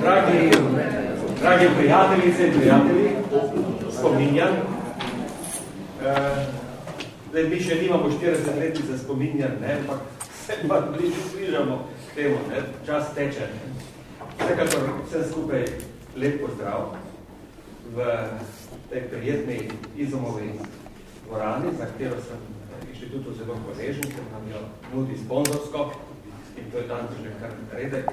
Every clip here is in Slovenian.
dragi, dragi prijateljice in prijatelji, spominjam. Zdaj, mi še nimamo 40 leti za spominjan, ne, ampak se pa bliži sližamo temu, ne, čas teče. Vsekakor vse skupaj lep pozdrav v tej prijetni izomovi dvorani, za katero sem inštitutu zelo hvaležen, ker nam jo nudi sponzorsko in to je danes že kar redek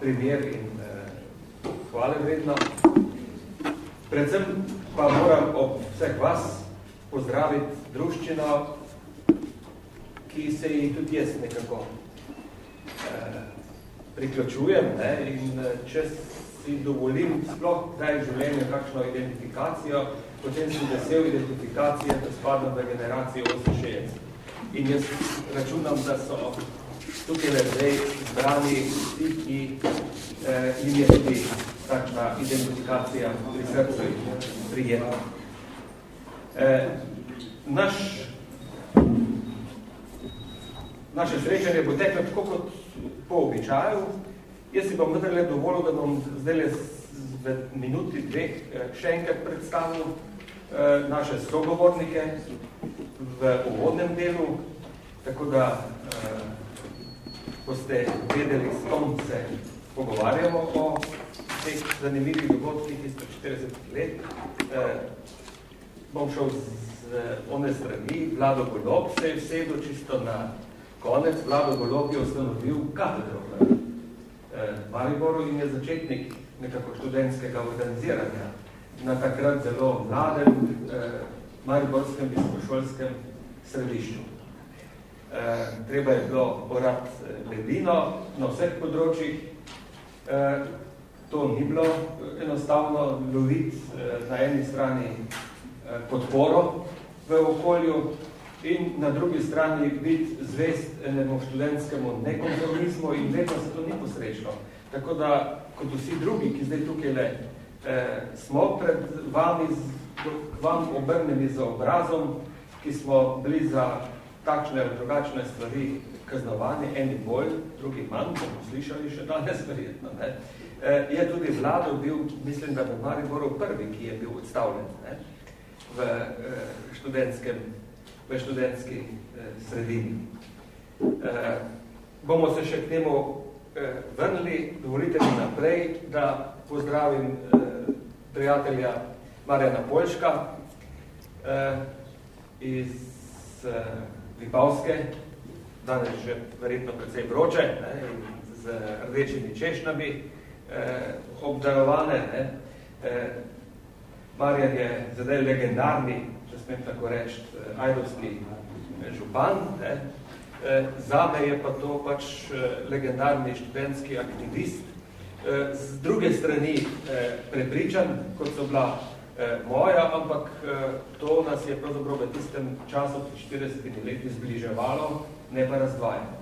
primer in eh, hvale vredno. Predvsem pa moram ob vseh vas pozdraviti druščino, ki se ji tudi jaz nekako eh, priključujem ne? in eh, če si dovolim sploh zdaj v življenju kakšno identifikacijo, potem sem vesel identifikacije, da spadam v generacijo 68. In jaz računam, da so tukaj le zdaj zbrani vsi, ki eh, jim je tudi takšna identifikacija pri srcu prijetna. Eh, naš, naše srečanje bo teklo tako kot po običaju. Jaz si bom vendarle dovolil, da bom zdaj v minuti dveh eh, še enkrat predstavil eh, naše sogovornike v uvodnem delu, tako da eh, boste vedeli, s kom se pogovarjamo o teh zanimivih dogodkih iz 40 let. Eh, bom šel z one strani, Vlado Golob se je vsedel čisto na konec. Vlado Golob je ustanovil katedro v eh, Mariboru in je začetnik nekako študentskega organiziranja na takrat zelo mladem eh, Mariborskem visokošolskem središču. Eh, treba je bilo orati eh, ledino na vseh področjih. Eh, to ni bilo enostavno loviti na eni strani podporo v okolju in na drugi strani biti zvest enemu študentskemu nekonformizmu in vedno se to ni posrečno. Tako da, kot vsi drugi, ki zdaj tukaj le, eh, smo pred vami, vam obrneni za obrazom, ki smo bili za takšne ali drugačne stvari kaznovani, eni bolj, drugi manj, bomo slišali še danes verjetno. Ne? E, je tudi vlado bil, mislim, da v Mariboru prvi, ki je bil odstavljen ne? v e, študentskem, v študentski e, sredini. Bomo se še k temu vrnili, dovolite mi naprej, da pozdravim prijatelja Marjana Poljška iz Vipavske, danes že verjetno precej vroče ne, z rdečimi češnami eh, obdarovane. Ne. Eh, Marjan je zdaj legendarni, če smem tako reči, eh, ajdovski eh, župan. Ne. Eh, zame je pa to pač eh, legendarni študentski aktivist. Eh, z druge strani eh, prepričan, kot so bila moja, ampak eh, to nas je pravzaprav v tistem času, 40 leti, zbliževalo, ne pa razdvajalo.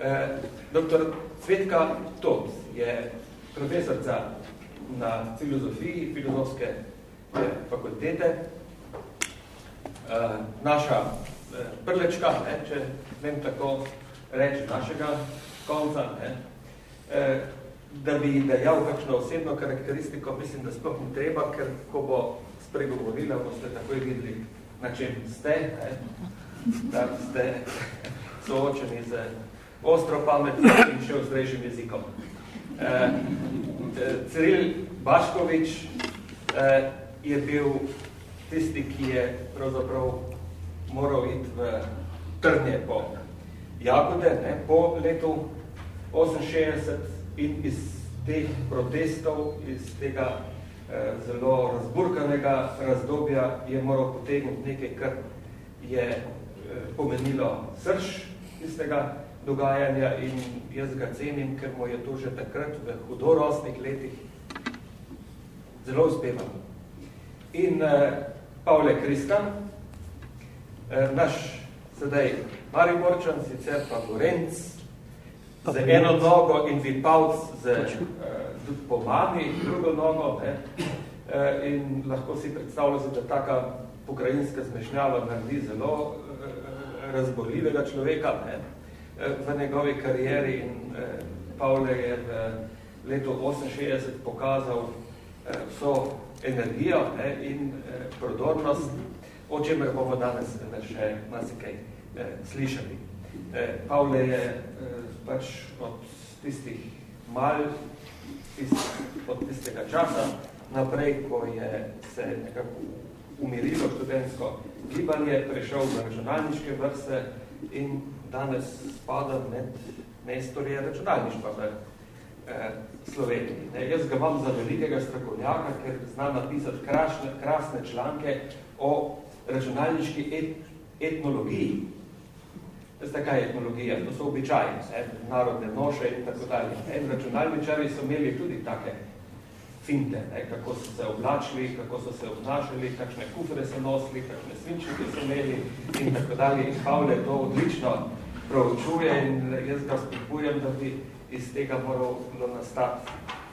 Eh, doktor Cvetka Tot je profesorca na filozofiji filozofske eh, fakultete, eh, naša eh, prlečka, ne, če vem tako reči, našega konca, ne, eh, da bi dejal kakšno osebno karakteristiko, mislim, da sploh ni treba, ker ko bo spregovorila, boste takoj videli, na čem ste, ne? da ste soočeni z ostro pametno in še ostrejšim jezikom. Eh, Ciril Baškovič eh, je bil tisti, ki je pravzaprav moral iti v trnje po jagode, ne? po letu 68 in iz teh protestov, iz tega eh, zelo razburkanega razdobja je moral potegniti nekaj, kar je eh, pomenilo srž tistega dogajanja in jaz ga cenim, ker mu je to že takrat v hudorostnih letih zelo uspevalo. In eh, Pavle Kristan, eh, naš sedaj Mariborčan, sicer pa Gorenc, z eno nogo in vipavc z uh, po mami, drugo nogo. Ne? Uh, in lahko si predstavljate, da taka pokrajinska zmešnjava naredi zelo uh, razboljivega človeka ne? Uh, v njegovi karieri in uh, Pavle je v letu 68 pokazal vso energijo ne, in prodornost, o čemer bomo danes še marsikaj slišali. Pavle je pač od tistih mal, tist, od tistega časa naprej, ko je se nekako umirilo študentsko gibanje, prešel v računalniške vrste in danes spada med nestorje računalništva v eh, Sloveniji. Ne, jaz ga imam za velikega strokovnjaka, ker zna napisati krasne, krasne članke o računalniški et, etnologiji. Veste, kaj je etnologija? To so običaji, ne? narodne noše in tako dalje. En računalničari so imeli tudi take finte, ne, kako so se oblačili, kako so se obnašali, kakšne kufre so nosili, kakšne svinčnike so imeli in tako dalje. In Pavle to odlično proučuje in jaz ga spodbujam, da bi iz tega moralo nastati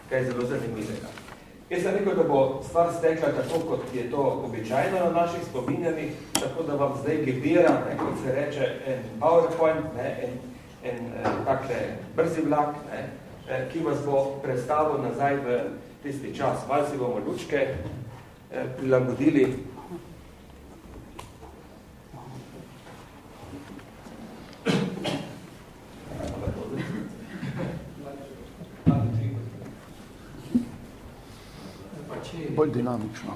kaj zelo zanimivega. Jaz sem rekel, da bo stvar stekla tako, kot je to običajno na naših spominjanjih, tako da vam zdaj gebira, ne, kot se reče, en PowerPoint, ne, en, en, en takle brzi vlak, ne, eh, ki vas bo predstavil nazaj v tisti čas. Malo si bomo lučke eh, prilagodili. Bolj dinamično.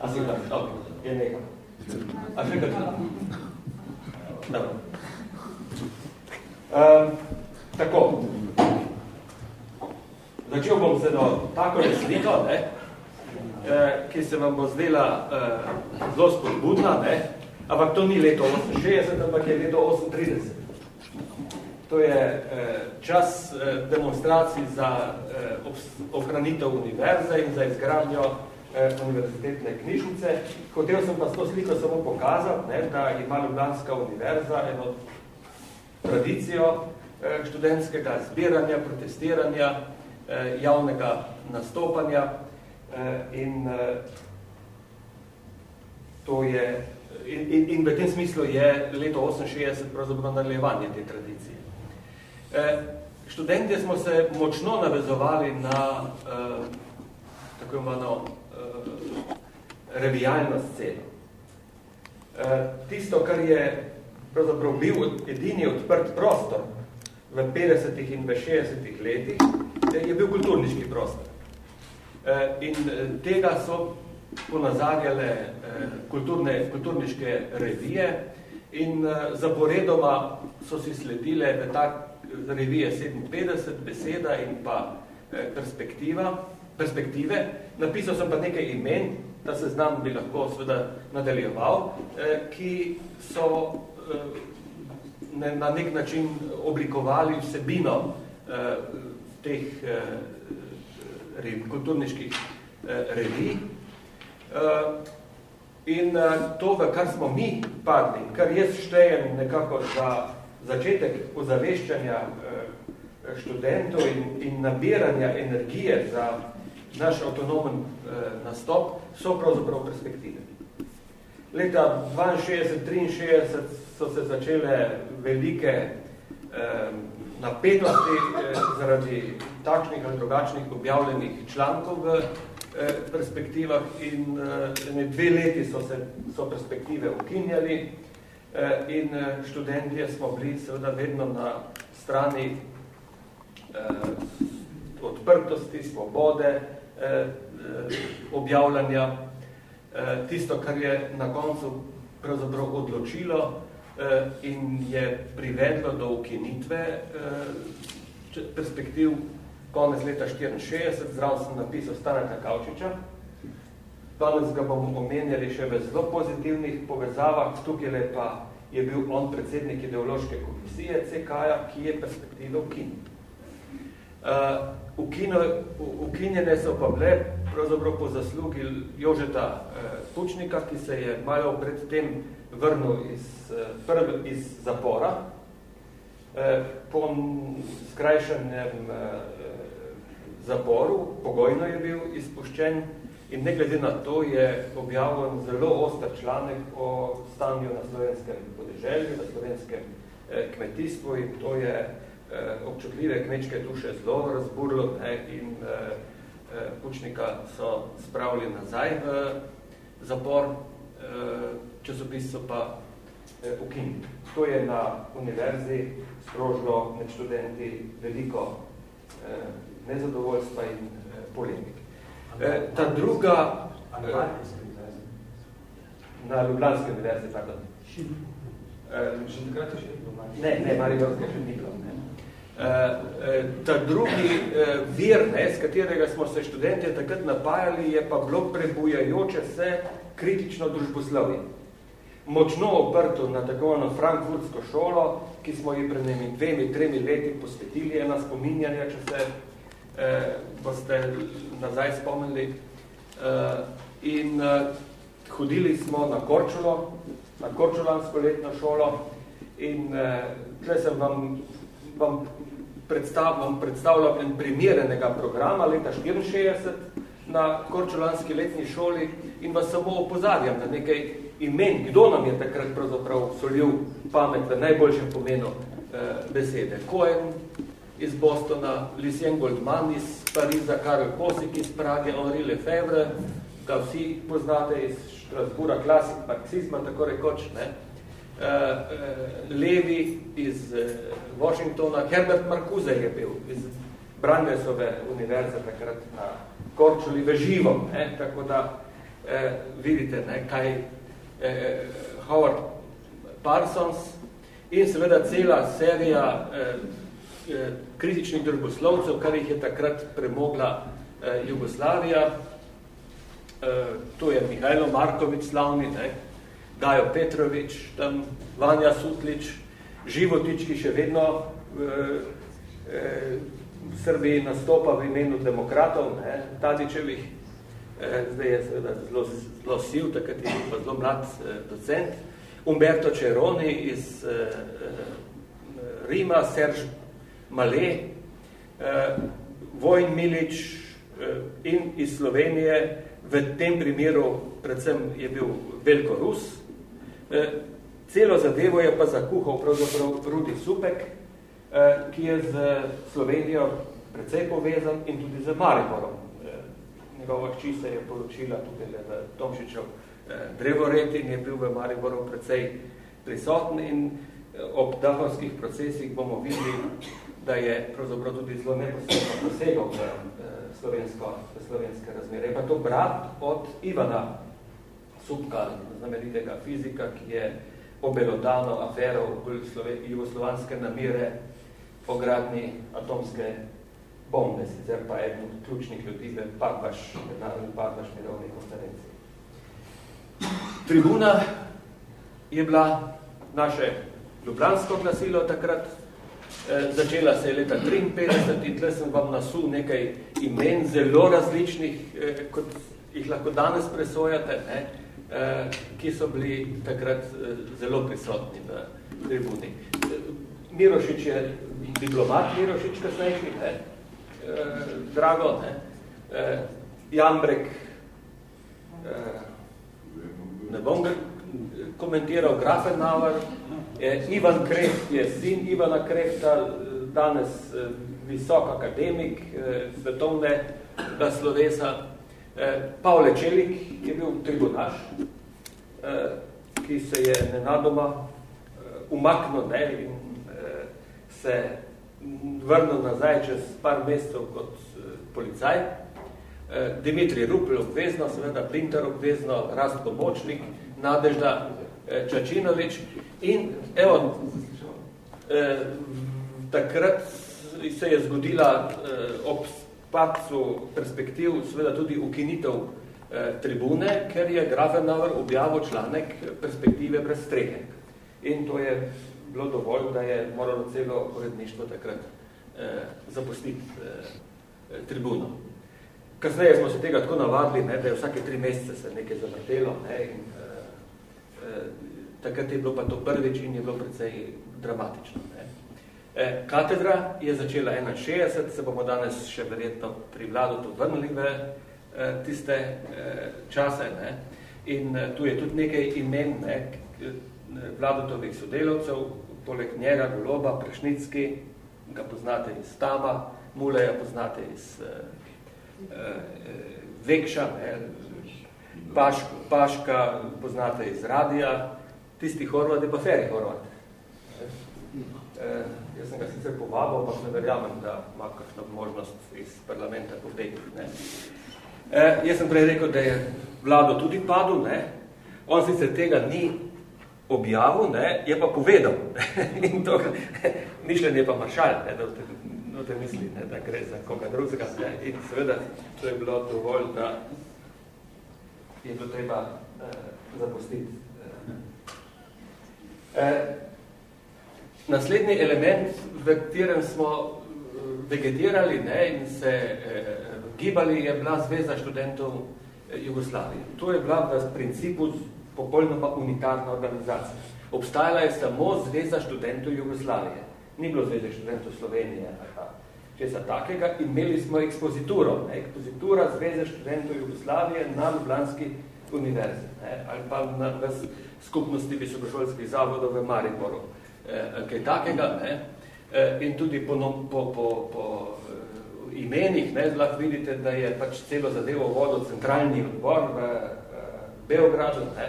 A si da, dobro, je nekaj. A še kaj? Dobro. Um, tako, Začel bom se do tako sliko, ne, eh, ki se vam bo zdela eh, zelo spodbudna, ne, ampak to ni leto 68, ampak je leto 38. To je eh, čas eh, demonstracij za eh, ohranitev univerze in za izgradnjo univerzitetne knjižnice. Hotel sem pa s to sliko samo pokazati, ne, da ima Ljubljanska univerza eno tradicijo študentskega zbiranja, protestiranja, javnega nastopanja in to je in, in v tem smislu je leto 68 pravzaprav nadaljevanje te tradicije. Študentje smo se močno navezovali na tako imano revijalno sceno. Tisto, kar je pravzaprav bil edini odprt prostor v 50 in v 60 letih, je bil kulturniški prostor. Eh, in eh, tega so ponazarjale eh, kulturne, kulturniške revije in zaporedoma so si sledile v tak revije 57, beseda in pa perspektiva, perspektive. Napisal sem pa nekaj imen, da se znam bi lahko seveda nadaljeval, ki so na nek način oblikovali vsebino eh, teh eh, kulturniških eh, revij. Eh, in eh, to, v kar smo mi padli, kar jaz štejem nekako za začetek ozaveščanja eh, študentov in, in nabiranja energije za naš avtonomen eh, nastop, so pravzaprav perspektive. Leta 62-63 so se začele velike eh, napetosti eh, zaradi takšnih ali drugačnih objavljenih člankov v eh, perspektivah in eh, dve leti so se so perspektive ukinjali in eh, študentje smo bili seveda vedno na strani eh, odprtosti, svobode, eh, eh, objavljanja, eh, tisto, kar je na koncu pravzaprav odločilo, Eh, in je privedlo do ukinitve eh, perspektiv konec leta 64, zdrav sem napisal Staneta Kavčiča. Danes ga bomo omenjali še v zelo pozitivnih povezavah, tukaj le pa je bil on predsednik ideološke komisije CK-ja, ki je perspektive ukinil. Uh, ukinjene so pa bile pravzaprav po zaslugi Jožeta uh, Tučnika, ki se je malo pred tem vrnil iz, eh, prv, iz zapora, po skrajšanem zaporu, pogojno je bil izpuščen in ne glede na to je objavljen zelo oster članek o stanju na slovenskem podeželju, na slovenskem kmetijstvo in to je občutljive kmečke duše zelo razburlo ne, in Pučnika so spravili nazaj v zapor, časopis so pa ukinili. To je na univerzi sprožilo med študenti veliko nezadovoljstva in polemik. Ta druga... Na Ljubljanske univerzi, pardon. Še takrat je še Ne, ne, Mariborska še ni bilo. Ne. Ta drugi vir, ne, s katerega smo se študenti takrat napajali, je pa bilo prebujajoče se kritično družboslovje. Močno oprto na tako eno frankfurtsko šolo, ki smo ji pred nemi dvemi, tremi leti posvetili ena spominjanja, če se eh, boste nazaj spomnili. Eh, in eh, hodili smo na Korčulo, na Korčulansko letno šolo in eh, tle sem vam, vam, predstav, vam predstavljal en primerenega programa leta 64 na Korčulanski letni šoli in vas samo opozarjam na nekaj imen, kdo nam je takrat pravzaprav solil pamet v najboljšem pomenu eh, besede. Cohen iz Bostona, Lucien Goldman iz Pariza, Karel Kosik iz Prage, Henri Lefebvre, ga vsi poznate iz Strasbura, klasik marksizma, tako rekoč, ne? Uh, uh, Levi iz uh, Washingtona, Herbert Marcuse je bil iz Brandersove univerze takrat na Korčuli v živo, ne? tako da uh, vidite, ne, kaj eh, Howard Parsons in seveda cela serija eh, eh, kritičnih družboslovcev, kar jih je takrat premogla eh, Jugoslavija. Eh, to je Mihajlo Markovič slavni, ne? Gajo Petrovič, tam Vanja Sutlič, Životič, ki še vedno eh, eh, v Srbiji nastopa v imenu demokratov, ne? Tadičevih, Eh, zdaj je seveda zelo, zelo siv, takrat je pa zelo mlad eh, docent. Umberto Ceroni iz eh, Rima, Serž Malé, Vojn Milič in iz Slovenije, v tem primeru predvsem je bil Veliko Rus. Celo zadevo je pa zakuhal pravzaprav Rudi Supek, ki je z Slovenijo precej povezan in tudi z Mariborom njegova hči se je poročila tukaj v Tomšičev eh, drevored in je bil v Mariboru precej prisoten in eh, ob dahovskih procesih bomo videli, da je pravzaprav tudi zelo neposredno posegal v eh, slovensko, v slovenske razmere. Je pa to brat od Ivana Supka, znamenitega fizika, ki je obelodano afero v jugoslovanske namire po gradni atomske bombe, sicer pa eden od ključnih ljudi v Parbaš, mednarodni Parbaš mirovni konferenciji. Tribuna je bila naše ljubljansko glasilo takrat, e, začela se je leta 53 in tle sem vam nasul nekaj imen, zelo različnih, e, kot jih lahko danes presojate, ne, e, ki so bili takrat e, zelo prisotni v tribuni. E, Mirošič je diplomat, Mirošič kasnejši, ne, eh, drago, ne, eh, Jambrek, eh, ne bom komentiral, Grafenauer, eh, Ivan Kreft je sin Ivana Krefta, danes eh, visok akademik eh, svetovnega slovesa, eh, Pavle Čelik je bil tribunaš, eh, ki se je nenadoma eh, umaknil ne, in eh, se vrnil nazaj čez par mesecev kot policaj. Uh, Dimitri Rupel obvezno, seveda Printer obvezno, Rastko Močnik, Nadežda Čačinovič in evo, uh, takrat se je zgodila uh, ob padcu perspektiv seveda tudi ukinitev tribune, ker je Grafenauer objavil članek perspektive brez strehe. In to je bilo dovolj, da je moralo celo uredništvo takrat eh, zapustiti eh, tribuno. Kasneje smo se tega tako navadili, ne, da je vsake tri mesece se nekaj zavrtelo ne, in eh, eh, takrat je bilo pa to prvič in je bilo precej dramatično. Ne. Eh, katedra je začela 61, se bomo danes še verjetno pri vladu to vrnili v eh, tiste eh, čase. Ne. In eh, tu je tudi nekaj imen, ne, vladotovih sodelovcev, poleg njega Goloba, Prešnicki, ga poznate iz Tama, Muleja poznate iz uh, uh, Vekša, ne, Pašk, Paška poznate iz Radija, tisti Horvat je pa Feri Horvat. Uh, jaz sem ga sicer povabil, ampak ne verjamem, da ima kakšno možnost iz parlamenta potegniti. Uh, jaz sem prej rekel, da je vlado tudi padel, ne? on sicer tega ni objavil, ne, je pa povedal. In to mišljenje pa maršal, ne, da te, te misli, ne, da gre za koga drugega. Ne. In seveda to je bilo dovolj, da je bilo treba eh, zapustiti. Eh, naslednji element, v katerem smo vegetirali ne, in se eh, gibali, je bila Zveza študentov Jugoslavije. To je bila v principu popolnoma unitarna organizacija. Obstajala je samo Zveza študentov Jugoslavije. Ni bilo Zveze študentov Slovenije. Česa takega. Imeli smo ekspozituro. Ne? Ekspozitura Zveze študentov Jugoslavije na Ljubljanski univerzi. Ne? Ali pa na v skupnosti visokošolskih zavodov v Mariboru. E, kaj takega. Ne? E, in tudi po, po, po, po e, imenih ne, lahko vidite, da je pač celo zadevo vodil centralni odbor v Beogradu, ne,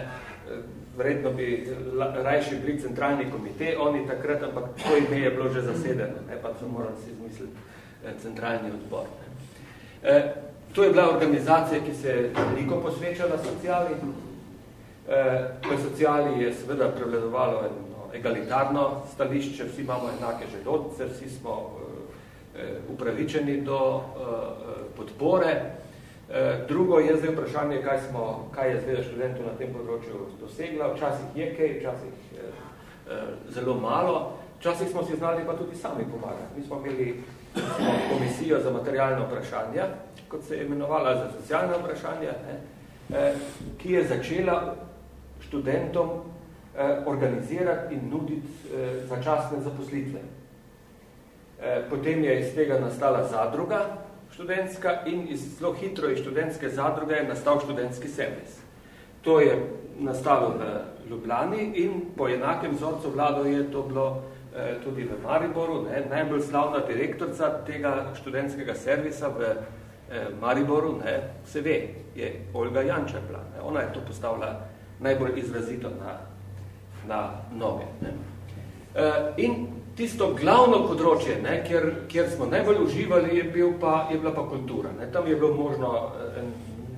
verjetno bi rajši bili centralni komite, oni takrat, ampak to ime je bilo že zasedeno, ne, pa so morali si izmisliti centralni odbor. E, to je bila organizacija, ki se je veliko posvečala sociali. E, v sociali je seveda prevladovalo eno egalitarno stališče, vsi imamo enake želodce, vsi smo e, upravičeni do e, podpore. Eh, drugo je zdaj vprašanje, kaj, smo, kaj je zveda študentov na tem področju dosegla. Včasih je kaj, včasih eh, eh, zelo malo. Včasih smo si znali pa tudi sami pomagati. Mi smo imeli smo komisijo za materialne vprašanja, kot se je imenovala za socialne vprašanja, ne, ki je začela študentom organizirati in nuditi začasne zaposlitve. Potem je iz tega nastala zadruga, študentska in iz, zelo hitro iz študentske zadruge je nastal študentski servis. To je nastalo v Ljubljani in po enakem vzorcu vlado je to bilo eh, tudi v Mariboru. Ne. Najbolj slavna direktorca tega študentskega servisa v eh, Mariboru, ne, se ve, je Olga Jančar bila. Ne. Ona je to postavila najbolj izrazito na, na noge. Ne. Eh, in tisto glavno področje, ne, kjer, kjer smo najbolj uživali, je, bil pa, je bila pa kultura. Ne. Tam je bilo možno eh,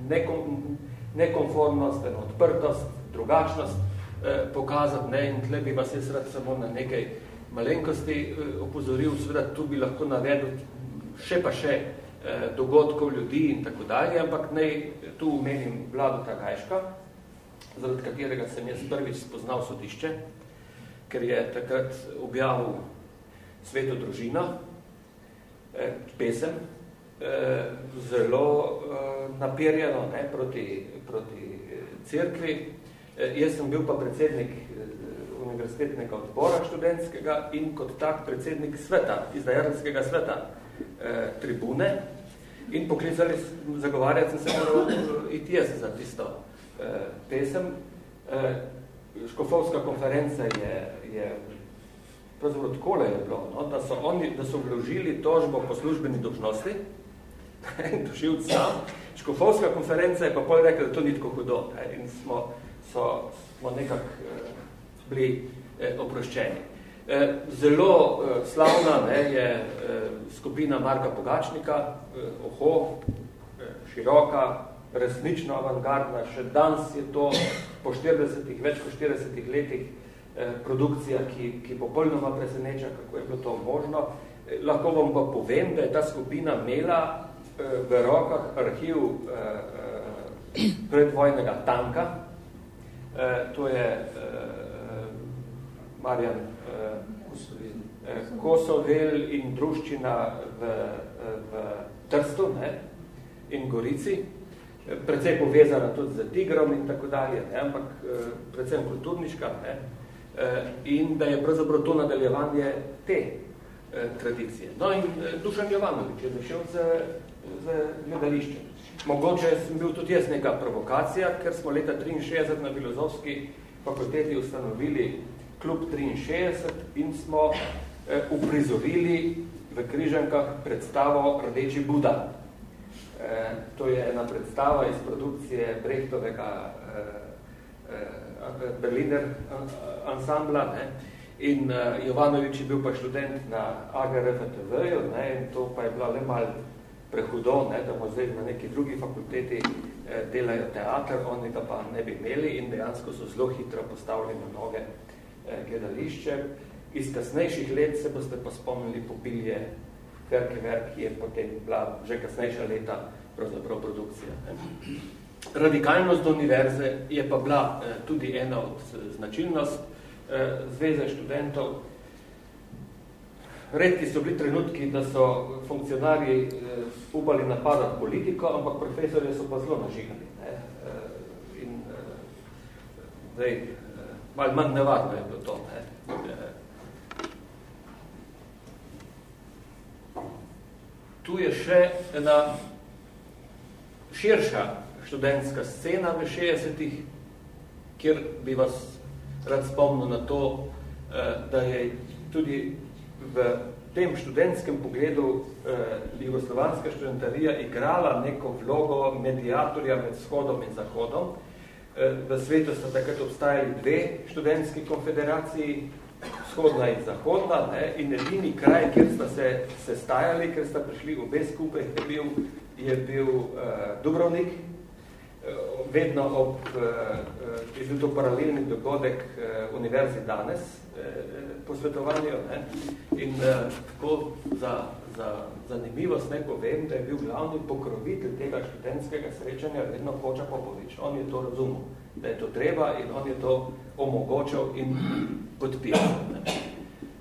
nekom, nekonformnost, odprtost, drugačnost eh, pokazati. Ne, in tle bi vas jaz rad samo na nekaj malenkosti eh, opozoril. Seveda tu bi lahko navedel še pa še eh, dogodkov ljudi in tako dalje, ampak naj tu umenim Vlado Tagajška, zaradi katerega sem jaz prvič spoznal sodišče, ker je takrat objavil sveto družino, eh, pesem, zelo napirjeno ne, proti, proti cerkvi. Jaz sem bil pa predsednik univerzitetnega odbora študentskega in kot tak predsednik sveta, izdajarskega sveta tribune. In poklicali zagovarjati sem se moral iti jaz za tisto pesem. Škofovska konferenca je, je pravzaprav takole je bilo, no, da, so oni, da so vložili tožbo po službeni dožnosti, doživc sam, Škofovska konferenca je pa pol rekla, da to ni tako hudo ne, in smo, so, smo nekako eh, bili eh, oproščeni. Eh, zelo eh, slavna ne, je eh, skupina Marka Pogačnika, eh, oho, eh, široka, resnično avantgardna, še danes je to po 40, več kot 40 letih eh, produkcija, ki, ki popolnoma preseneča, kako je bilo to možno. Eh, lahko vam pa povem, da je ta skupina imela eh, v rokah arhiv eh, eh, predvojnega tanka. Eh, to je eh, Marjan eh, Kosovel in druščina v, eh, v Trstu ne, in Gorici precej povezana tudi z tigrom in tako dalje, ne, ampak eh, predvsem kulturniška, ne, eh, in da je pravzaprav to nadaljevanje te eh, tradicije. No in Dušan Jovanovič je zašel z, z gledališčem. Mogoče sem bil tudi jaz neka provokacija, ker smo leta 63 na filozofski fakulteti ustanovili klub 63 in smo eh, uprizorili v Križankah predstavo Rdeči Buda. Eh, to je ena predstava iz produkcije Brechtovega eh, eh, Berliner ansambla. Ne? In uh, Jovanovič je bil pa študent na AGRFTV-ju in to pa je bila le malo prehudo, ne, da mu zdaj na neki drugi fakulteti eh, delajo teater, oni ga pa ne bi imeli in dejansko so zelo hitro postavili na noge eh, gledališče. Iz kasnejših let se boste pa spomnili pobilje Verke ki je potem bila že kasnejša leta pravzaprav produkcija. Radikalnost do univerze je pa bila eh, tudi ena od eh, značilnost eh, Zveze študentov, Redki so bili trenutki, da so funkcionarji eh, upali napadati politiko, ampak profesorje so pa zelo? Eh, in eh, zdaj, eh, malo manj nevarno je bilo to. Ne? Tu je še ena širša študentska scena v 60-ih, kjer bi vas rad spomnil na to, eh, da je tudi v tem študentskem pogledu eh, jugoslovanska študentarija igrala neko vlogo medijatorja med shodom in zahodom. Eh, v svetu sta takrat obstajali dve študentski konfederaciji, vzhodna in zahodna, ne, in edini kraj, kjer sta se sestajali, ker sta prišli obe skupaj, je bil, je bil eh, Dubrovnik, eh, vedno ob, eh, je bil to paralelni dogodek eh, univerzi danes, eh, posvetovanju. Ne? In uh, tako za, za zanimivost ne povem, da je bil glavni pokrovitelj tega študentskega srečanja vedno Koča Popovič. On je to razumel, da je to treba in on je to omogočal in podpiral.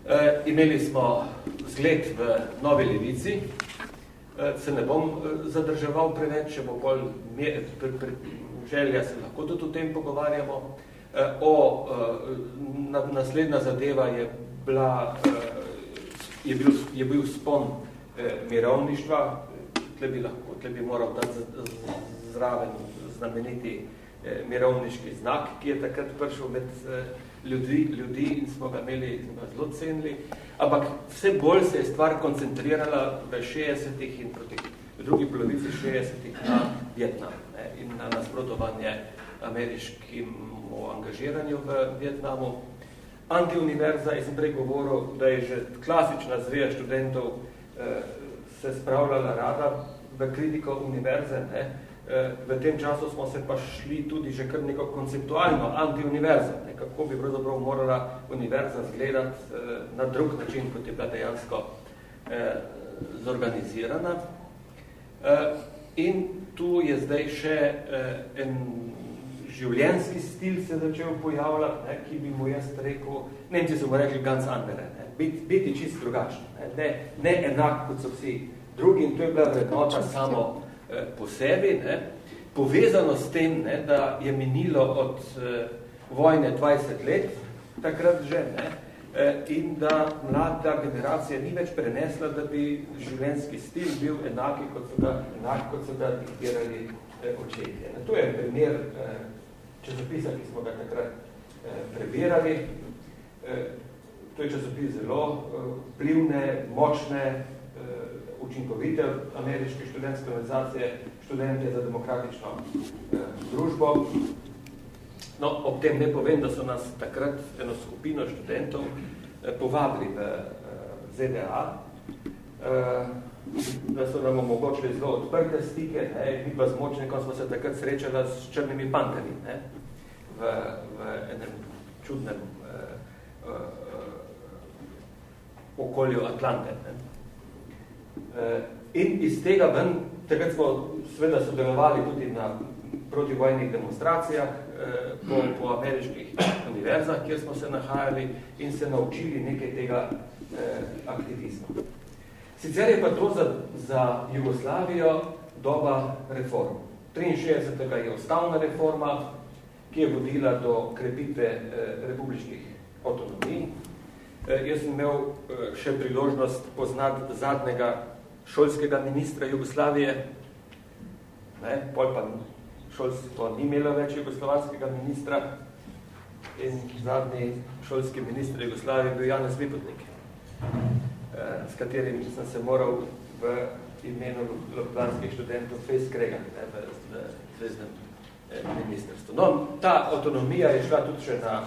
E, imeli smo zgled v Novi Levici, e, se ne bom zadrževal preveč, če bo bolj pre, pre, želja, se lahko tudi o tem pogovarjamo. Eh, o, eh, naslednja zadeva je, bila, eh, je, bil, je bil spon mirovništva, tle bi, lahko, tle bi moral dati zraven znameniti mirovniški znak, ki je takrat prišel med ljudi, ljudi in smo ga imeli zelo cenili. Ampak vse bolj se je stvar koncentrirala v 60-ih in proti drugi polovici 60-ih na Vietnam ne, in na nasprotovanje ameriškim o angažiranju v Vietnamu. Antiuniverza, jaz sem prej govoril, da je že klasična zveja študentov eh, se spravljala rada v kritiko univerze. Ne? Eh, v tem času smo se pa šli tudi že kar neko konceptualno antiuniverzo, ne? kako bi pravzaprav morala univerza zgledati eh, na drug način, kot je bila dejansko eh, zorganizirana. Eh, in tu je zdaj še eh, en življenjski stil se začel pojavljati, ne, ki bi mu jaz rekel, Nemci so mu rekli ganz andere, ne, biti, biti čist drugačen, ne, ne, ne enak kot so vsi drugi in to je bila vrednota samo eh, po sebi, ne, povezano s tem, ne, da je minilo od eh, vojne 20 let, takrat že, ne, eh, in da mlada generacija ni več prenesla, da bi življenjski stil bil enaki, kot so ga, enak, kot so ga diktirali eh, očetje. Ne. To je primer eh, časopisa, ki smo ga takrat eh, prebirali. Eh, to je časopis zelo eh, vplivne, močne, eh, učinkovite ameriške študentske organizacije, študente za demokratično eh, družbo. No, ob tem ne povem, da so nas takrat eno skupino študentov povabili v ZDA, da so nam omogočili zelo odprte stike, ne, mi pa z močnikom smo se takrat srečali s črnimi panteri, ne, v, v enem čudnem eh, okolju Atlante. Ne. Eh, in iz tega ven, takrat smo seveda sodelovali tudi na protivojnih demonstracijah eh, po, po ameriških univerzah, kjer smo se nahajali in se naučili nekaj tega eh, aktivizma. Sicer je pa to za, za Jugoslavijo doba reform. 63. je ustavna reforma, ki je vodila do krepitve republičnih autonomij. Jaz sem imel eh, še priložnost poznati zadnjega šolskega ministra Jugoslavije. Ne, pol pa šolstvo ni imelo več jugoslovanskega ministra. in zadnji šolski minister Jugoslavije bil Janez Vipotnik, s katerim sem se moral v imenu ljubljanskih študentov fez skregati v, v zvezdnem ministrstvu. No, ta avtonomija je šla tudi še na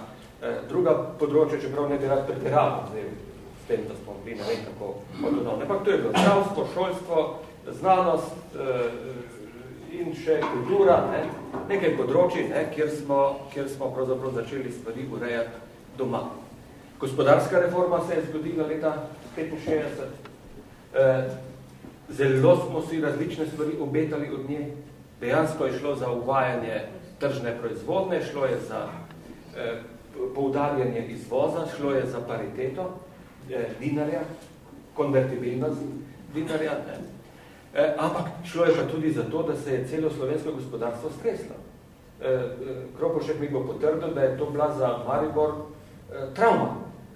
druga področja, čeprav ne bi rad pretiraval s tem, da smo bili ne vem kako avtonomni. Ampak to je bilo zdravstvo, šolstvo, znanost, in še kultura, ne, nekaj področji, ne, kjer smo, kjer smo pravzaprav začeli stvari urejati doma. Gospodarska reforma se je zgodila leta 65. E, zelo smo si različne stvari obetali od nje. Dejansko je šlo za uvajanje tržne proizvodne, šlo je za poudarjanje izvoza, šlo je za pariteto e, dinarja, konvertibilnost dinarja, ne. Eh, ampak šlo je pa tudi za to, da se je celo slovensko gospodarstvo streslo. Eh, eh, Kropošek mi bo potrdil, da je to bila za Maribor eh, trauma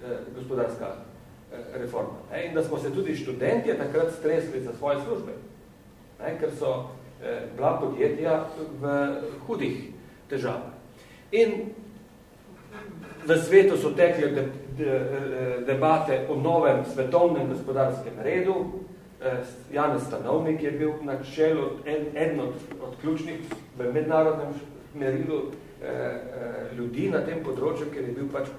eh, gospodarska eh, reforma. Ne? In da smo se tudi študentje takrat stresli za svoje službe, ne? ker so eh, bila podjetja v hudih težavah. In v svetu so tekle de, de, de, debate o novem svetovnem gospodarskem redu, Eh, Janez Stanovnik je bil na čelu en, en od, od ključnih v mednarodnem merilu eh, eh, ljudi na tem področju, ker je bil pač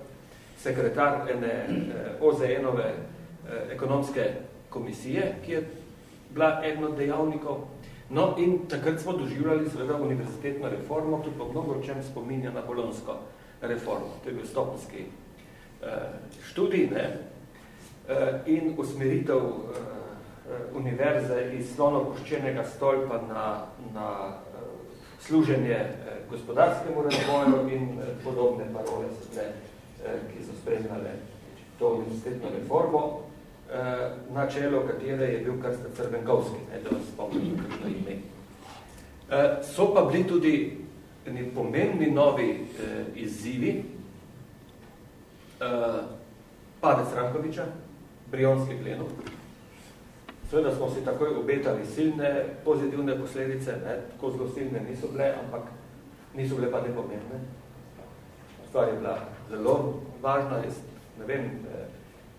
sekretar ene eh, OZN-ove eh, ekonomske komisije, ki je bila eden od dejavnikov. No in takrat smo doživljali seveda univerzitetno reformo, tudi po mnogo čem spominja na bolonsko reformo. To je bil stopenski eh, študij ne? Eh, in usmeritev eh, univerze iz slonokoščenega stolpa na, na služenje gospodarskemu razvoju in podobne parole, ne, uh, ki so spremljale to univerzitetno reformo, na čelo katere je bil Krsta Crvenkovski, ne, da vas spomnim kakšno ime. So pa bili tudi pomembni novi uh, izzivi, uh, padec Rankoviča, Brionski plenov, Seveda smo si takoj obetali silne pozitivne posledice, ne, tako zelo silne niso bile, ampak niso bile pa nepomembne. Stvar je bila zelo važna, jaz ne vem, eh,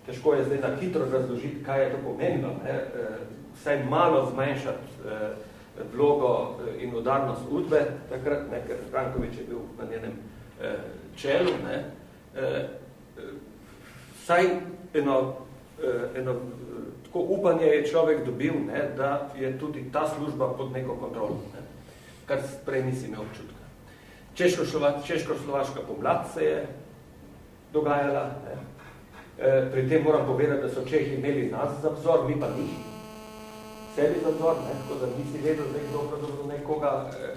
težko je zdaj na hitro razložiti, kaj je to pomembno, ne, eh, vsaj malo zmanjšati eh, vlogo in udarnost udbe, takrat, ne, ker Frankovič je bil na njenem čelu, ne, vsaj eno, eno tako upanje je človek dobil, ne, da je tudi ta služba pod neko kontrolo, ne, kar prej nisi imel občutka. Češko-slovaška pomlad se je dogajala. Ne. E, pri tem moram povedati, da so Čehi imeli nas za vzor, mi pa njih. Sebi za vzor, ne, tako da nisi vedel, da dobro, dobro nekoga e,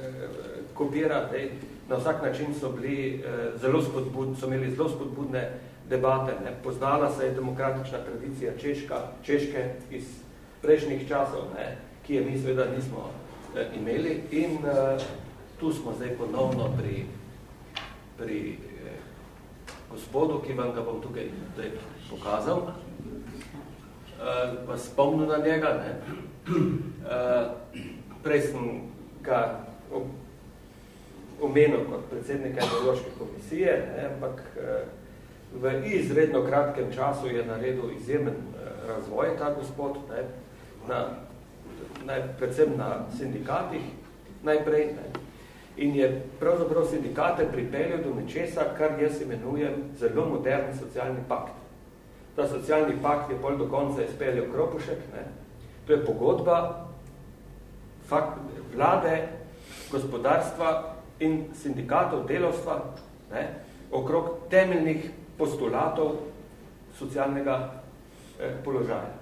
kopira. Ne. Na vsak način so bili e, zelo spodbudni, so imeli zelo spodbudne debate. Ne. Poznala se je demokratična tradicija Češka, Češke iz prejšnjih časov, ne, ki je mi seveda nismo eh, imeli. In eh, tu smo zdaj ponovno pri, pri eh, gospodu, ki vam ga bom tukaj pokazal. Eh, pa spomnil na njega. Ne. Eh, prej sem ga omenil kot predsednika ideološke komisije, ne, ampak eh, v izredno kratkem času je naredil izjemen eh, razvoj ta gospod, ne, na, naj, predvsem na sindikatih najprej. Ne, in je pravzaprav sindikate pripeljal do nečesa, kar jaz imenujem zelo moderni socialni pakt. Ta socialni pakt je pol do konca izpeljal Kropušek. Ne. To je pogodba fakt, vlade, gospodarstva in sindikatov delovstva ne, okrog temeljnih postulatov socialnega eh, položaja.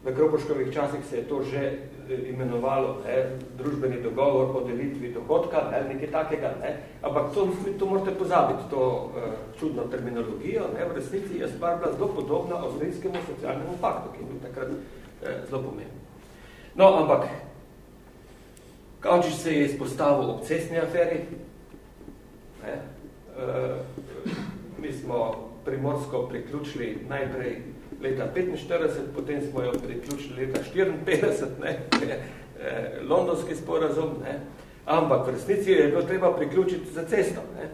V Kropoškovih časih se je to že eh, imenovalo ne, družbeni dogovor o delitvi dohodka, ne, nekaj takega, ne, ampak to, to morate pozabiti, to eh, čudno terminologijo, ne, v resnici je stvar bila zelo podobna avstrijskemu socialnemu paktu, ki je bil takrat zelo pomemben. No, ampak Kavčič se je izpostavil ob cestni aferi, ne, eh, mi smo Primorsko priključili najprej leta 45, potem smo jo priključili leta 54, ne, eh, londonski sporazum, ne, ampak v resnici je bilo treba priključiti za cesto, ne,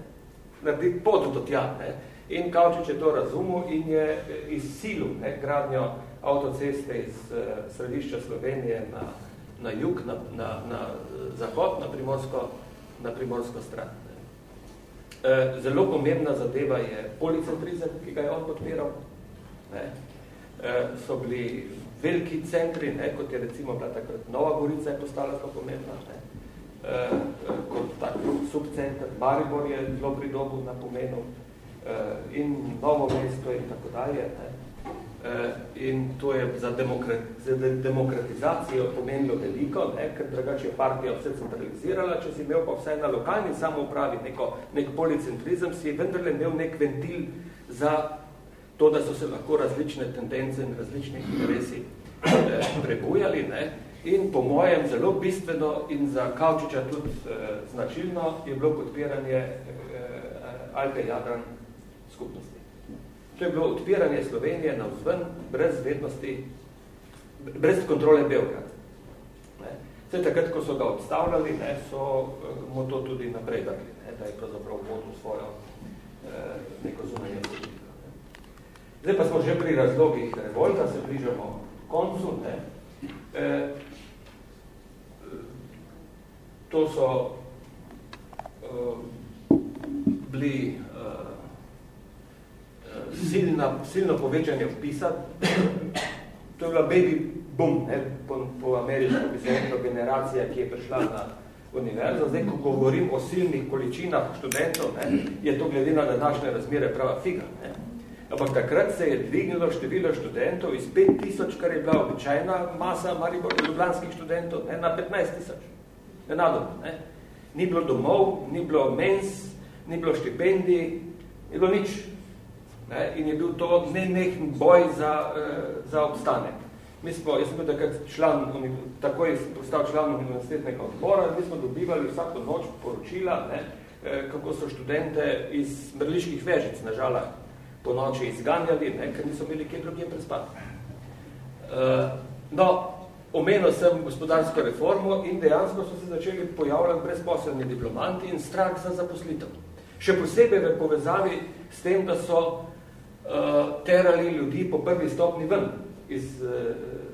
narediti pot do tja. Ne. In Kavčič je to razumel in je izsilil ne, gradnjo avtoceste iz uh, središča Slovenije na, na jug, na, na, na zahod, na primorsko, na primorsko stran. Ne. Uh, zelo pomembna zadeva je policentrizem, ki ga je on podpiral. Ne. So bili veliki centri, ne, kot je recimo bila takrat Nova Gorica je postala zelo pomembna, ne, kot tak subcenter, Maribor je zelo pridobil na pomenu in Novo mesto in tako dalje. Ne. E, in to je za, demokrat, za demokratizacijo pomenilo veliko, ne, ker drugače je partija vse centralizirala, če si imel pa vsaj na lokalni samoupravi neko, nek policentrizem, si vendarle imel nek ventil za to, da so se lahko različne tendence in različni interesi eh, prebujali. Ne? In po mojem zelo bistveno in za Kavčiča tudi eh, značilno je bilo podpiranje eh, Alpe Jadran skupnosti. To je bilo odpiranje Slovenije na vzven, brez vednosti, brez kontrole Belgrad. Vse takrat, ko so ga odstavljali, ne, so eh, mu to tudi naprej dali, ne, da je pravzaprav vodil svojo eh, neko zunanje politiko. Zdaj pa smo že pri razlogih revolta, se bližamo koncu. Ne? E, to so e, bili silna, silno povečanje vpisa. To je bila baby boom, ne? po, po ameriško bi se rekla generacija, ki je prišla na univerzo. Zdaj, ko govorim o silnih količinah študentov, ne? je to glede na današnje razmere prava figa. Ne? Ampak takrat se je dvignilo število študentov iz 5000, kar je bila običajna masa Maribor, ljubljanskih študentov, ne, na 15 tisoč. Nenadobno, ne. Ni bilo domov, ni bilo mens, ni bilo štipendij, ni bilo nič. Ne. In je bil to nenehen boj za, uh, za obstanek. Mi smo, jaz sem takrat član, takoj postal član univerzitetnega odbora, mi smo dobivali vsako noč poročila, ne, eh, kako so študente iz mrliških vežic na žalah po noči izganjali, ne, ker niso imeli kje drugje prespati. Uh, no, omenil sem gospodarsko reformo in dejansko so se začeli pojavljati brezposelni diplomanti in strah za zaposlitev. Še posebej v povezavi s tem, da so terali ljudi po prvi stopni ven iz uh,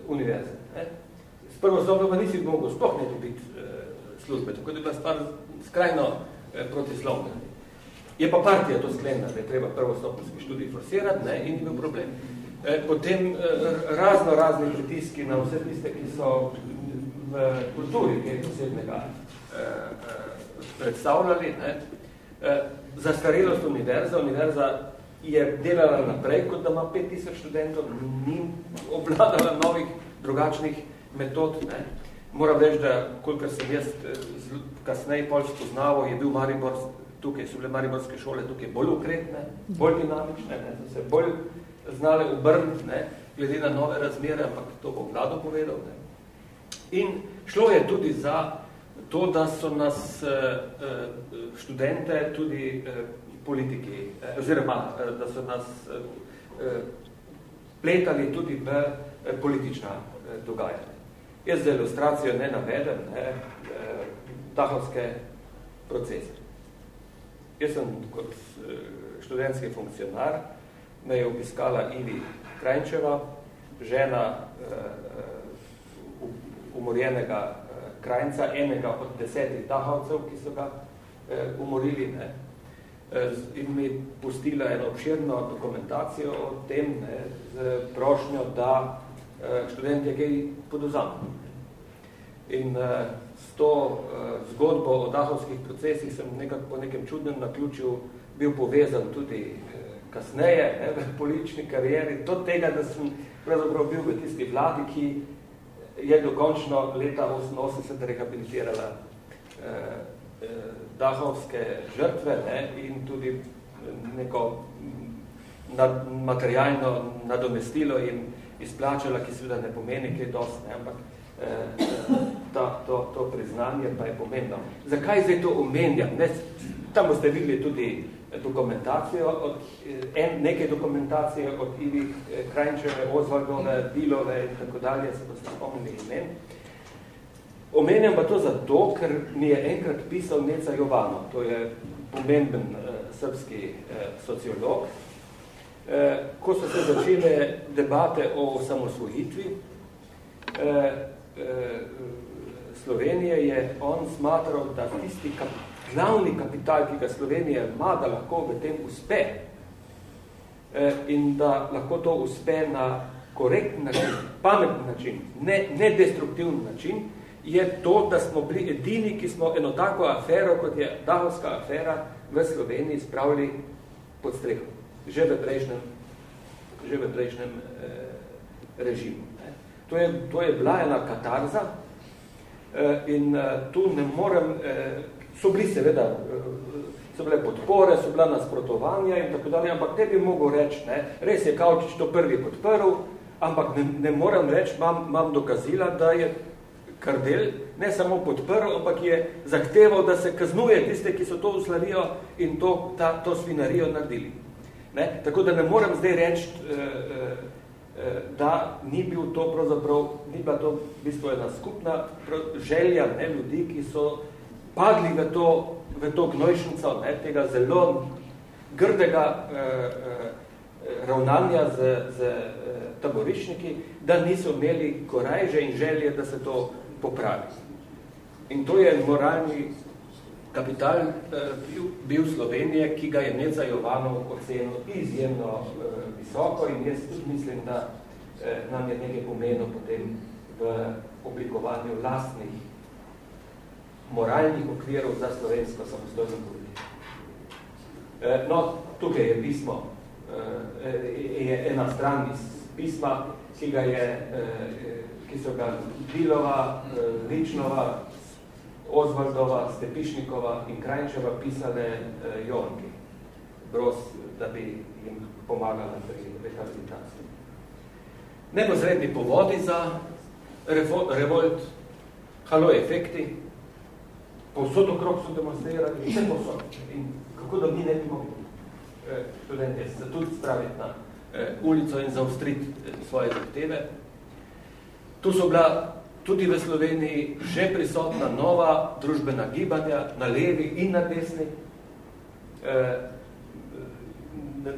univerze. S prvo stopno pa nisi mogel sploh ne dobiti uh, službe, tako da je bila stvar skrajno uh, protislovna. Je pa partija to sklenila, da je treba prvostopniški študij forsirati ne, in ni bil problem. Potem razno razni pritiski na vse tiste, ki so v kulturi kaj posebnega predstavljali. Ne. Zastarelost univerza, univerza je delala naprej, kot da ima 5000 študentov, ni obladala novih drugačnih metod. Ne. Moram reči, da kolikor sem jaz e, kasneje pol spoznaval, je bil Maribor tukaj so bile mariborske šole tukaj bolj ukretne, bolj dinamične, ne, so se bolj znale obrniti, ne, glede na nove razmere, ampak to bo vlado povedal. Ne. In šlo je tudi za to, da so nas eh, eh študente tudi eh, politiki, eh, oziroma, eh, da so nas eh, pletali tudi v politična dogajanja. Jaz za ilustracijo ne navedem ne, tahovske procese. Jaz sem kot študentski funkcionar, me je obiskala Ivi Krajnčeva, žena umorjenega krajnca, enega od desetih dahovcev, ki so ga umorili. Ne. Uh, in mi pustila eno obširno dokumentacijo o tem, ne, z prošnjo, da uh, študentje kaj podozamo. In uh, to uh, zgodbo o dahovskih procesih sem nekako po nekem čudnem naključju bil povezan tudi kasneje ne, v politični karieri, do tega, da sem pravzaprav bil v tisti vladi, ki je dokončno leta 88 rehabilitirala uh, dahovske žrtve ne, in tudi neko nad, materialno nadomestilo in izplačala, ki seveda ne pomeni kaj dost, ne, ampak ta, to, to priznanje pa je pomembno. Zakaj zdaj to omenjam? Ne, tam boste videli tudi dokumentacijo, od, en, nekaj dokumentacije od Ivi eh, Krajnčeve, Osvaldove, Dilove in tako dalje, se boste spomnili imen. Omenjam pa to zato, ker mi je enkrat pisal Neca Jovano, to je pomemben srpski sociolog. Ko so se začele debate o samosvojitvi Slovenije, je on smatral, da tisti kap, glavni kapital, ki ga Slovenija ima, da lahko v tem uspe in da lahko to uspe na korektni način, pametni način, ne, ne destruktivni način, je to, da smo bili edini, ki smo eno tako afero, kot je Dahovska afera, v Sloveniji spravili pod streho. Že v prejšnjem, že v prejšnjem eh, režimu. Ne. To, je, to je bila ena katarza eh, in eh, tu ne morem, eh, so bili seveda, eh, so bile podpore, so bila nasprotovanja in tako dalje, ampak ne bi mogel reči, ne, res je Kaučič to prvi podprl, ampak ne, ne moram reči, imam, imam dokazila, da je Kardel ne samo podprl, ampak je zahteval, da se kaznuje tiste, ki so to uslavijo in to, ta, to svinarijo naredili. Ne? Tako da ne moram zdaj reči, eh, eh, da ni bil to pravzaprav, ni bila to v bistvu ena skupna želja ne, ljudi, ki so padli v to, v to gnojšnico ne, tega zelo grdega eh, eh, ravnanja z, z eh, taborišniki, da niso imeli korajže in želje, da se to popravi. In to je moralni kapital eh, bil, bil Slovenije, ki ga je Neca Jovanov ocenil izjemno eh, visoko in jaz tudi mislim, da eh, nam je nekaj pomenil potem v oblikovanju lastnih moralnih okvirov za slovensko samostojno. Eh, no, tukaj je pismo, je ena stran iz pisma, ki ga je ki so ga Bilova, eh, Ličnova, Ozvaldova, Stepišnikova in Krajnčeva pisale eh, Jonki, Bros, da bi jim pomagala pri rehabilitaciji. Neposredni povodi za revolt, halo efekti, povsod okrog so demonstrirali, vse povsod. In kako da mi ne bi mogli eh, študente se tudi spraviti na ulico in zaostriti svoje zahteve, Tu so bila tudi v Sloveniji že prisotna nova družbena gibanja na levi in na desni. E,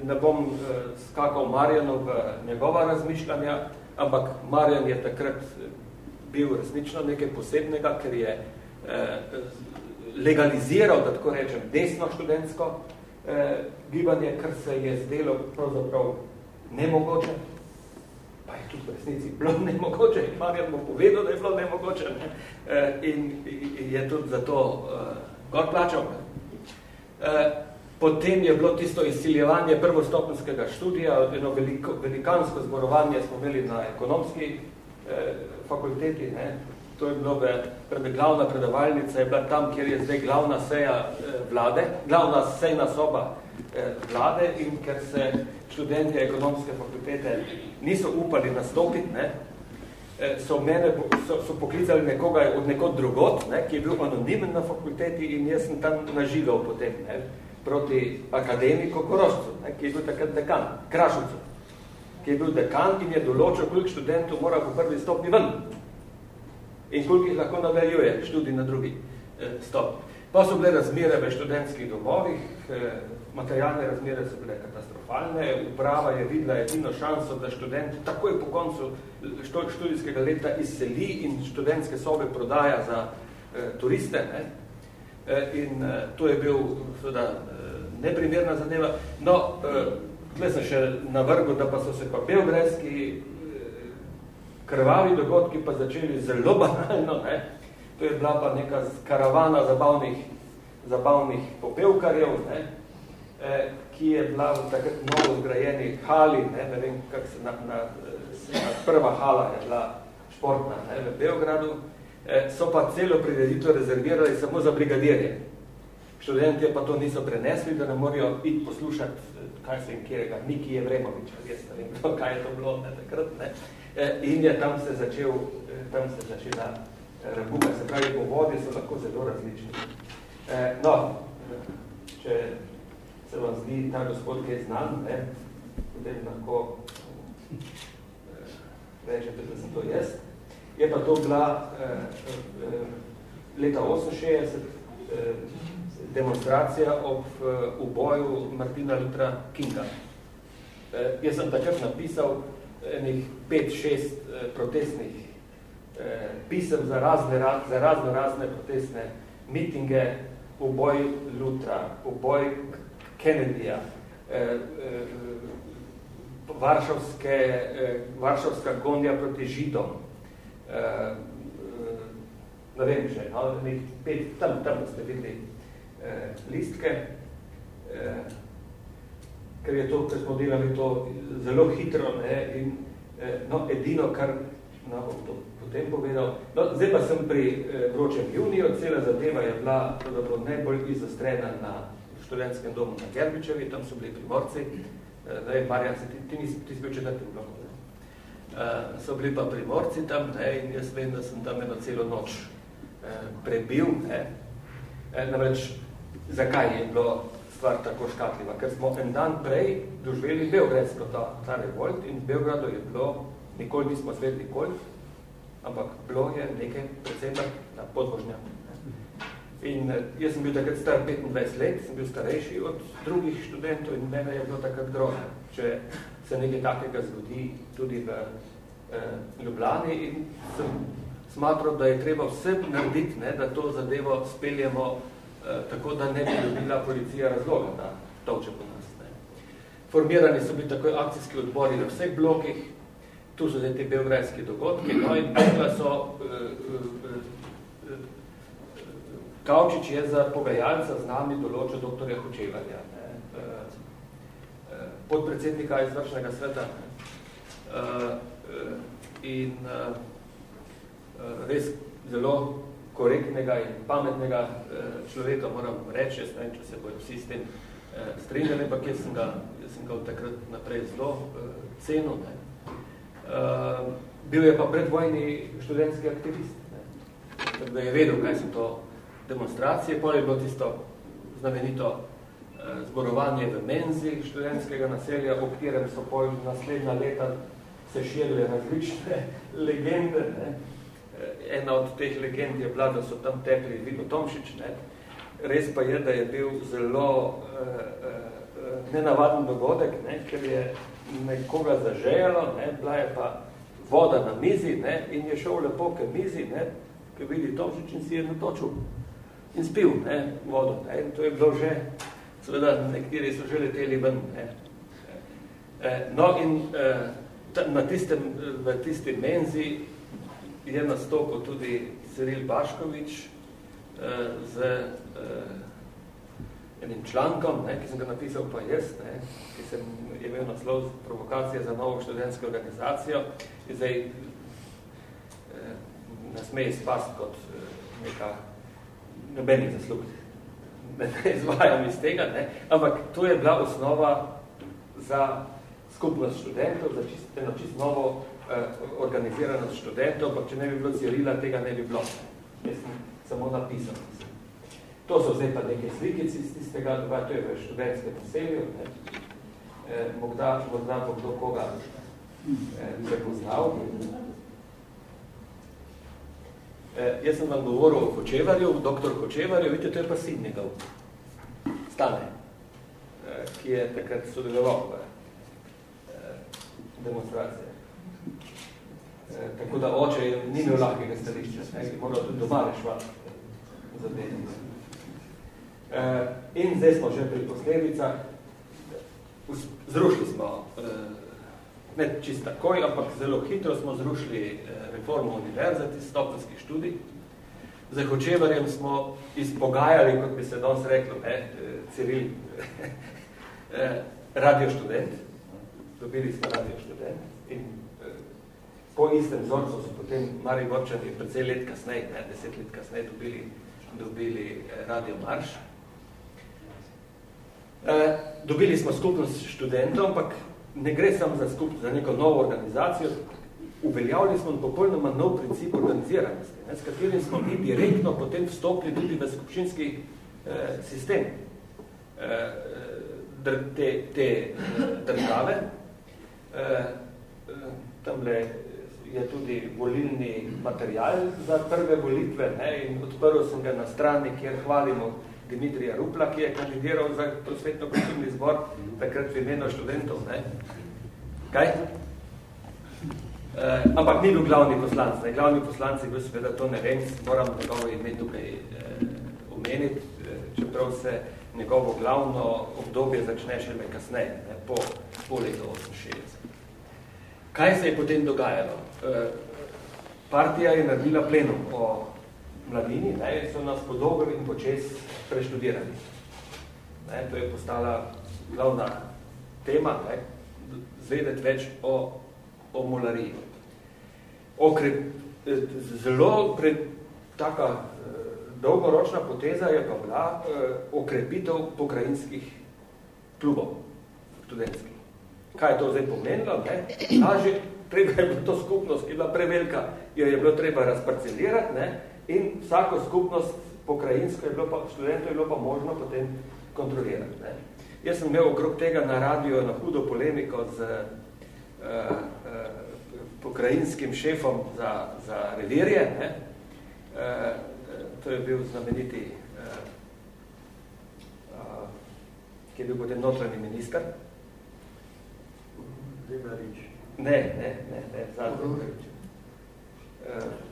ne bom e, skakal Marjano v njegova razmišljanja, ampak Marjan je takrat bil resnično nekaj posebnega, ker je e, legaliziral, da tako rečem, desno študentsko gibanje, kar se je zdelo pravzaprav nemogoče pa je tudi v resnici bilo nemogoče, in Marjan bo povedal, da je bilo nemogoče, ne? E, in, je tudi za to uh, gor plačal. Uh, potem je bilo tisto izsiljevanje prvostopenskega študija, eno veliko, velikansko zborovanje smo imeli na ekonomski uh, fakulteti, ne? to je bilo, v, glavna predavalnica je bila tam, kjer je zdaj glavna seja uh, vlade, glavna sejna soba Eh, vlade in ker se študenti ekonomske fakultete niso upali nastopiti, ne, eh, so, mene, so, so poklicali nekoga od nekod drugot, ne, ki je bil anonimen na fakulteti in jaz sem tam nažigal potem ne, proti akademiku Korošcu, ne, ki je bil takrat dekan, Krašovcu, ki je bil dekan in je določil, koliko študentov mora po prvi stopni ven in koliko jih lahko nadaljuje študij na drugi eh, stopni. Pa so bile razmere v študentskih domovih, eh, materialne razmere so bile katastrofalne, uprava je videla edino šanso, da študent takoj po koncu študijskega leta izseli in študentske sobe prodaja za eh, turiste. Ne? Eh, in eh, to je bil seveda, eh, neprimerna zadeva. No, eh, tle sem še navrgel, da pa so se pa belgrajski eh, krvavi dogodki pa začeli zelo banalno. Ne? To je bila pa neka karavana zabavnih, zabavnih popevkarjev, ne? Eh, ki je bila v takrat novo zgrajeni hali, ne, ne vem, kak se na, na, na prva hala je bila športna ne, v Beogradu, eh, so pa celo prireditev rezervirali samo za brigadirje. Študentje pa to niso prenesli, da ne morajo iti poslušati, eh, kaj se in kjerega, Niki Jevremovič, jaz ne vem, kaj je to bilo ne, takrat. Ne. In je tam se začel, tam se začela rabuka, se pravi, po vodi so lahko zelo različni. No, če se vam zdi ta gospod, ki je znan, ne, potem lahko eh, rečete, da sem to jaz. Je pa to bila eh, eh, leta 68, eh, demonstracija ob uboju Martina Lutra Kinga. Jaz sem takrat napisal enih pet, šest protestnih pisem za razne, za razne, razne protestne mitinge, uboj Lutra, uboj Kennedyja, varšavske, varšavska gonja proti židom, ne vem že, no, nek pet, tam, tam ste videli eh, listke, eh, ker je to, ker smo delali to zelo hitro, ne, in eh, no, edino, kar no, to potem povedal, no, zdaj pa sem pri eh, vročem juniju, cela zadeva je bila najbolj izostrena na študentskem domu na Gerbičevi, tam so bili primorci, ne vem, Marjan, ti, ti, ti, ti si bil četrti bloku, Uh, so bili pa primorci tam ne, in jaz vem, da sem tam eno celo noč Eh, prebil. Ne. Eh, namreč, zakaj je bilo stvar tako škatljiva? Ker smo en dan prej doživeli Beogradsko ta, ta revolt in v Beogradu je bilo, nikoli nismo svetli nikoli, ampak bilo je nekaj predvsem na podvožnja. In eh, jaz sem bil takrat star 25 let, sem bil starejši od drugih študentov in mene je bilo takrat grozno, če se nekaj takega zgodi tudi v eh, Ljubljani in sem smatral, da je treba vse narediti, ne, da to zadevo speljemo eh, tako, da ne bi dobila policija razloga, da toče po nas. Ne. Formirani so bili takoj akcijski odbori na vseh blokih, tu so zdaj te beograjski dogodki, no in tukaj so eh, eh, Kavčič je za pogajalca z nami določil doktorja Hočevarja, eh, eh, podpredsednika izvršnega sveta. Eh, in res zelo korektnega in pametnega človeka, moram reči, jaz ne vem, če se bojo vsi s tem strinjali, ampak jaz sem ga, jaz sem ga takrat naprej zelo cenil. Ne. Bil je pa predvojni študentski aktivist, ne. tako da je vedel, kaj so to demonstracije, potem je bilo tisto znamenito zborovanje v menzi študentskega naselja, v katerem so pol naslednja leta se širile različne legende, ne ena od teh legend je bila, da so tam tekli Vito Tomšič, ne? res pa je, da je bil zelo uh, uh, nenavaden dogodek, ne? ker je nekoga zažejalo, ne? bila je pa voda na mizi ne? in je šel lepo k mizi, ne? ker vidi Tomšič in si je natočil in spil ne? vodo. Ne? In to je bilo že, seveda nekateri so že leteli ven. Ne? No in na tistem, v tisti menzi je nastopil tudi Cyril Baškovič eh, z enim člankom, ne, ki sem ga napisal pa jaz, ne, ki sem imel naslov provokacije za novo študentsko organizacijo. In zdaj ne sme izpast kot neka nobenih zaslug. Ne, ne izvajam iz tega, ne, ampak to je bila osnova za skupnost študentov, za čist, eno čist novo eh, organiziranost študentov, pa če ne bi bilo Cirila, tega ne bi bilo. Jaz sem samo napisal. To so zdaj pa neke slikici iz tistega, dva, to je v študentskem naselju. Ne. Eh, morda, morda bo kdo koga eh, se poznal. Eh, jaz sem vam govoril o Hočevarju, doktor Hočevarju, vidite, to je pa sin njegov. Stane, eh, ki je takrat sodeloval v eh, demonstracije. Eh, tako da oče je, ni imel lahkega stališča, ne, moral tudi doma rešvati za e, In zdaj smo že pri posledicah. Zrušili smo, e, ne čisto takoj, ampak zelo hitro smo zrušili reformo univerze, tisti stopenski študij. Za Hočevarjem smo izpogajali, kot bi se danes reklo, ne, Ciril, radio študent. Dobili smo radio študent in po istem vzorcu so potem Mariborčani precej let kasneje, ne, deset let kasneje dobili, dobili eh, Radio Marš. Dobili smo skupnost študentov, ampak ne gre samo za skupnost, za neko novo organizacijo. Uveljavili smo popolnoma nov princip organiziranosti, ne, s katerim smo mi direktno potem vstopili tudi v skupščinski eh, sistem eh, dr, te, te države. Eh, tamle je tudi volilni material za prve volitve ne, in odprl sem ga na strani, kjer hvalimo Dimitrija Rupla, ki je kandidiral za prosvetno kulturni zbor, takrat v imenu študentov. Ne? Kaj? Uh, ampak ni bil glavni poslanc. Ne? Glavni poslanc je bil seveda to ne vem, moram njegovo ime tukaj uh, omeniti, uh, čeprav se njegovo glavno obdobje začne šele kasneje, ne? po, po letu 68. Kaj se je potem dogajalo? Uh, partija je naredila plenum o mladini, ne? so nas podobili in počes preštudirali. Ne? To je postala glavna tema, ne? zvedeti več o o molariji. Okrep, zelo pred taka eh, dolgoročna poteza je pa bila eh, okrepitev pokrajinskih klubov študentskih. Kaj je to zdaj pomenilo? Ne? Lažje, treba je bilo to skupnost, ki je bila prevelika, jo je bilo treba razparcelirati? In vsako skupnost pokrajinsko je bilo pa, študentov je bilo pa možno potem kontrolirati. Ne? Jaz sem imel okrog tega na radio na hudo polemiko z uh, uh, pokrajinskim šefom za, za revirje. Ne? Uh, to je bil znameniti, uh, uh, ki je bil potem notranji minister. Zemljarič. Ne, ne, ne, ne, zadnji. Uh,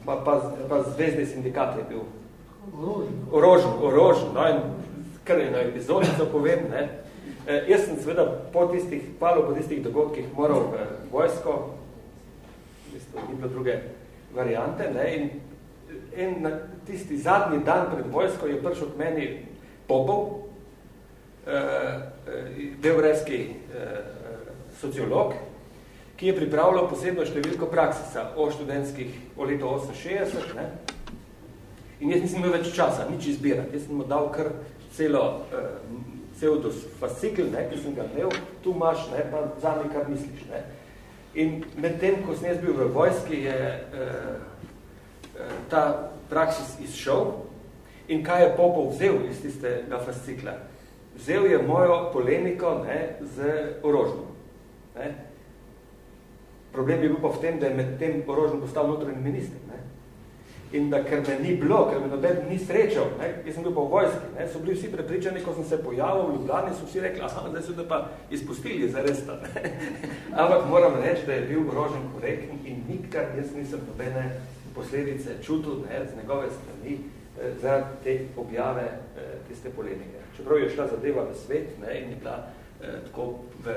pa, pa, pa zvezdni sindikat je bil. Orožen. Orožen. No, in kar je na epizodico povem, ne? Eh, jaz sem seveda po tistih, palo po tistih dogodkih moral v vojsko, mislim, ni bilo druge variante, ne, in en na tisti zadnji dan pred vojsko je prišel k meni Popov, eh, beograjski eh, sociolog, ki je pripravljal posebno številko praksisa o študentskih o leto 68, ne, in jaz nisem imel več časa, nič izbirati, jaz sem mu dal kar celo eh, pseudos fascikl, ne, ki sem ga imel, tu imaš, ne, pa zami, kar misliš. Ne. In med tem, ko sem jaz bil v vojski, je eh, ta praksis izšel in kaj je Popov vzel iz tistega fascikla? Vzel je mojo polemiko ne, z orožjem. Ne. Problem je bil pa v tem, da je med tem orožjem postal notranji minister. Ne in da ker me ni bilo, ker me noben ni srečal, ne, jaz sem bil pa v vojski, ne, so bili vsi prepričani, ko sem se pojavil v Ljubljani, so vsi rekli, aha, zdaj so da pa izpustili za resta. Ampak moram reči, da je bil grožen korekten in nikar jaz nisem nobene posledice čutil ne, z njegove strani eh, za te objave eh, tiste polemike. Čeprav je šla zadeva v svet ne, in je bila eh, tako v,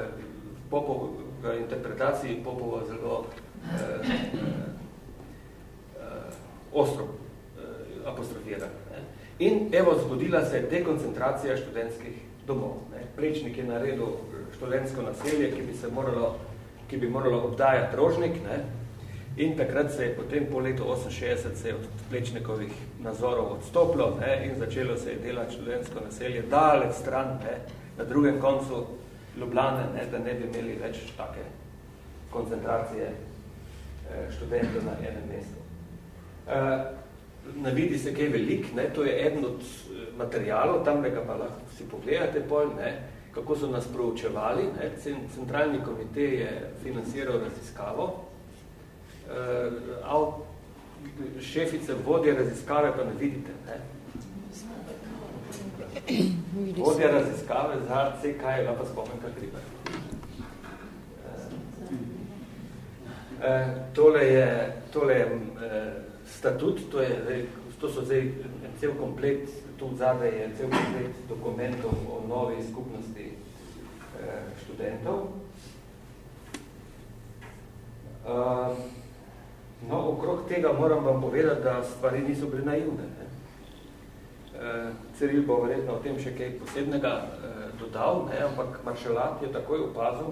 Popov, v interpretaciji Popova zelo eh, ostro eh, apostrofira. Ne. In evo, zgodila se dekoncentracija študentskih domov. Ne. Plečnik je naredil študentsko naselje, ki bi se moralo, ki bi moralo obdajati rožnik, ne. in takrat se je potem po letu 68 se od plečnikovih nazorov odstopilo ne, in začelo se je delati študentsko naselje dalek stran, ne, na drugem koncu Ljubljane, ne, da ne bi imeli več take koncentracije eh, študentov na enem mestu. Uh, navidi se kaj velik, ne, to je eden od eh, materijalov, tam ga pa lahko si pogledate pol, ne, kako so nas proučevali. Ne, centralni komite je financiral raziskavo. Šefice vodje raziskave pa ne vidite. Ne. Vodja raziskave za CK je pa spomen kak riba. Uh, tole je, tole je uh, statut, to, je, to so zdaj cel komplet, tu zadaj je cel komplet dokumentov o novi skupnosti eh, študentov. Uh, no, okrog tega moram vam povedati, da stvari niso bile naivne. Ne? Uh, Ciril bo verjetno o tem še kaj posebnega uh, dodal, ne? ampak Maršalat je takoj opazil,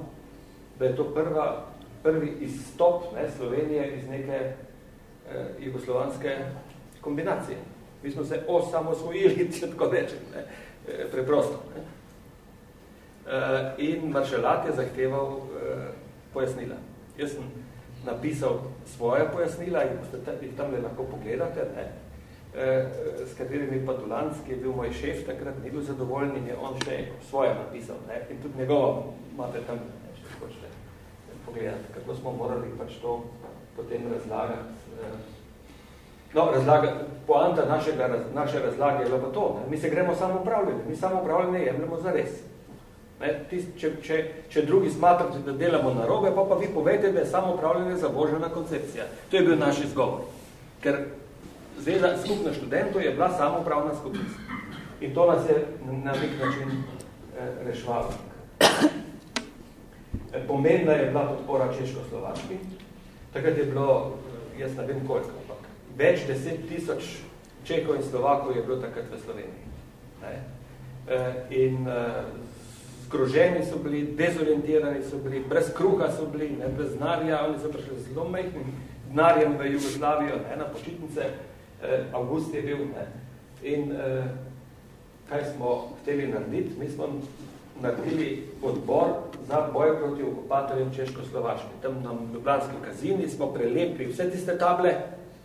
da je to prva, prvi izstop ne, Slovenije iz neke eh, jugoslovanske kombinacije. Mi smo se osamosvojili, če tako rečem, ne, eh, preprosto. Ne. Eh, in Maršalat je zahteval eh, pojasnila. Jaz sem napisal svoje pojasnila jih tam lahko pogledate, ne, s katerimi pa Dulanc, ki je bil moj šef takrat, ni bil zadovoljen in je on še svoje napisal. Ne, in tudi njegovo imate tam, ne, če hočete pogledati, kako smo morali pač to potem razlagati No, razlaga, poanta našega, naše razlage je pa to. Ne? Mi se gremo samo upravljanje. Mi samo upravljanje jemljamo za res. Ne? Tist, če, če, če drugi smatrate, da delamo na robe, pa pa vi povete, da je samo upravljanje zavožena koncepcija. To je bil naš izgovor. Ker zveza skupna študentov je bila samo upravna skupnost. In to nas je na nek način eh, rešvalo. Eh, pomembna je bila podpora Češko-Slovaški. Takrat je bilo, eh, jaz ne vem koliko, ampak več deset tisoč Čekov in Slovakov je bilo takrat v Sloveniji. In zgroženi so bili, dezorientirani so bili, brez kruha so bili, ne, brez denarja, oni so prišli zelo mehnim denarjem v Jugoslavijo, ne, na počitnice, avgust je bil. Ne. In kaj smo hteli narediti? Mi smo naredili odbor za boj proti okupatorjem Češko-Slovaške. Tam na Ljubljanski kazini smo prelepili vse tiste table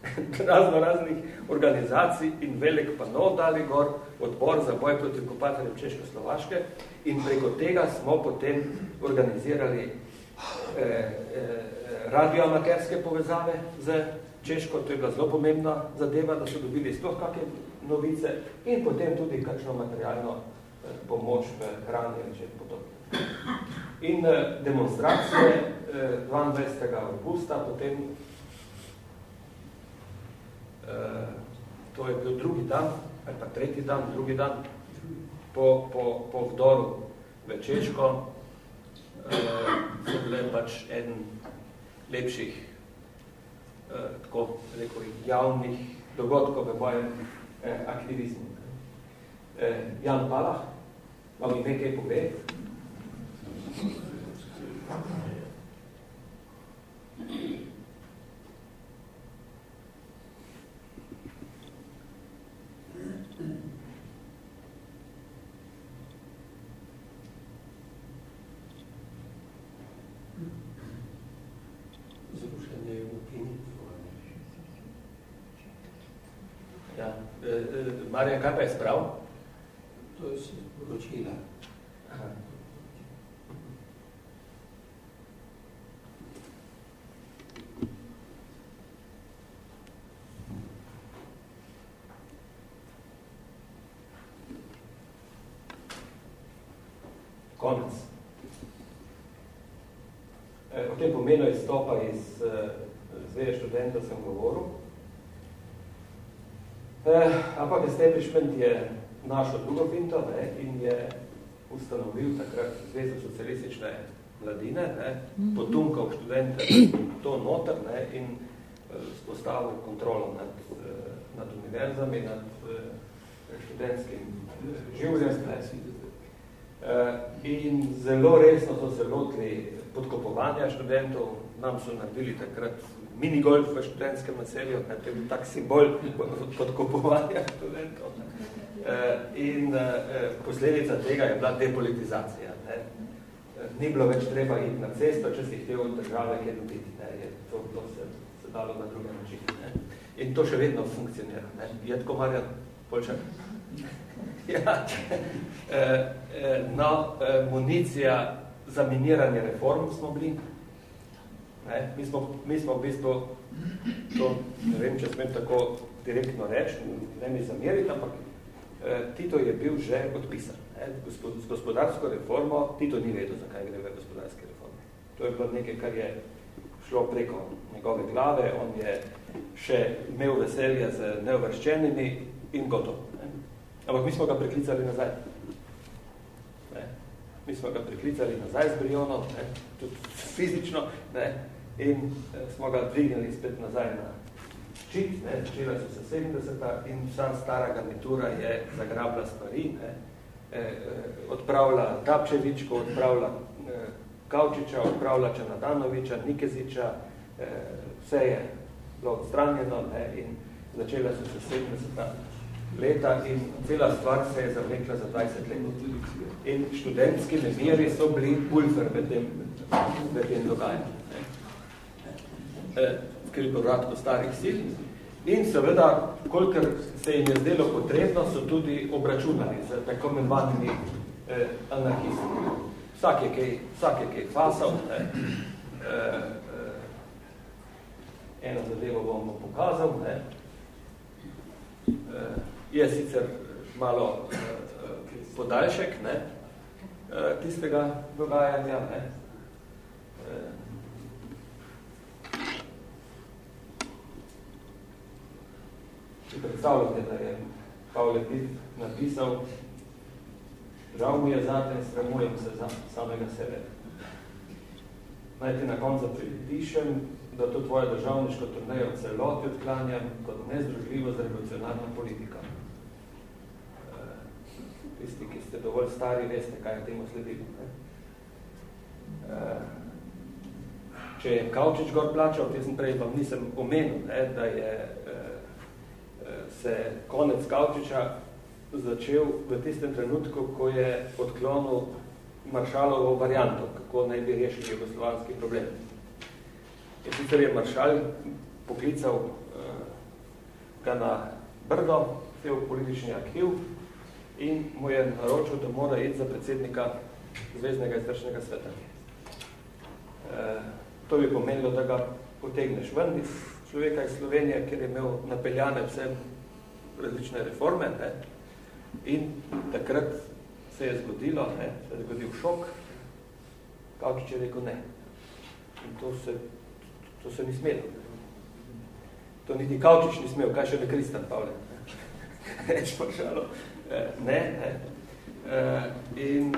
razno raznih organizacij in velik pano dali gor odbor za boj proti okupatorjem Češko-Slovaške in preko tega smo potem organizirali eh, eh, radioamaterske povezave z Češko, to je bila zelo pomembna zadeva, da so dobili sploh kakšne novice in potem tudi kakšno materialno eh, pomoč v hrani in če podobno. In eh, demonstracije eh, 22. augusta potem, eh, to je bil drugi dan, ali pa tretji dan, drugi dan, po, po, po vdoru v Češko, eh, so bile pač eden lepših eh, tako rekel, javnih dogodkov v bojem eh, aktivizmu. Eh, Jan Palah, vam ime kaj pove? Zrušenje je ukiniti. Ja. E, e, Marjan, kaj pa je sprav? To je se sporočila. Konec. E, o tem pomenu izstopa iz e, zveje študenta sem govoril. Eh, ampak establishment je našel drugo finto ne, in je ustanovil takrat Zvezo socialistične mladine, ne, potunkal študente to noter ne, in eh, spostavil kontrolo nad, eh, nad univerzami, nad eh, študentskim eh, življenjem. Eh, in zelo resno so se lotili podkopovanja študentov, nam so naredili takrat minigolf v študentskem naselju, ne, to je bil tak simbol podkopovanja študentov. Uh, in uh, posledica tega je bila depolitizacija. Ne. Ni bilo več treba iti na cesto, če si htel države kaj dobiti. Ne. Je, to, to se, se dalo na druge načine. Ne. In to še vedno funkcionira. Ne. Je tako, Polčak? ja. uh, no, municija za miniranje reform smo bili, Ne? Mi, smo, mi smo v bistvu, to, ne vem, če smem tako direktno reči, ne mi zameriti, ampak eh, Tito je bil že odpisan. Ne? Gospod, z gospodarsko reformo Tito ni vedel, zakaj gre v gospodarske reforme. To je bilo nekaj, kar je šlo preko njegove glave, on je še imel veselje z neuvrščenimi in gotovo. Ne? Ampak mi smo ga preklicali nazaj. Ne? Mi smo ga preklicali nazaj z Brionom, ne? tudi fizično, ne? In eh, smo ga dvignili spet nazaj na ščit, ne, začela so se 70 in vsa stara garnitura je zagrabila stvari, ne, eh, eh, odpravila Dapčevičko, odpravila eh, Kavčiča, odpravila Čanadanoviča, Nikeziča, eh, vse je bilo odstranjeno ne, in začela so se 70 leta in cela stvar se je zavlekla za 20 let. In študentski nemiri so bili pulfer v tem, v tem dogajanju ker je povratko starih sil. In seveda, kolikor se jim je zdelo potrebno, so tudi obračunali z tako imenovanimi eh, anarhisti. Vsak je kaj, vsak je kaj fasal. Ne. Eh, eh, eno zadevo bom pokazal. Ne. je sicer malo uh, podaljšek ne, uh, tistega dogajanja. Ne. Uh, če predstavljate, da je Pavle Pit napisal, žal mi je zate in sramujem se za samega sebe. Naj ti na koncu pripišem, da to tvoje državniško turnejo celoti odklanjam kot nezdružljivo z revolucionarna politika. E, tisti, ki ste dovolj stari, veste, kaj je temu sledilo. Ne? E, če je Kavčič gor plačal, te sem prej vam nisem omenil, ne, da je e, se konec Kavčiča začel v tistem trenutku, ko je odklonil maršalovo varianto, kako naj bi rešili jugoslovanski problem. In sicer je maršal poklical uh, ga na Brdo, v politični arhiv in mu je naročil, da mora iti za predsednika Zvezdnega izvršnega sveta. Uh, to bi pomenilo, da ga potegneš ven iz človeka iz Slovenije, kjer je imel napeljane vse različne reforme ne? in takrat se je zgodilo, ne, se je zgodil šok, Kavčič je rekel ne. In to se, to se ni smelo. To niti Kavčič ni smel, kaj še ne Kristan Pavle. Reč pa šalo. Eh, ne, ne. Eh, in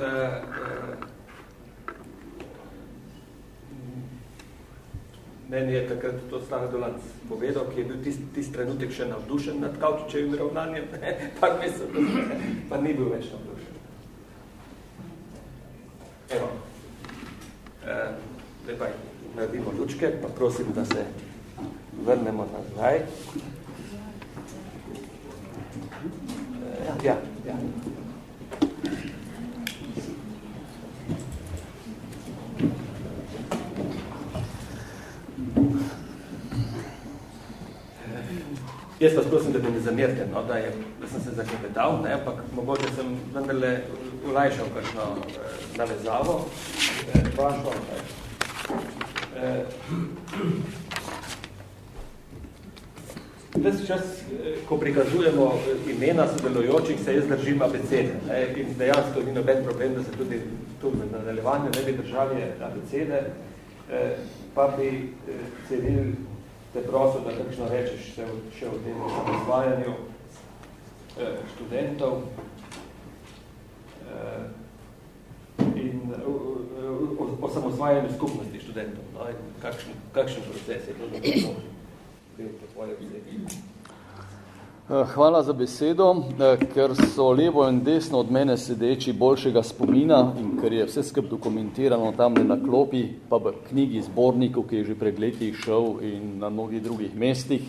meni je takrat to Stane Dolanc povedal, ki je bil tist, tist trenutek še navdušen nad Kavčičevim ravnanjem, par mesec, pa ni bil več navdušen. Evo, e, zdaj pa naredimo lučke, pa prosim, da se vrnemo nazaj. E, ja, ja. Jaz vas prosim, da bi me zamerite, no, da, je, da sem se zaklepetal, ne, ampak mogoče sem vendarle ulajšal kakšno eh, navezavo. Eh, vašo, eh, Ves čas, eh, ko prikazujemo imena sodelujočih, se jaz držim abecede. Ne, in dejansko ni noben problem, da se tudi tu v nadaljevanju ne bi držali abecede, eh, pa bi eh, Ciril te prosil, da kakšno rečeš še, še o tem samosvajanju eh, študentov. Eh, in o, o, o samosvajanju skupnosti študentov. No? Kakšen, kakšen proces je to eh, Hvala za besedo, eh, ker so levo in desno od mene sedeči boljšega spomina in ker je vse skup dokumentirano tam na klopi, pa v knjigi zbornikov, ki je že pred leti šel in na mnogih drugih mestih,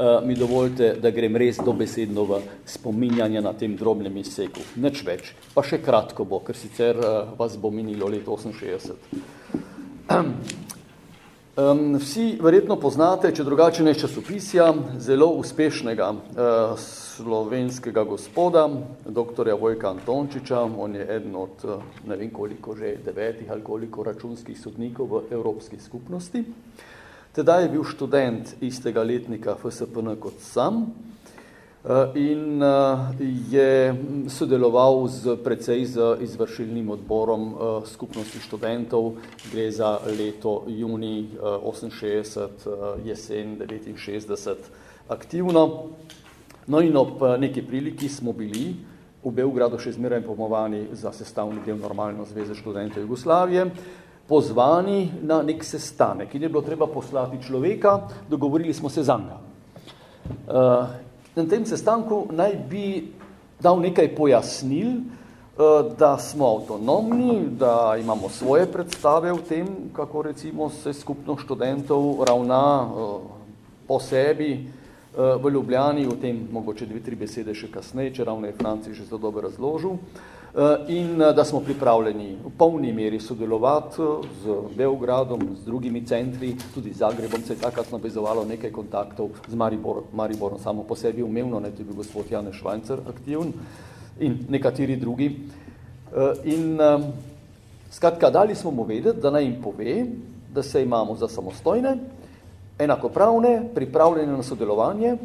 Eh, mi dovolite, da grem res dobesedno v spominjanje na tem drobnem izseku. Nič več, pa še kratko bo, ker sicer vas bo minilo let 68. Um, vsi verjetno poznate, če drugače ne časopisja, zelo uspešnega uh, slovenskega gospoda, doktorja Vojka Antončiča. On je eden od, uh, ne vem koliko že, devetih ali koliko računskih sodnikov v Evropski skupnosti. Tedaj je bil študent istega letnika FSPN kot sam in eh, je sodeloval z, precej z izvršilnim odborom eh, skupnosti študentov, gre za leto juni 68, jesen 69 aktivno. No in ob neki priliki smo bili v Beogradu še zmeraj pomovani za sestavni del normalno zveze študentov Jugoslavije, pozvani na nek sestanek in je bilo treba poslati človeka, dogovorili smo se za njega. Na tem sestanku naj bi dal nekaj pojasnil, uh, da smo avtonomni, da imamo svoje predstave o tem, kako recimo se skupno študentov ravna uh, po sebi uh, v Ljubljani, o tem mogoče dve, tri besede še kasneje, če ravno je Franci že zelo dobro razložil. Eh, in eh, da smo pripravljeni v polni meri sodelovati eh, z Beogradom, z drugimi centri, tudi Zagrebom se je takrat navezovalo nekaj kontaktov z Maribor, Mariborom samo po sebi umevno, ne tudi gospod Janez Švajcer aktivn in nekateri drugi. In skratka, dali smo mu vedeti, da naj jim pove, da se imamo za samostojne, enakopravne, pripravljene na sodelovanje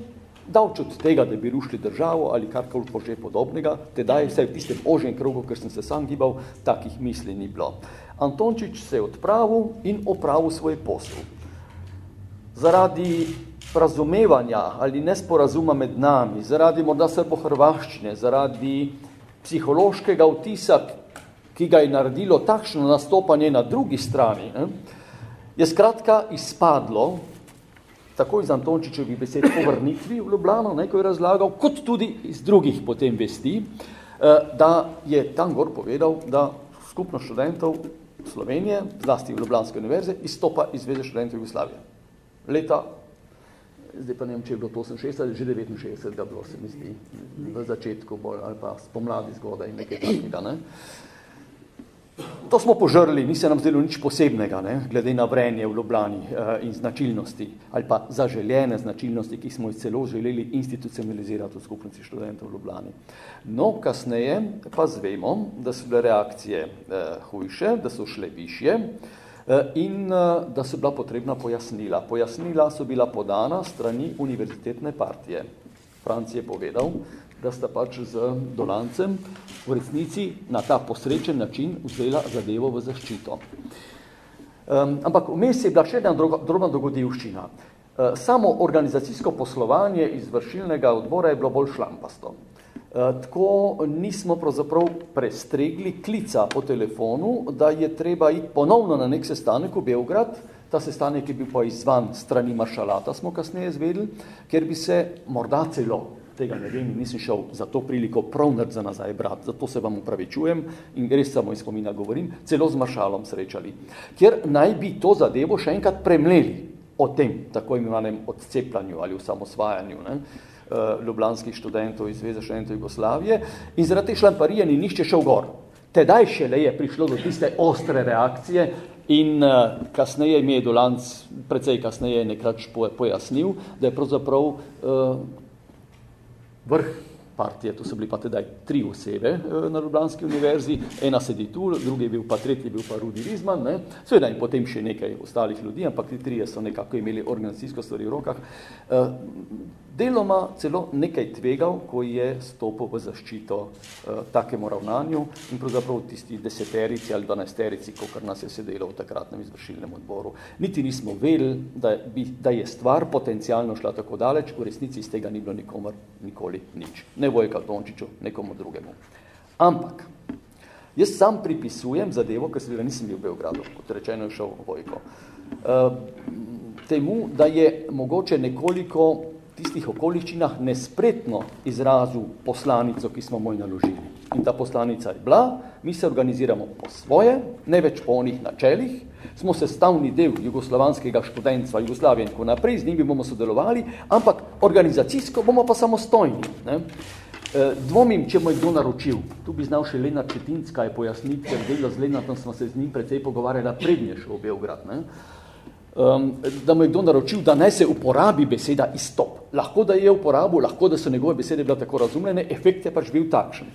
Davč od tega, da bi rušili državo ali karkoli že podobnega, tedaj vse v tistem ožjem krogu, ker sem se sam gibal, takih misli ni bilo. Antončič se je odpravil in opravil svoj posel. Zaradi razumevanja ali nesporazuma med nami, zaradi morda srbo-hrvaščine, zaradi psihološkega vtisa, ki ga je naredilo takšno nastopanje na drugi strani, ne, je skratka izpadlo, tako iz Antončičevih besed o vrnitvi v Ljubljano, ne, ko je razlagal, kot tudi iz drugih potem vesti, eh, da je tam gor povedal, da skupno študentov Slovenije, zlasti v Ljubljanske univerze, izstopa iz Zveze študentov Jugoslavije. Leta, zdaj pa ne vem, če je bilo to 68 ali že 69, ga bilo se mi zdi v začetku bolj, ali pa spomladi zgodaj nekaj takega. Ne. To smo požrli, ni se nam zdelo nič posebnega, ne, glede na vrenje v Ljubljani eh, in značilnosti, ali pa zaželjene značilnosti, ki smo jih celo želeli institucionalizirati v skupnosti študentov v Ljubljani. No, kasneje pa zvemo, da so bile reakcije eh, hujše, da so šle višje eh, in eh, da so bila potrebna pojasnila. Pojasnila so bila podana strani univerzitetne partije. Franc je povedal, da sta pač z Dolancem v resnici na ta posrečen način vzela zadevo v zaščito. Um, ampak vmes je bila še ena drobna dogodivščina. Uh, samo organizacijsko poslovanje izvršilnega odbora je bilo bolj šlampasto. Uh, tako nismo pravzaprav prestregli klica po telefonu, da je treba iti ponovno na nek sestanek v Beograd, ta sestanek je bil pa izvan strani maršalata, smo kasneje zvedeli, ker bi se morda celo tega ne vem, nisem šel za to priliko prav za nazaj brat, zato se vam upravičujem in res samo iz spomina govorim, celo z maršalom srečali, kjer naj bi to zadevo še enkrat premleli o tem, tako imenovanem odcepljanju ali osamosvajanju ne, uh, ljubljanskih študentov iz Zveze študentov Jugoslavije in zaradi te šlamparije ni nišče šel gor. Tedaj šele je prišlo do tiste ostre reakcije in uh, kasneje mi je Dolanc, precej kasneje nekrat pojasnil, da je pravzaprav uh, vrh partije, to so bili pa tedaj tri osebe eh, na Ljubljanski univerzi, ena sedi tu, drugi je bil pa, tretji bil pa Rudi Rizman, ne? seveda in potem še nekaj ostalih ljudi, ampak ti trije so nekako imeli organizacijsko stvari v rokah. Deloma celo nekaj tvegal, ko je stopil v zaščito uh, takemu ravnanju in pravzaprav tisti deseterici ali dvanajsterici, kokor nas je sedelo v takratnem izvršilnem odboru. Niti nismo vedeli, da, bi, da je stvar potencialno šla tako daleč, v resnici iz tega ni bilo nikomor nikoli nič. Ne Vojka Dončiču, nekomu drugemu. Ampak, jaz sam pripisujem zadevo, ker seveda nisem bil v Beogradu, kot rečeno je šel Vojko, uh, temu, da je mogoče nekoliko tistih okoliščinah nespretno izrazil poslanico, ki smo moj naložili. In ta poslanica je bila, mi se organiziramo po svoje, ne več po onih načelih, smo sestavni del jugoslovanskega študentstva Jugoslavije in tako naprej, z njimi bomo sodelovali, ampak organizacijsko bomo pa samostojni. Ne? E, dvomim, če mu je kdo naročil. Tu bi znal še Lenart Četinska je pojasniti, ker delo z Lenartom smo se z njim precej pogovarjali prednje šel v Beograd. Ne? Um, da mu je kdo naročil, da naj se uporabi beseda izstop. Lahko, da je uporabil, lahko, da so njegove besede bile tako razumljene, efekt je pač bil takšen.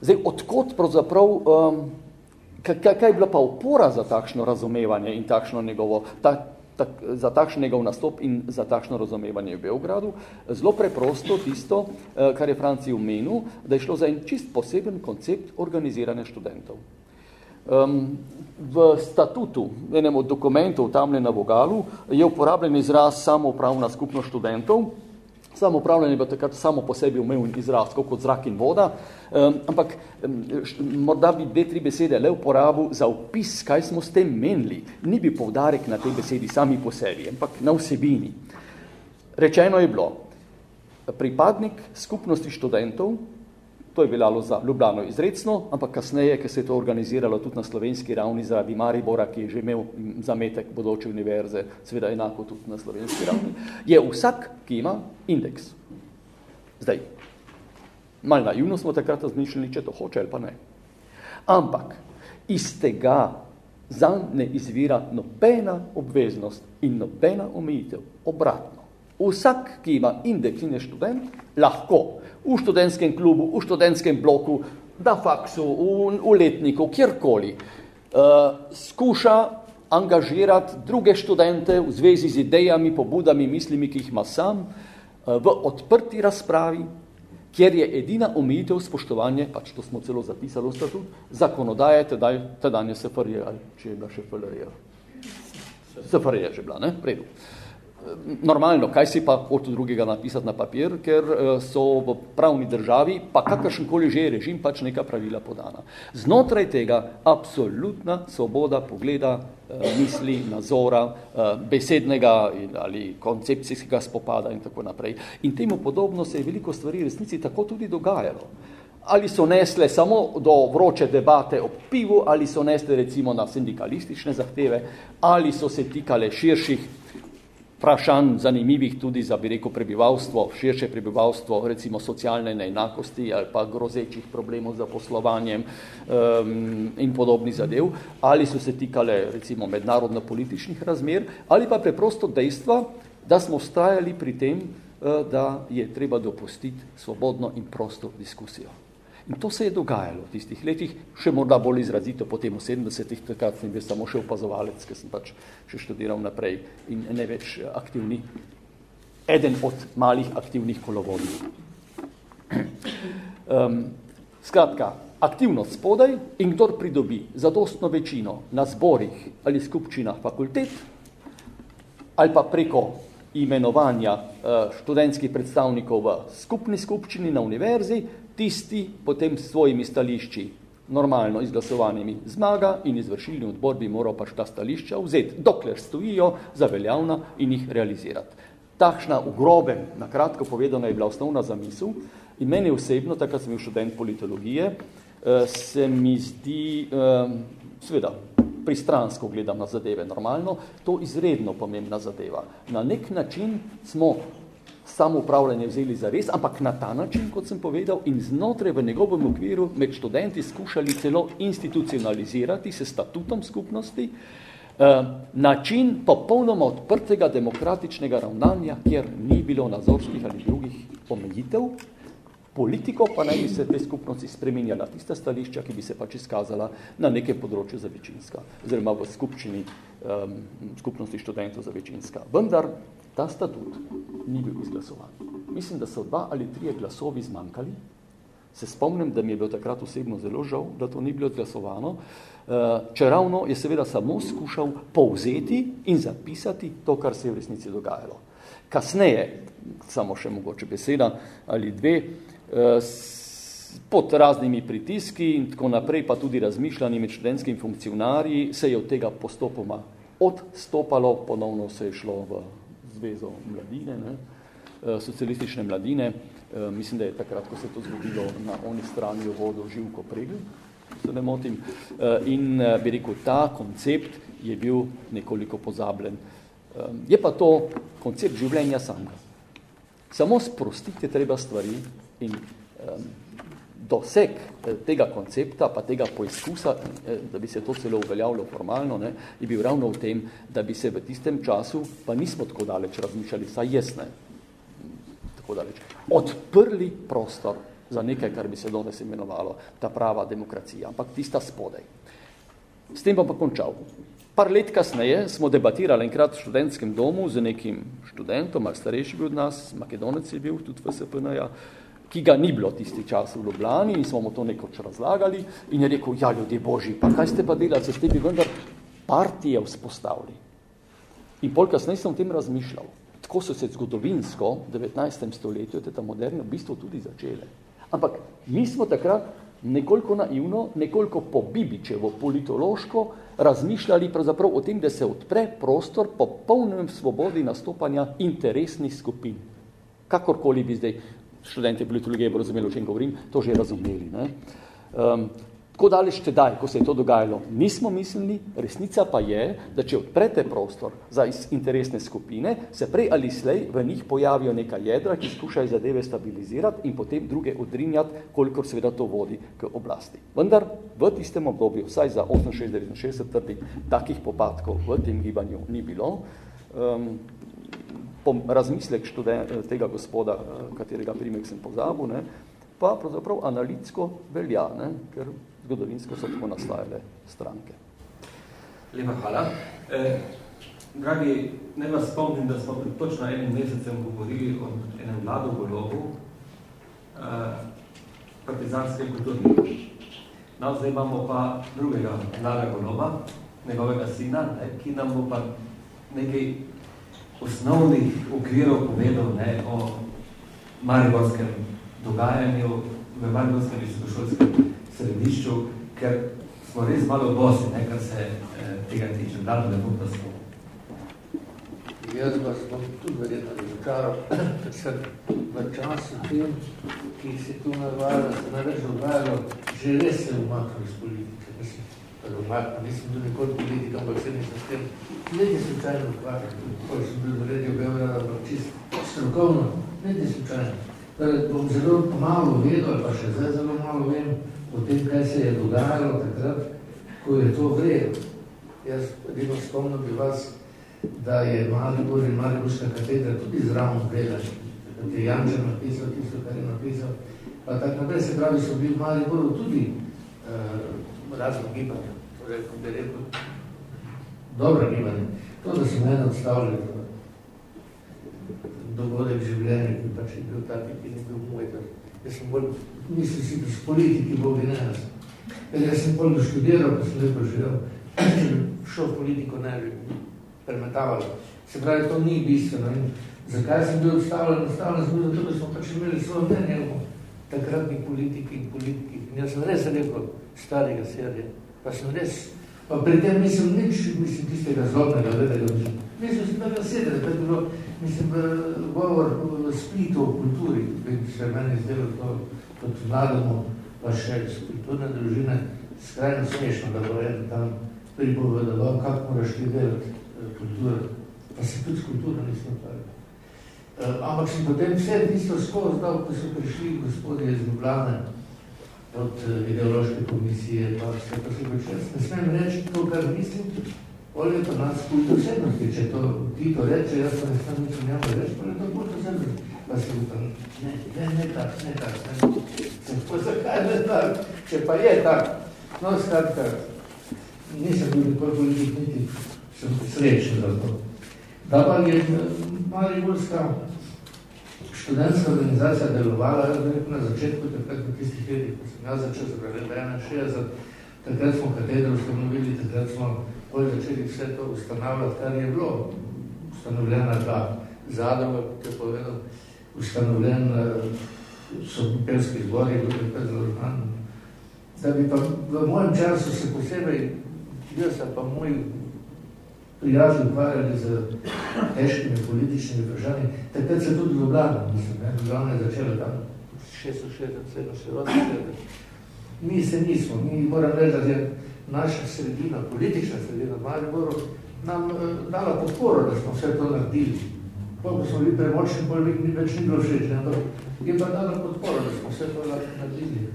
Zdaj, odkot pravzaprav, um, kaj, kaj je bila pa upora za takšno razumevanje in takšno njegovo, ta, tak, za takšen njegov nastop in za takšno razumevanje v Beogradu? Zelo preprosto tisto, uh, kar je Francij omenil, da je šlo za en čist poseben koncept organiziranja študentov. Um, v statutu, enem od dokumentov tamle na Vogalu, je uporabljen izraz samoupravna skupnost študentov. Samoupravljanje je takrat samo po sebi umevn izraz, kot zrak in voda, um, ampak um, morda bi dve, tri besede le uporabil za opis, kaj smo s tem menili. Ni bi povdarek na tej besedi sami po sebi, ampak na vsebini. Rečeno je bilo, pripadnik skupnosti študentov To je veljalo za Ljubljano izredno, ampak kasneje, ker se je to organiziralo tudi na slovenski ravni zaradi Maribora, ki je že imel zametek bodoče univerze, seveda enako tudi na slovenski ravni, je vsak, ki ima indeks. Zdaj, malo naivno smo takrat razmišljali, če to hoče ali pa ne. Ampak iz tega zanj ne izvira nobena obveznost in nobena omejitev. Obratno. Vsak, ki ima indeks in je študent, lahko v študentskem klubu, v študentskem bloku, na faksu, v, v letniku, kjerkoli, uh, skuša angažirati druge študente v zvezi z idejami, pobudami, mislimi, ki jih ima sam, v odprti razpravi, kjer je edina omejitev spoštovanje, pač to smo celo zapisali v statut, zakonodaje tedaj, tedanje SFRJ, ali če je bila še FLRJ. SFRJ je že bila, ne? Predu. Normalno, kaj si pa hoče drugega napisati na papir, ker eh, so v pravni državi, pa kakršenkoli že režim, pač neka pravila podana. Znotraj tega absolutna svoboda pogleda, eh, misli, nazora, eh, besednega ali koncepcijskega spopada in tako naprej. In temu podobno se je veliko stvari resnici tako tudi dogajalo. Ali so nesle samo do vroče debate o pivu, ali so nesle recimo na sindikalistične zahteve, ali so se tikale širših vprašanj zanimivih tudi za, bi rekel, prebivalstvo, širše prebivalstvo, recimo socialne neenakosti ali pa grozečih problemov za poslovanjem um, in podobnih zadev, ali so se tikale recimo mednarodno-političnih razmer, ali pa preprosto dejstva, da smo stajali pri tem, uh, da je treba dopustiti svobodno in prosto diskusijo. In to se je dogajalo v tistih letih, še morda bolj izrazito potem v 70-ih, takrat sem bil samo še opazovalec, ker sem pač še študiral naprej in ne več aktivni, eden od malih aktivnih kolovodov. Um, skratka, aktivnost spodaj in kdor pridobi zadostno večino na zborih ali skupčinah fakultet ali pa preko imenovanja uh, študentskih predstavnikov v skupni skupščini na univerzi, tisti potem s svojimi stališči normalno izglasovanimi zmaga in izvršilni odbor bi moral pač ta stališča vzeti, dokler stojijo za veljavna in jih realizirati. Takšna v grobem, na kratko povedano, je bila osnovna zamisel in meni osebno, takrat sem bil študent politologije, eh, se mi zdi, eh, seveda, pristransko gledam na zadeve normalno, to izredno pomembna zadeva. Na nek način smo samo upravljanje vzeli za res, ampak na ta način, kot sem povedal, in znotraj v njegovem okviru med študenti skušali celo institucionalizirati se statutom skupnosti, eh, način popolnoma odprtega demokratičnega ravnanja, kjer ni bilo nazorskih ali drugih omejitev, politiko pa naj bi se te skupnosti spreminjala tista stališča, ki bi se pač izkazala na nekem področju za večinska, oziroma v skupščini um, skupnosti študentov za večinska. Vendar ta statut ni bil izglasovan. Mislim, da so dva ali trije glasovi zmanjkali. Se spomnim, da mi je bil takrat osebno zelo žal, da to ni bilo odglasovano, eh, če ravno je seveda samo skušal povzeti in zapisati to, kar se je v resnici dogajalo. Kasneje, samo še mogoče beseda ali dve, eh, pod raznimi pritiski in tako naprej, pa tudi razmišljanji med študentskimi funkcionarji, se je od tega postopoma odstopalo, ponovno se je šlo v zvezo mladine, ne, eh, socialistične mladine. Eh, mislim, da je takrat, ko se to zgodilo na oni strani vodo Živko Pregl, se ne motim. Eh, in bi rekel, ta koncept je bil nekoliko pozabljen. Je pa to koncept življenja samega. Samo sprostiti treba stvari in doseg eh, tega koncepta, pa tega poizkusa, eh, da bi se to celo uveljavilo formalno, ne, je bil ravno v tem, da bi se v tistem času, pa nismo tako daleč razmišljali, saj jesne, tako daleč, odprli prostor za nekaj, kar bi se danes imenovalo ta prava demokracija, ampak tista spodaj. S tem bom pa končal. Par let kasneje smo debatirali enkrat v študentskem domu z nekim študentom, ali starejši bil od nas, Makedonec je bil, tudi v SPN-ja, ki ga ni bilo tisti čas v Ljubljani in smo mu to nekoč razlagali in je rekel, ja, ljudje božji, pa kaj ste pa delali, se ste bi vendar partije vzpostavili. In pol kasneje sem o tem razmišljal. Tako so se zgodovinsko v 19. stoletju, te ta moderne, v bistvu tudi začele. Ampak mi smo takrat nekoliko naivno, nekoliko po Bibičevo politološko razmišljali pravzaprav o tem, da se odpre prostor po polnem svobodi nastopanja interesnih skupin. Kakorkoli bi zdaj študenti politologije bo razumeli, o čem govorim, to že razumeli. Ne? Um, tako daleč tedaj, ko se je to dogajalo, nismo mislili, resnica pa je, da če odprete prostor za interesne skupine, se prej ali slej v njih pojavijo neka jedra, ki skušajo zadeve stabilizirati in potem druge odrinjati, kolikor seveda to vodi k oblasti. Vendar v tistem obdobju, vsaj za 68-69 trdi, takih popadkov v tem gibanju ni bilo. Um, razmislek študen, tega gospoda, eh, katerega primek sem pozabil, ne, pa pravzaprav analitsko velja, ne, ker zgodovinsko so tako nastajale stranke. Lepa hvala. E, Dragi, ne vas spomnim, da smo pred točno enim mesecem govorili o enem vladu golobu, uh, partizanske kulturni. No, zdaj imamo pa drugega vlada goloba, njegovega sina, ne, ki nam bo pa nekaj osnovnih okvirov povedal ne, o mariborskem dogajanju v mariborskem visokošolskem središču, ker smo res malo bosi, ne, kar se eh, tega tiče. Da, ne bom da smo. Jaz vas bom tudi verjetno razočaral, ker sem v času tem, ki se tu navajalo, se največ dogajalo, že res se umaknil iz politike. Mislim, umaknil, nisem bil nikoli politika, ampak se nisem s tem nekaj slučajno ukvarjal. Ko sem bil v rediju Beograda, čist strokovno, nekaj slučajno. Torej, bom zelo malo vedel, pa še zdaj zelo malo vem o tem, kaj se je dogajalo takrat, ko je to vredno. Jaz edino spomnil bi vas, da je Maribor in Mariborska katedra tudi zravno vrela, kot je Jančer napisal, tisto, kar je napisal. Pa tak naprej se pravi, so bili v Mariboru tudi uh, razno gibanja, kot bi rekel, dobro gibanje. To, da so mene odstavili, dogodek življenja, ki pač je bil taki, ki ni bil moj, jaz sem bolj, mislim si, da so politiki bogi ne nas. Jaz sem bolj študiral, pa sem lepo živel, šel politiko, ne bi premetavali. Se pravi, to ni bistveno. In zakaj sem bil odstavljen? Odstavljen sem bil zato, da smo pač imeli svojo mnenje o takratni politiki in politiki. In jaz sem res rekel starega serije. Pa sem res, pa pri tem nisem nič, mislim, tistega zlobnega, vedega mislim. Mislim, sem tega sedel, da je bilo, mislim, govor v splitu o kulturi, ki se meni zdelo to kot mlademu, pa še kulturne družine, skrajno smešno, da bo en tam pripovedoval, kako moraš ti delati kultura, pa se tudi s kulturo nismo pravi. Uh, ampak sem potem vse tisto skozi dal, ko so prišli gospodje iz Ljubljane od uh, ideološke komisije, pa vse pa se počas. Ne smem reči to, kar mislim, on je pa nas kult osebnosti, če to ti to reče, jaz pa ne smem nič njemu reči, pa je to kult osebnosti. Pa se upam, ne, ne, ne tak, ne tak, ne, ne, pa zakaj ne tak, če pa je tak. No, skratka, nisem bil nikoli politik, niti sem srečen za to. Da pa je Mariborska študentska organizacija delovala, na začetku, takrat v tistih letih, ko sem jaz začel, se pravi, 61, takrat smo katedro ustanovili, takrat smo bolj začeli vse to ustanavljati, kar je bilo ustanovljena ta zadruga, kot je povedal, ustanovljen so pelski zbori, da bi pa v mojem času se posebej, jaz pa moj prijatelji ukvarjali z težkimi političnimi vprašanji. Takrat se tudi Ljubljana, mislim, ne? Ljubljana je začela tam 667, 67. Mi se nismo, mi moram reči, da je naša sredina, politična sredina Mariboru, nam uh, dala podporo, da smo vse to naredili. Koliko smo bili premočni, bolj mi več ni bilo všeč, ne? je pa dala podporo, da smo vse to naredili.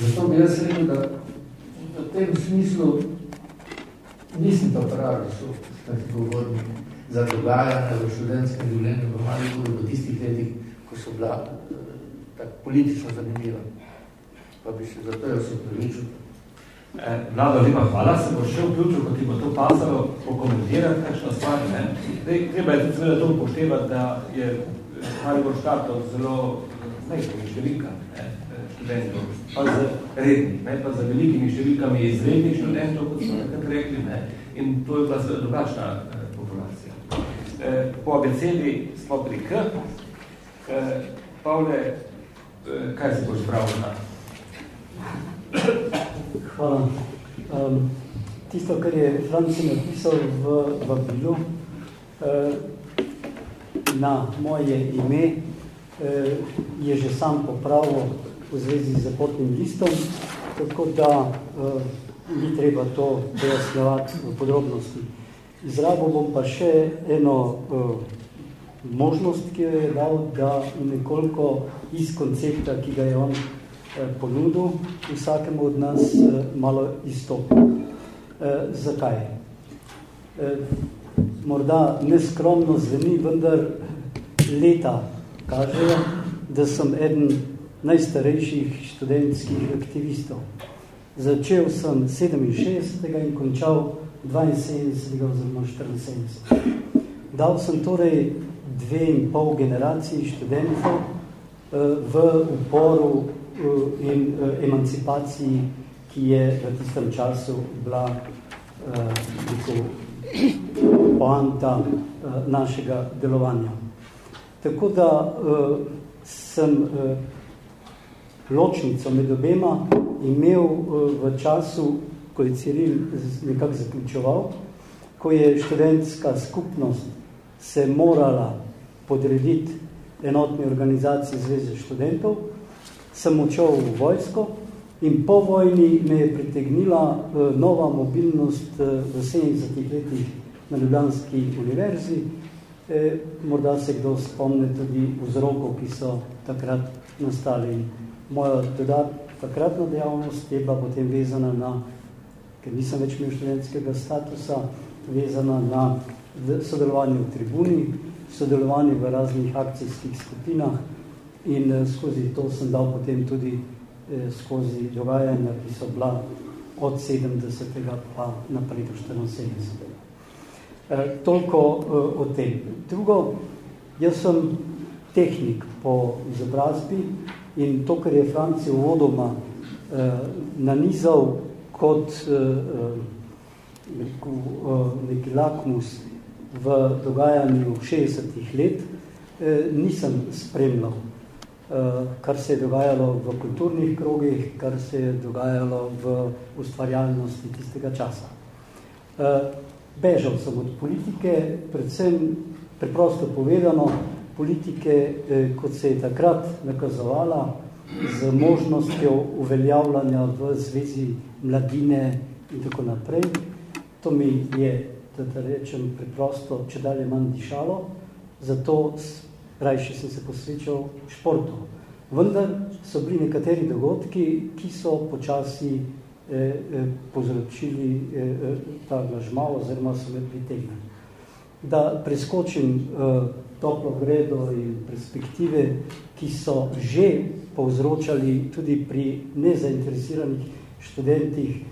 Zato bi jaz rekel, da v tem smislu nisem pa pravi, so govorni za dogajanje v študentskem življenju v Mariboru v tistih letih, ko so bila eh, tako politično zanimiva. Pa bi se zato jaz upravičil. Eh, Vlado, lepa hvala, se bo še vključil, ko ti bo to pasalo, pokomentirati kakšno stvar. Ne? Dej, treba je seveda to upoštevati, da je Maribor štartov zelo nekaj številka ne? študentov, pa z rednih, pa z velikimi številkami izrednih študentov, kot so nekaj rekli, ne? In to je bila seveda drugačna eh, populacija. Eh, po abecedi smo pri K. Eh, Pavle, eh, kaj si boš pravil na? Hvala. Um, tisto, kar je Franci napisal v vabilu uh, na moje ime, uh, je že sam popravil v zvezi z zapotnim listom, tako da uh, ni treba to pojasnjevati v podrobnosti. Izrabil bom pa še eno uh, možnost, ki jo je dal, da nekoliko iz koncepta, ki ga je on Eh, ponudil vsakemu od nas eh, malo izstopi. Eh, zakaj? Morda neskromno zveni, vendar leta kažejo, da sem eden najstarejših študentskih aktivistov. Začel sem 67. in končal 72 oziroma 74. Dal sem torej dve in pol generaciji študentov v uporu in emancipaciji, ki je v tistem času bila poanta našega delovanja. Tako da sem ločnico med obema imel v času, ko je Ciril nekako zaključeval, ko je študentska skupnost se morala podrediti enotni organizaciji Zveze študentov, sem odšel v vojsko in po vojni me je pritegnila nova mobilnost v 70 letih na Ljubljanski univerzi. E, morda se kdo spomne tudi vzrokov, ki so takrat nastali moja dodat, takratna dejavnost je bila potem vezana na, ker nisem več imel študentskega statusa, vezana na sodelovanje v tribuni, sodelovanje v raznih akcijskih skupinah in eh, skozi to sem dal potem tudi eh, skozi dogajanja, ki so bila od 70. pa naprej do 74. Eh, toliko o tem. Drugo, jaz sem tehnik po izobrazbi, In to, kar je Franci uvodoma eh, nanizal kot eh, eh neko, eh, neki lakmus v dogajanju 60 let, eh, nisem spremljal, eh, kar se je dogajalo v kulturnih krogih, kar se je dogajalo v ustvarjalnosti tistega časa. Eh, bežal sem od politike, predvsem preprosto povedano, politike, eh, kot se je takrat nakazovala, z možnostjo uveljavljanja v zvezi mladine in tako naprej. To mi je, da, da rečem preprosto, če dalje manj dišalo, zato rajši sem se posvečal športu. Vendar so bili nekateri dogodki, ki so počasi eh, eh, povzročili eh, eh ta glažmal oziroma so me pritegnali. Da preskočim eh, toplo gredo in perspektive, ki so že povzročali tudi pri nezainteresiranih študentih,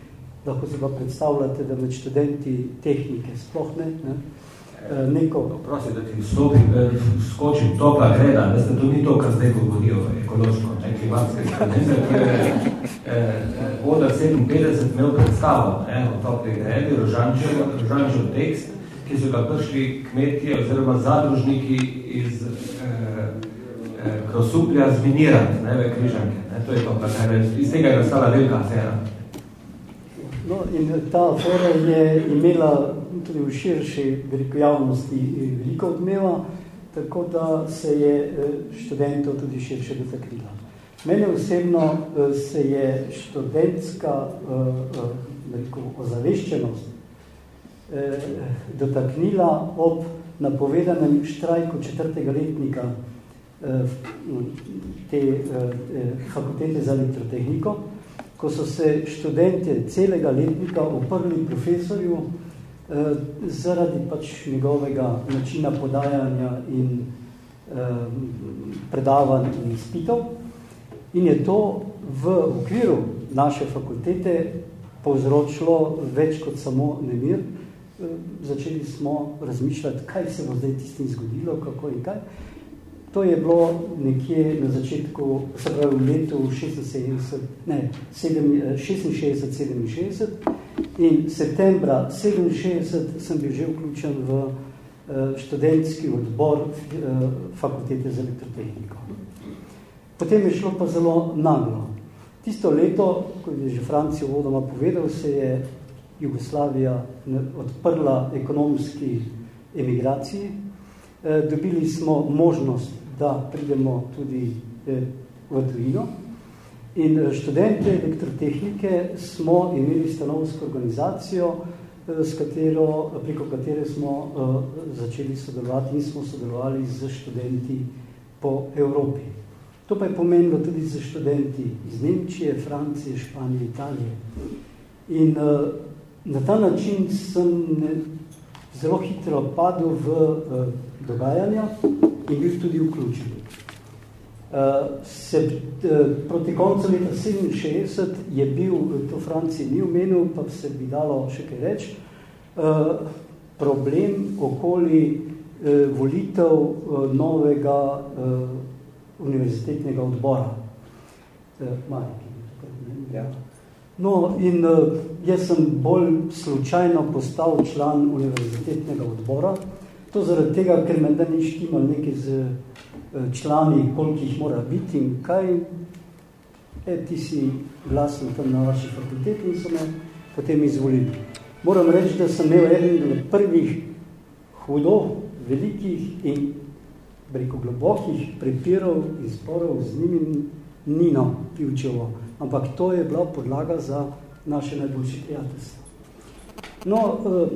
lahko si pa predstavljate, da med študenti tehnike sploh ne, ne? E, neko... Prosim, da ti vstopim, e, skočim topla greda, da ste to ni to, kar zdaj govorijo ekološko, ne, klimatske študente, ki je eh, voda 57 imel predstavo ne, o topli gredi, rožančev tekst, ki so ga prišli kmetje oziroma zadružniki iz eh, eh, Krosuplja zminirati, ne, v Križanke. Ne, to je to, kar je, iz tega je nastala velika afera. No, in ta afera je imela tudi v širši veliko javnosti veliko odmeva, tako da se je eh, študentov tudi širše dotaknila. Mene osebno eh, se je študentska veliko ozaveščenost eh, dotaknila ob napovedanem štrajku četrtega letnika eh, te eh, fakultete za elektrotehniko, ko so se študente celega letnika oprli profesorju eh, zaradi pač njegovega načina podajanja in eh, predavanj in izpitov. In je to v okviru naše fakultete povzročilo več kot samo nemir, Eh, začeli smo razmišljati, kaj se bo zdaj tistim zgodilo, kako in kaj. To je bilo nekje na začetku, se pravi v letu 76, ne, 66-67 in septembra 67 sem bil že vključen v uh, študentski odbor uh, fakultete za elektrotehniko. Potem je šlo pa zelo naglo. Tisto leto, ko je že Francijo vodoma povedal, se je Jugoslavija odprla ekonomski emigraciji. Eh, dobili smo možnost, da pridemo tudi eh, v tujino. In eh, študente elektrotehnike smo imeli stanovsko organizacijo, s katero, preko katere smo začeli sodelovati in smo sodelovali z študenti po Evropi. To pa je pomenilo tudi za študenti iz Nemčije, Francije, Španije, Italije. In na ta način sem zelo hitro padel v uh, dogajanja in bil tudi vključen. Uh, se, uh, proti koncu leta 67 je bil, to Franciji ni omenil, pa se bi dalo še kaj reč, problem okoli volitev novega univerzitetnega odbora. Mariki. Ja. No, in jaz sem bolj slučajno postal član univerzitetnega odbora. To zaradi tega, ker me da ni štimal nekaj z člani, koliko jih mora biti in kaj. E, ti si glasen tam na vaši fakulteti in so me potem izvolili. Moram reči, da sem imel eden od prvih hudo, velikih in preko globokih prepirov in sporov z njimi Nino Pivčevo. Ampak to je bila podlaga za naše najboljše prijateljstvo. No, eh,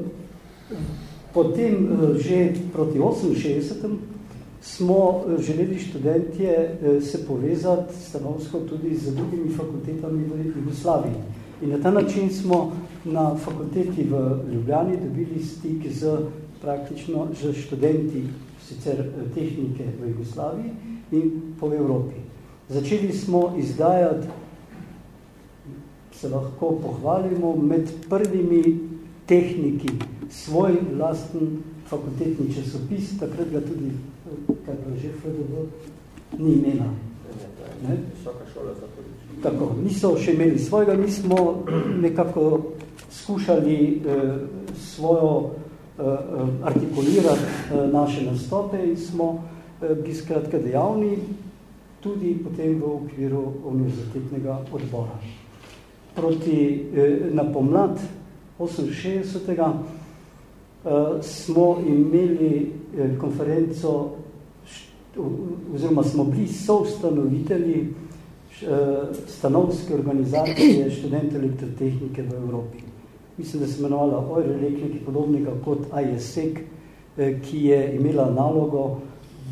potem eh, že proti 68 smo eh, želeli študentje se povezati stanovsko tudi z drugimi fakultetami v Jugoslaviji. In na ta način smo na fakulteti v Ljubljani dobili stik z praktično z študenti sicer eh, tehnike v Jugoslaviji in po Evropi. Začeli smo izdajati, se lahko pohvalimo, med prvimi tehniki svoj lasten fakultetni časopis, takrat ga tudi kaj bilo že FDV, ni imena. Ne? Tako, niso še imeli svojega, mi smo nekako skušali eh, svojo eh, artikulirati eh, naše nastope in smo eh, bili skratka dejavni tudi potem v okviru univerzitetnega odbora. Proti, eh, na pomlad 68 uh, smo imeli eh, konferenco, oziroma smo bili soustanovitelji stanovske organizacije študente elektrotehnike v Evropi. Mislim, da se imenovala OIRELEK, nekaj podobnega kot ISEC, eh, ki je imela nalogo,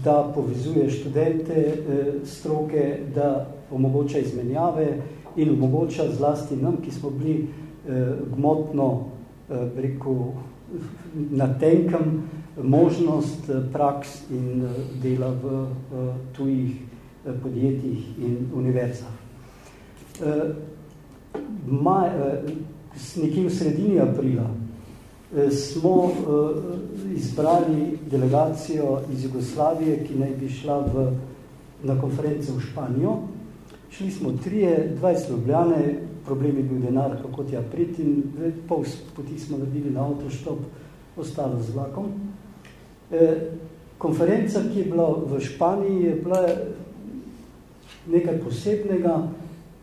da povezuje študente eh, stroke, da omogoča izmenjave in omogoča zlasti nam, ki smo bili eh, gmotno eh, rekel, na tenkem možnost eh, praks in eh, dela v eh, tujih podjetjih in univerzah. Maj, nekje v sredini aprila smo izbrali delegacijo iz Jugoslavije, ki naj bi šla v, na konferenco v Španijo. Šli smo trije, 20 Ljubljane, problem je bil denar, kako tja priti in pol poti smo naredili na avtoštop, ostalo z vlakom. E, konferenca, ki je bila v Španiji, je bila nekaj posebnega,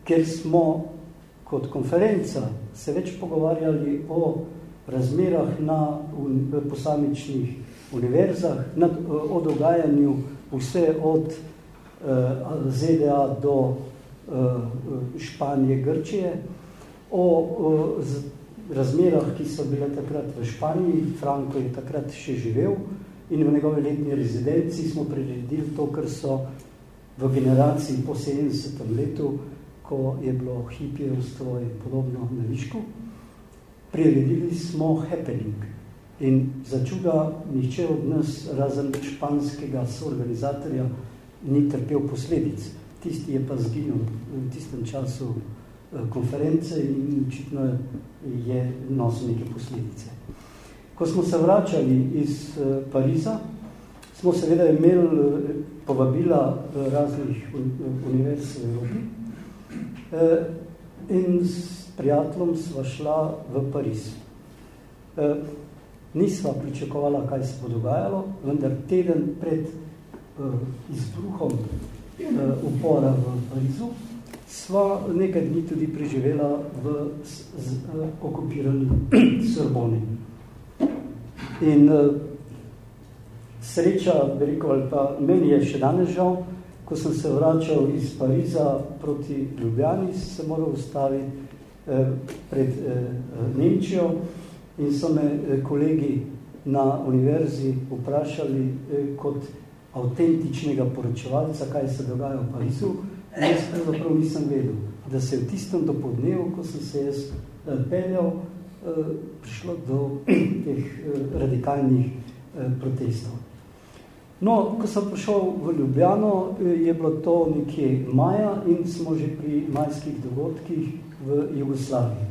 ker smo kot konferenca se več pogovarjali o razmerah na un, posamičnih univerzah, nad, o dogajanju vse od uh, ZDA do Eh, Španije, Grčije, o, razmerah, ki so bile takrat v Španiji, Franko je takrat še živel in v njegovi letni rezidenci smo priredili to, kar so v generaciji po 70. letu, ko je bilo hipijevstvo in podobno na Višku, priredili smo happening. In za čuda nihče od nas, razen španskega soorganizatorja, ni trpel posledic tisti je pa zginil v tistem času eh, konference in očitno je nosil neke posledice. Ko smo se vračali iz eh, Pariza, smo seveda imeli eh, povabila raznih univerz v Evropi in s prijateljem sva šla v Pariz. Nisva pričakovala, kaj se bo dogajalo, vendar teden pred izbruhom uh, upora v Parizu, sva nekaj dni tudi preživela v z, z, uh, okupirani Sorboni. In uh, sreča, bi rekel, ali pa meni je še danes žal, ko sem se vračal iz Pariza proti Ljubljani, se moral ustaviti uh, pred uh, Nemčijo in so me kolegi na univerzi vprašali uh, kot avtentičnega poročevalca, kaj se dogaja v Parizu, jaz pravzaprav nisem vedel, da se je v tistem dopodnevu, ko sem se jaz eh, peljal, eh, prišlo do teh eh, radikalnih protestov. No, ko sem prišel v Ljubljano, je bilo to nekje maja in smo že pri majskih dogodkih v Jugoslaviji.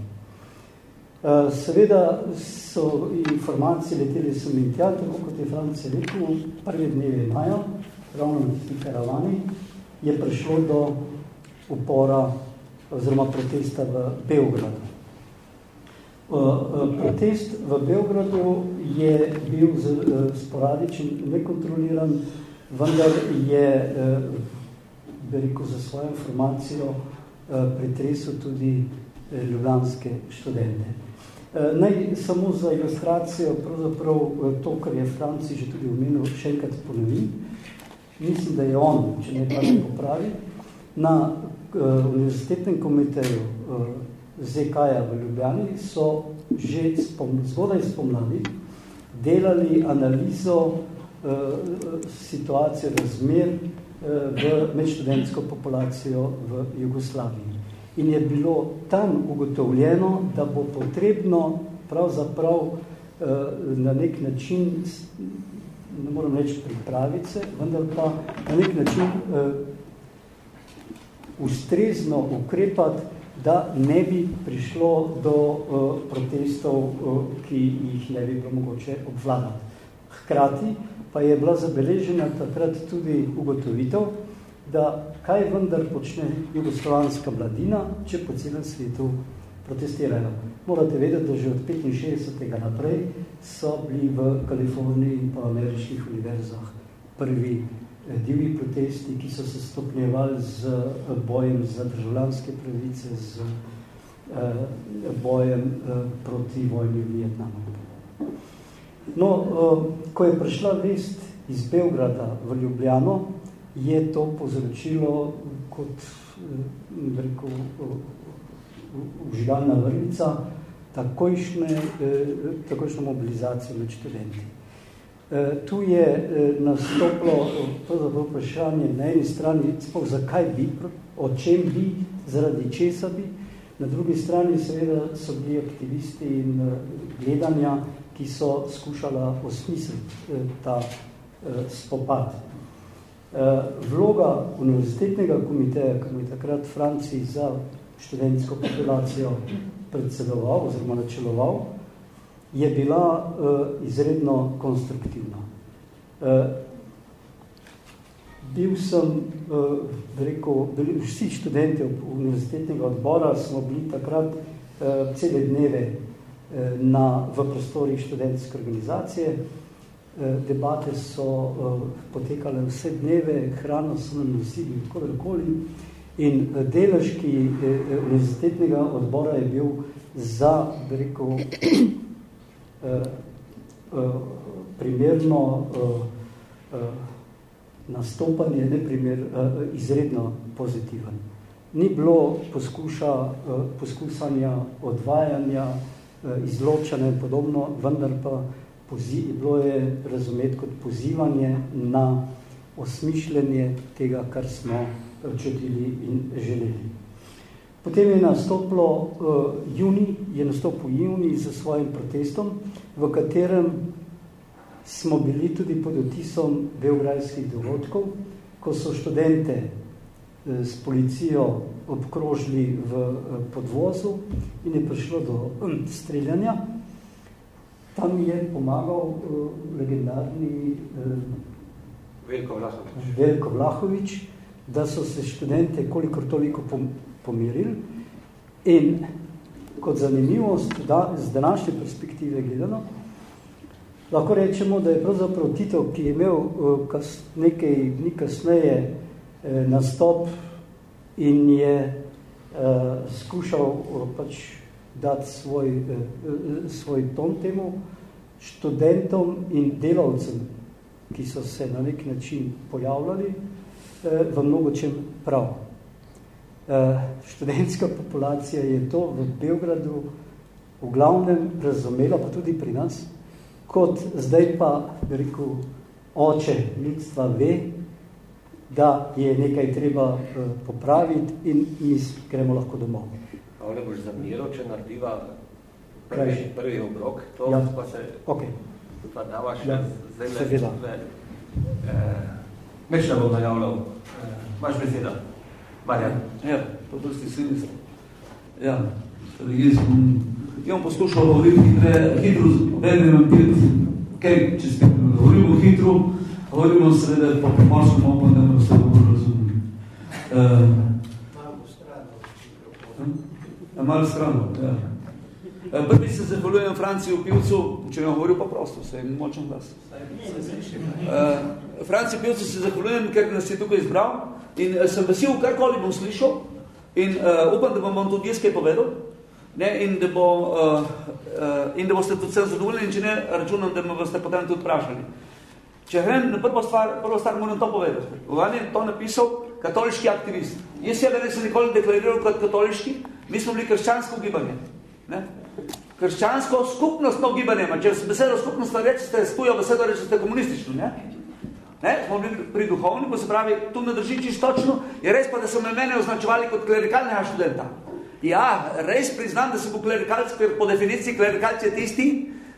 Seveda so informacije leteli so mi tja, tako kot je Franci rekel, prvi dnevi maja, ravno na tisti karavani, je prišlo do upora oziroma protesta v Beogradu. Protest v Beogradu je bil sporadičen, nekontroliran, vendar je rekel, za svojo informacijo pretresel tudi ljubljanske študente. Eh, naj samo za ilustracijo, pravzaprav eh, to, kar je Franci že tudi omenil, še enkrat ponovim. Mislim, da je on, če ne pa popravi, na uh, univerzitetnem komiteju uh, ZK-ja v Ljubljani so že spom, zgodaj spomladi delali analizo uh, situacije razmer uh, v medštudentsko populacijo v Jugoslaviji in je bilo tam ugotovljeno, da bo potrebno pravzaprav eh, na nek način, ne moram reči pripraviti se, vendar pa na nek način eh, ustrezno ukrepati, da ne bi prišlo do uh, protestov, ki jih ne bi bilo mogoče obvladati. Hkrati pa je bila zabeležena takrat tudi ugotovitev, da kaj vendar počne jugoslovanska mladina, če po celem svetu protestirajo. Morate vedeti, da že od 65. naprej so bili v Kaliforniji in pa ameriških univerzah prvi eh, divji protesti, ki so se stopnjevali z eh, bojem za državljanske pravice, z eh, bojem proti vojni v Vietnamu. No, ko je prišla vest iz Beograda v Ljubljano, je to povzročilo kot eh, rekel, uživalna vrlica takojšnje, eh, takojšnjo mobilizacijo med študenti. Eh, tu je nastoplo pravzaprav vprašanje na eni strani, spok, zakaj bi, o čem bi, zaradi česa bi, na drugi strani seveda so bili aktivisti in gledanja, ki so skušala osmisliti ta spopad. Eh, vloga univerzitetnega komiteja, ki je takrat Franciji za študentsko populacijo predsedoval oziroma načeloval, je bila uh, izredno konstruktivna. Uh, bil sem, uh, rekel, bili, vsi študenti univerzitetnega odbora smo bili takrat uh, cele dneve uh, na, v prostorih študentske organizacije, Eh, debate so uh, potekale vse dneve, hrano so nam nosili kakorkoli in uh, delež, ki univerzitetnega odbora je bil za, bi rekel, primerno nastopanje, ne primer, izredno pozitiven. Ni bilo poskuša, poskusanja odvajanja, izločanja in podobno, vendar pa bilo je razumeti kot pozivanje na osmišljanje tega, kar smo čutili in želeli. Potem je nastopilo uh, juni, je nastopil juni za svojim protestom, v katerem smo bili tudi pod otisom beograjskih dogodkov, ko so študente uh, s policijo obkrožili v uh, podvozu in je prišlo do um, streljanja. Tam je pomagal uh, legendarni uh, Veljko Vlahovič. Veljko Vlahovič, da so se študente kolikor toliko pomirili in kot zanimivost da, z današnje perspektive gledano, lahko rečemo, da je pravzaprav Tito, ki je imel uh, kas, nekaj dni kasneje uh, nastop in je uh, skušal uh, pač dati svoj, eh, eh, svoj ton temu študentom in delavcem, ki so se na nek način pojavljali, eh, v mnogočem prav. Študentska populacija je to v Beogradu v glavnem razumela, pa tudi pri nas, kot zdaj pa, rekel, oče ljudstva ve, da je nekaj treba popraviti in mi gremo lahko domov. Pavle, boš zamiral, če narediva prvi, prvi obrok, to ja. pa se okay. pa dava še ja. zdaj le. Eh, Meč ne bom najavljal. Eh, Maš beseda. Marjan. Ja, pa dosti sili smo. Ja, torej jaz bom poskušal govoriti hitre, hitro, imam pet, kaj, če spet govorimo hitro, govorimo seveda po pomorskem opom, da me vse dobro razumem. Strano. Uh, malo strano, ja. Uh, prvi se zahvaljujem Franciju Pivcu, če ne govoril pa prosto, se je močen glas. Uh, Franciju Pivcu se zahvaljujem, ker nas je tukaj izbral in uh, sem vesel, karkoli bom slišal in uh, upam, da bom tudi jaz kaj povedal. Ne, in, da bo, uh, uh, in da boste tudi vse zadovoljni, če ne, računam, da me boste potem tudi vprašali. Če grem na prvo stvar, prvo stvar moram to povedati. Van je to napisal katoliški aktivist. Jaz je, da ne sem nikoli deklariral kot katoliški, mi smo bili krščansko gibanje. Ne? Krščansko skupnostno gibanje, če besedo skupnostno reči, ste stujo besedo reči, ste komunistično. Ne? Ne? Smo bili pri duhovniku, se pravi, tu ne drži čisto točno, je res pa, da so me mene označevali kot klerikalnega študenta. Ja, res priznam, da sem bil klerikalc, ker po definiciji klerikalc je tisti,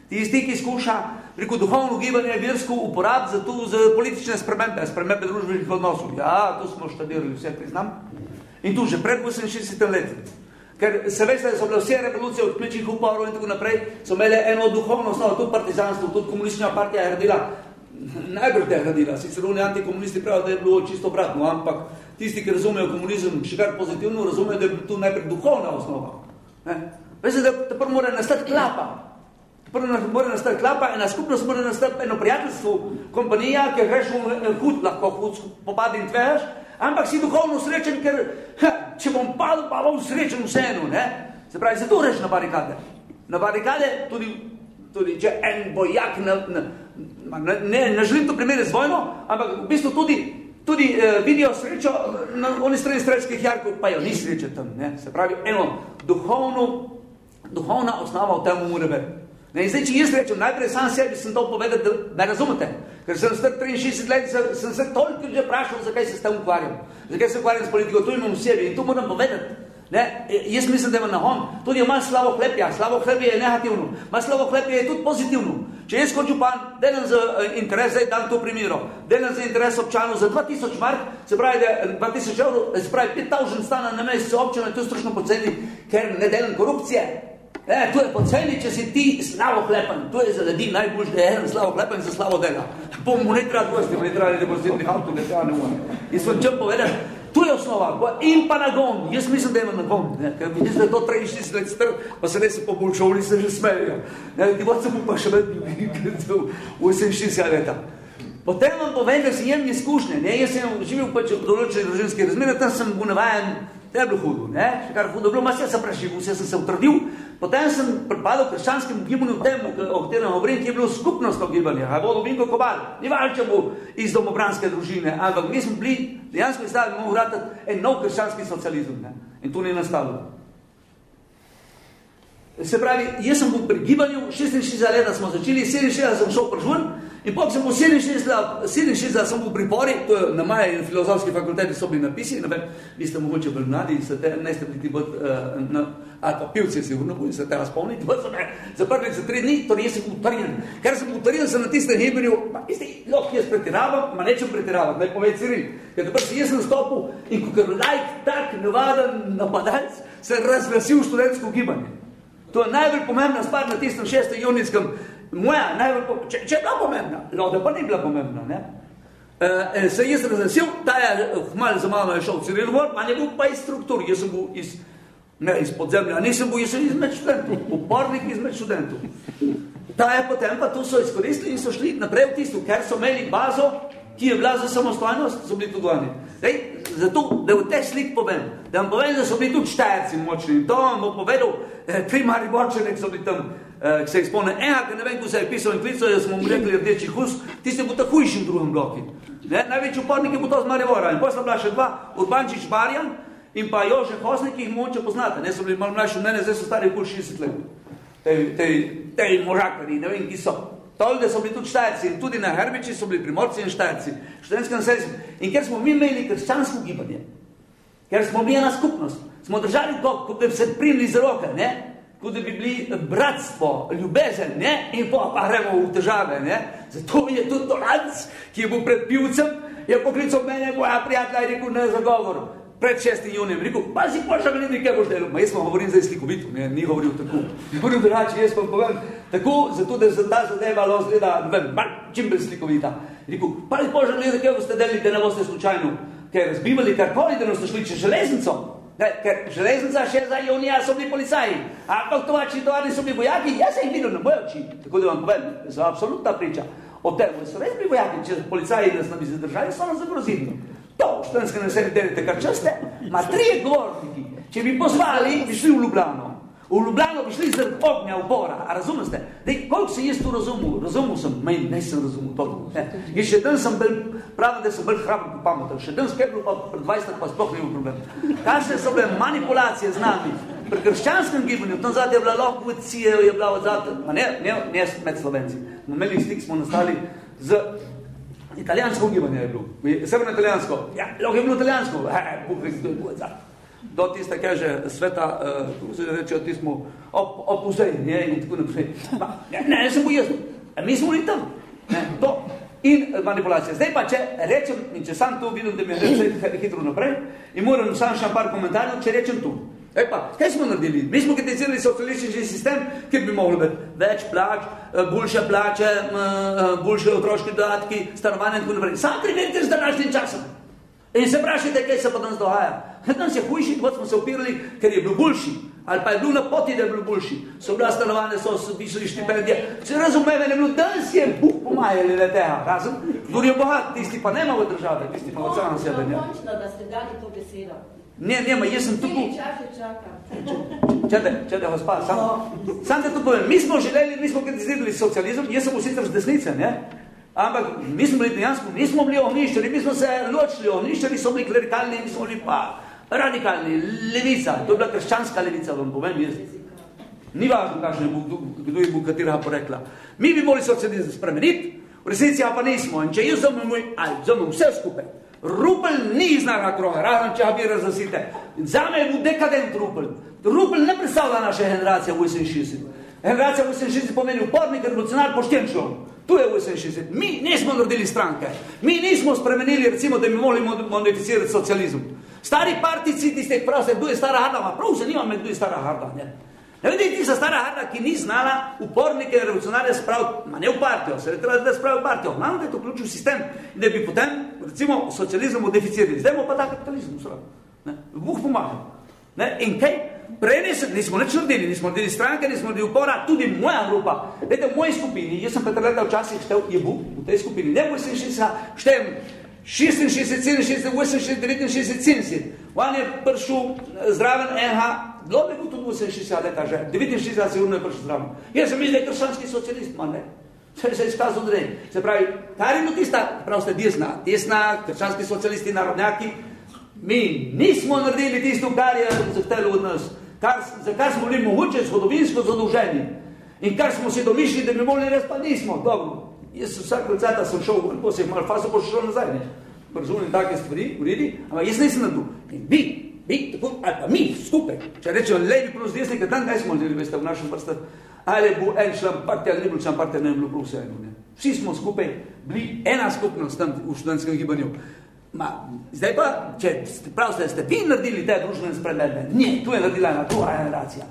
tisti, ki skuša preko duhovno gibanje versko uporab za tu za politične spremembe, spremembe družbenih odnosov. Ja, tu smo študirali, vse priznam. In tu že pred 68 let. Ker se veste, da so bile vse revolucije od ključnih uporov in tako naprej, so imele eno duhovno osnovo, tudi partizanstvo, tudi komunistična partija je radila, najbolj te je radila, sicer oni antikomunisti pravijo, da je bilo čisto obratno, ampak tisti, ki razumejo komunizem še kar pozitivno, razumejo, da je tu najprej duhovna osnova. Ne? Veste, da prvo mora nastati klapa. Prvo mora nastati klapa, ena skupnost mora nastati eno prijateljstvo, kompanija, ki greš v hud, lahko hud popad in tveš, ampak si duhovno srečen, ker ha, če bom padel, pa bom srečen vseeno. Ne? Se pravi, zato reš na barikade. Na barikade tudi, tudi če en bojak, na, na, na, ne, ne želim to primeriti z vojno, ampak v bistvu tudi tudi eh, vidijo srečo na oni strani strelskih jarkov, pa jo ni sreče tam. Ne? Se pravi, eno duhovno, duhovna osnova v temu mora. Ne, zdaj, če jaz rečem, najprej sam sebi sem to povedal, da me razumete. Ker sem star 63 let, sem se toliko že prašal, zakaj se s tem ukvarjam. Zakaj se ukvarjam s politiko, to imam v sebi in to moram povedati. Ne? E, jaz mislim, da ima nahon. Tudi ima slavo hlepja. Slavo hlepja je negativno. Ma slavo hlepja je tudi pozitivno. Če jaz kot župan delam za uh, interes, zdaj dam to primero, delam za interes občanov za 2000 mark, se pravi, da 2000 evrov, se pravi, 5000 stana na mesec občana, to je strašno poceni, ker ne delam korupcije. E, to je poceni, če si ti slavo hlepan. To je za ljudi najbolj, da je en slavo hlepan za slavo dela. Po mu ne treba dvosti, mu ne treba ne depozitnih avto, ne treba ne more. In sem čem povedati, Tu je osnova. In pa nagon. Jaz mislim, da ima nagon. Ne? Ker vidiš, da je to 43 let str, pa se ne se po bolšovni se že smejo. Ne? Ti bo se mu pa še vedno v 68 leta. Potem vam povem, da si jem izkušnje. Ne? Jaz sem živel pač v določenih družinskih razmerah, tam sem bil navajen To je bilo hudo, ne? Kar hudo bilo, mas jaz sem preživel, vse sem se utrdil. Potem sem pripadal krščanskim gibanju temu, o katerem govorim, ki je bilo skupnostno gibanje. A bodo Vinko Kobal, ni valjče bo iz domobranske družine, ampak mi smo bili, dejansko izstavili, bomo vratiti en nov krščanski socializem. Ne? In tu ni nastalo. Se pravi, jaz sem bil pri gibanju, 66 leta smo začeli, 67 sem šel prižun, In potem sem v 67, 67 sem bil pripori, to je na maji in filozofski fakulteti so bili napisi, ne vem, vi ste mogoče bolj mladi, se te, ne ste biti bolj, uh, na, ali pa pivci sigurno boji se tega spomniti, bolj so me zaprli za tri dni, torej jaz sem utrjen. Ker sem utrjen, sem na tistem hebriju, pa isti, lahko jaz pretiravam, ma nečem pretiravam, naj povej Ciril, ker da si jaz nastopil in kot lajk tak navaden napadalc, se razglasil študentsko gibanje. To je najbolj pomembna stvar na tistem šestem junijskem moja najbolj, če, če je bila pomembna, no, da pa ni bila pomembna, ne? E, se jaz razvesil, ta je hmal za mano je šel Ciril Vod, a ne bil pa iz struktur, jaz sem bil iz, ne, iz podzemlja, nisem bil, jaz sem izmed študentov, upornik izmed študentov. Ta je potem pa to so izkoristili in so šli naprej v tisto, ker so imeli bazo, ki je bila za samostojnost, so bili tudi oni. Ej, zato, da v teh slik povem, da vam povem, da so bili tudi štajerci močni. In to vam bo povedal, eh, tri mari borčenek so bili tam, uh, se jih spomne, ena, ki ne vem, ko se je pisal in klical, da smo mu rekli rdeči hus, ti se bo tako hujši v drugem bloki. Ne? Največji upornik je bo to z Marivora. In potem bila še dva, Urbančič Marjan in pa Jože Hosnik, ki jih moče poznate. Ne so bili malo mlajši od mene, zdaj so stari okoli 60 let. Tej, tej, tej možakari, ne vem, ki so. Tolde so bili tudi štajci in tudi na Herbiči so bili primorci in štajci. In ker smo mi imeli krščansko gibanje, ker smo bili ena skupnost, smo držali to, kot bi se primili za roke, ne? kot da bi bili bratstvo, ljubezen, ne? in pa, pa gremo v težave. Ne? Zato je tudi Toranc, ki je bil pred pivcem, je poklical mene, moja prijatelja, in rekel, ne zagovor. Pred 6. junijem, rekel, pa si pa še gledi, kaj boš delal. Ma jaz vam govorim zdaj slikovito, ne, ni govoril tako. Govoril drugače, jaz pa povem tako, zato da se ta zadeva lo zgleda, ne vem, mal, čim bolj slikovita. Rekel, pa si pa še gledi, kaj boste delali, da ne boste slučajno, ker razbivali karkoli, da ne boste šli čez železnico. Ne, ker železnica še za junija so bili policaji, ampak tovači tovarni so bili vojaki, jaz se jih videl na moje oči. Tako da vam povem, za absolutna priča. O tem, so res bili vojaki, če policaji nas nam bi zadržali, so nas zagrozili. To, štanske na sebi delite, kar časte, ma trije govorniki, če bi pozvali, bi šli v Ljubljano. V Ljubljano bi šli zaradi ognja upora, a razumete? Dej, koliko se jaz tu razumel? Razumel sem, meni ne sem razumel to. In še dan sem bil, pravim, da sem bil hrabr po pametu. Še dan skepil pa pred 20 pa sploh ni problem. Kakšne so bile manipulacije z nami? Pri krščanskem gibanju, tam zadnje je bila lahko policija, je bila od zadnje, ma ne, ne, ne med Slovenci. Na meni stik smo nastali z Italijansko ugibanje je bilo, severno italijansko, ja, lahko je bilo italijansko, he, to je zadnje. Do tiste, kaže, sveta, uh, se reče, tismo, op, opusej, ne, in tako naprej. Ne, ne, ne sem bil jaz, mi smo bili tam, ne, to. In manipulacija. Zdaj pa, če rečem, in če sam to vidim, da mi reče hitro naprej, in moram sam še par komentarjev, če rečem tu. Ej pa, kaj smo naredili? Mi smo kritizirali socialistični sistem, kjer bi mogli biti več plač, eh, boljše plače, eh, boljše otroške dodatki, stanovanje in tako naprej. Sam primerite z današnjim časom. In se vprašajte, kaj se pa danes dogaja. Danes je hujši, kot smo se upirali, ker je bil boljši. Ali pa je bil na poti, da je bil boljši. So bila stanovanje, so bišli štipendije. Se razumeve, ne bilo, danes je Bog pomajali le tega. Razen, govorijo bohat, tisti pa nema v države, tisti pa v celom sebe. Ne, da ste dali to besedo. Ne, ne, ma jaz sem tukaj. Čete, čete, gospa, sam, sam te to povem. Mi smo želeli, mi smo kritizirali socializem, jaz sem sicer z desnice, ne? Ampak mi smo bili dejansko, mi smo bili ohniščeni, mi smo se ločili, ohniščeni so bili klerikalni, mi smo bili pa radikalni, levica, to je bila krščanska levica, vam povem jaz. Ni važno, kakšen je Bog, kdo je Bog, katera porekla. Mi bi morali socializem spremeniti, v resnici pa nismo. In če jaz vzamem moj, ali vzamem vse skupaj, Rupel ni iz naga kroga, razen če bi razlasite. Zame je bil dekadent Rupel. Rupel ne predstavlja naše generacije v 68. Generacija v 68 pomeni upornik, revolucionar, pošten človek. Tu je v 68. Mi nismo naredili stranke. Mi nismo spremenili, recimo, da bi mogli modificirati socializem. Stari partici, tiste, prav se, kdo je stara harda, prav se nima med, kdo je stara harda. Ne? Ne vidi, tista stara harda, ki ni znala upornike in revolucionarje spraviti, ma ne v partijo, se je treba, da spravi v partijo. Nam, da je to ključ v sistem, da bi potem, recimo, socializem modificirali. Zdaj pa ta kapitalizem spravili. Bog pomaga. Ne? In kaj? Prej nismo, nič naredili, nismo naredili stranke, nismo naredili upora, tudi moja grupa. Vedete, v moji skupini, jaz sem Petr Leta včasih štev, je Bog v tej skupini, ne v 86, štejem 66, 67, 68, 69, 70. On je prišel zraven NH, bilo bi tudi 68 leta že, 69 sigurno je prišel zraven. Jaz sem mislil, da je kršanski socialist, man ne. Se je izkazal drej. Se pravi, kar je tista, prav ste desna, desna, kršanski socialisti, narodnjaki, mi nismo naredili tisto, kar je zahtelo od nas, kar, za kar smo bili mogoče zgodovinsko zadolženi in kar smo si domišljali, da bi mogli res, pa nismo. Dobro, jaz vsak konceta sem šel, pa se malo faso pa šel nazaj, ne. Razumem take stvari, uredi, ampak jaz nisem naredil. In vi, vi, tako, ali pa mi, skupaj, če rečemo levi plus desni, ker tam kaj smo naredili, veste, v našem vrstah, ali bo en član partija, ali ni bil član partija, ne bi prav vse eno. Ne. Vsi smo skupaj bili ena skupnost tam v študentskem gibanju. Ma, zdaj pa, če pravite, ste vi naredili te družbene spremembe, ne, tu je naredila ena druga generacija.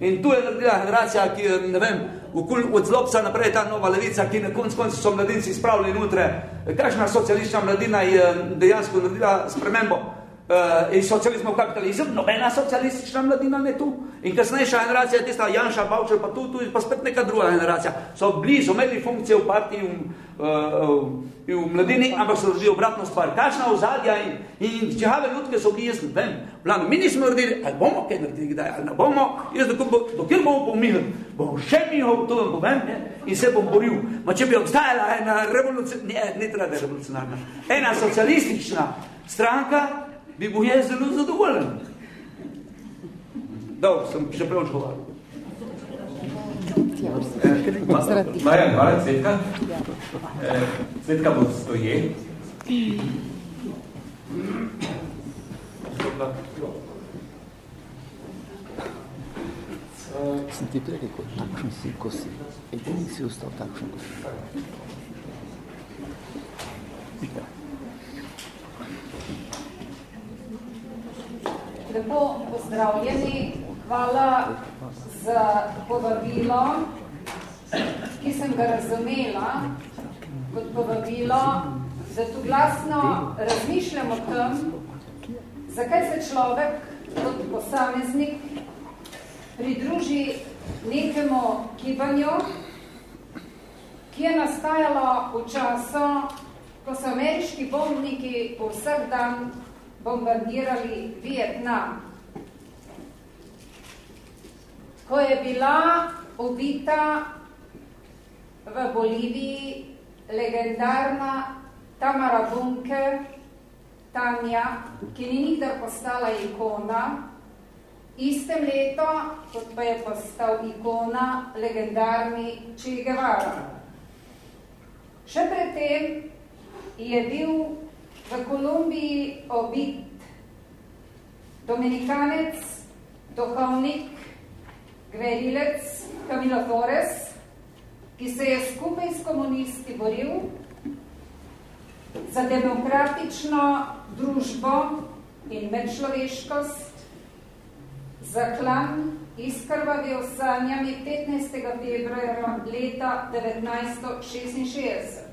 In tu je naredila generacija, ki, ne vem, okul, od zlobca naprej ta nova levica, ki na konc koncu so mladinci spravili nutre, kakšna socialistična mladina je dejansko naredila spremembo uh, iz socializma v kapitalizem, nobena socialistična mladina ne tu. In kasnejša generacija, tista Janša, Bavčer, pa tu, tu pa spet neka druga generacija. So blizu, imeli funkcije v partiji, v, uh, v mladini, ampak so naredili obratno stvar. Kakšna ozadja in, in čehave ljudke so bili, jaz ne vem. Plano, mi nismo naredili, ali bomo kaj naredili, kdaj, ali ne bomo, jaz dokaj, bo, dokaj bomo pomilili, bom še mihal, to vam povem, ne, in se bom boril. Ma če bi obstajala ena revolucionarna, ne, ne treba revolucionarna, ena socialistična stranka, bi bil jaz zelo zadovoljen. Dobro, sem še preveč govoril. Marjan, hvala, Cvetka. Cvetka bo stoje. Sem ti prej rekel, takšen si, ko si. Edini si ostal takšen, ko si. Ja. Lepo pozdravljeni. Hvala za povabilo, ki sem ga razumela kot povabilo, da tu glasno razmišljam o tem, zakaj se človek kot posameznik pridruži nekemu gibanju, ki je nastajalo v času, ko so ameriški bombniki po vsak dan bombardirali Vietnam. Ko je bila ubita v Boliviji legendarna Tamara Bunke, Tanja, ki ni nikdar postala ikona, istem leto, kot pa je postal ikona legendarni Che Guevara. Še predtem je bil v Kolumbiji obit dominikanec, duhovnik, gverilec Camilo Torres, ki se je skupaj s komunisti boril za demokratično družbo in medčloveškost, za klan izkrvavil sanjami 15. februarja leta 1966.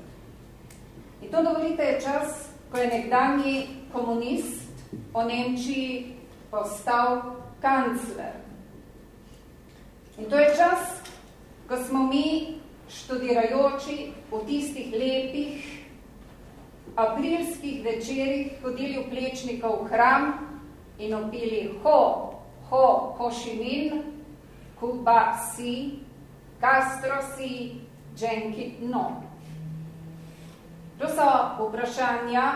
In to dovolite je čas, ko je nekdanji komunist o Nemčiji postal kancler. In to je čas, ko smo mi študirajoči v tistih lepih aprilskih večerih hodili v plečnika v hram in opili ho, ho, ho šimin, kuba si, Castro si, dženki no. To so vprašanja,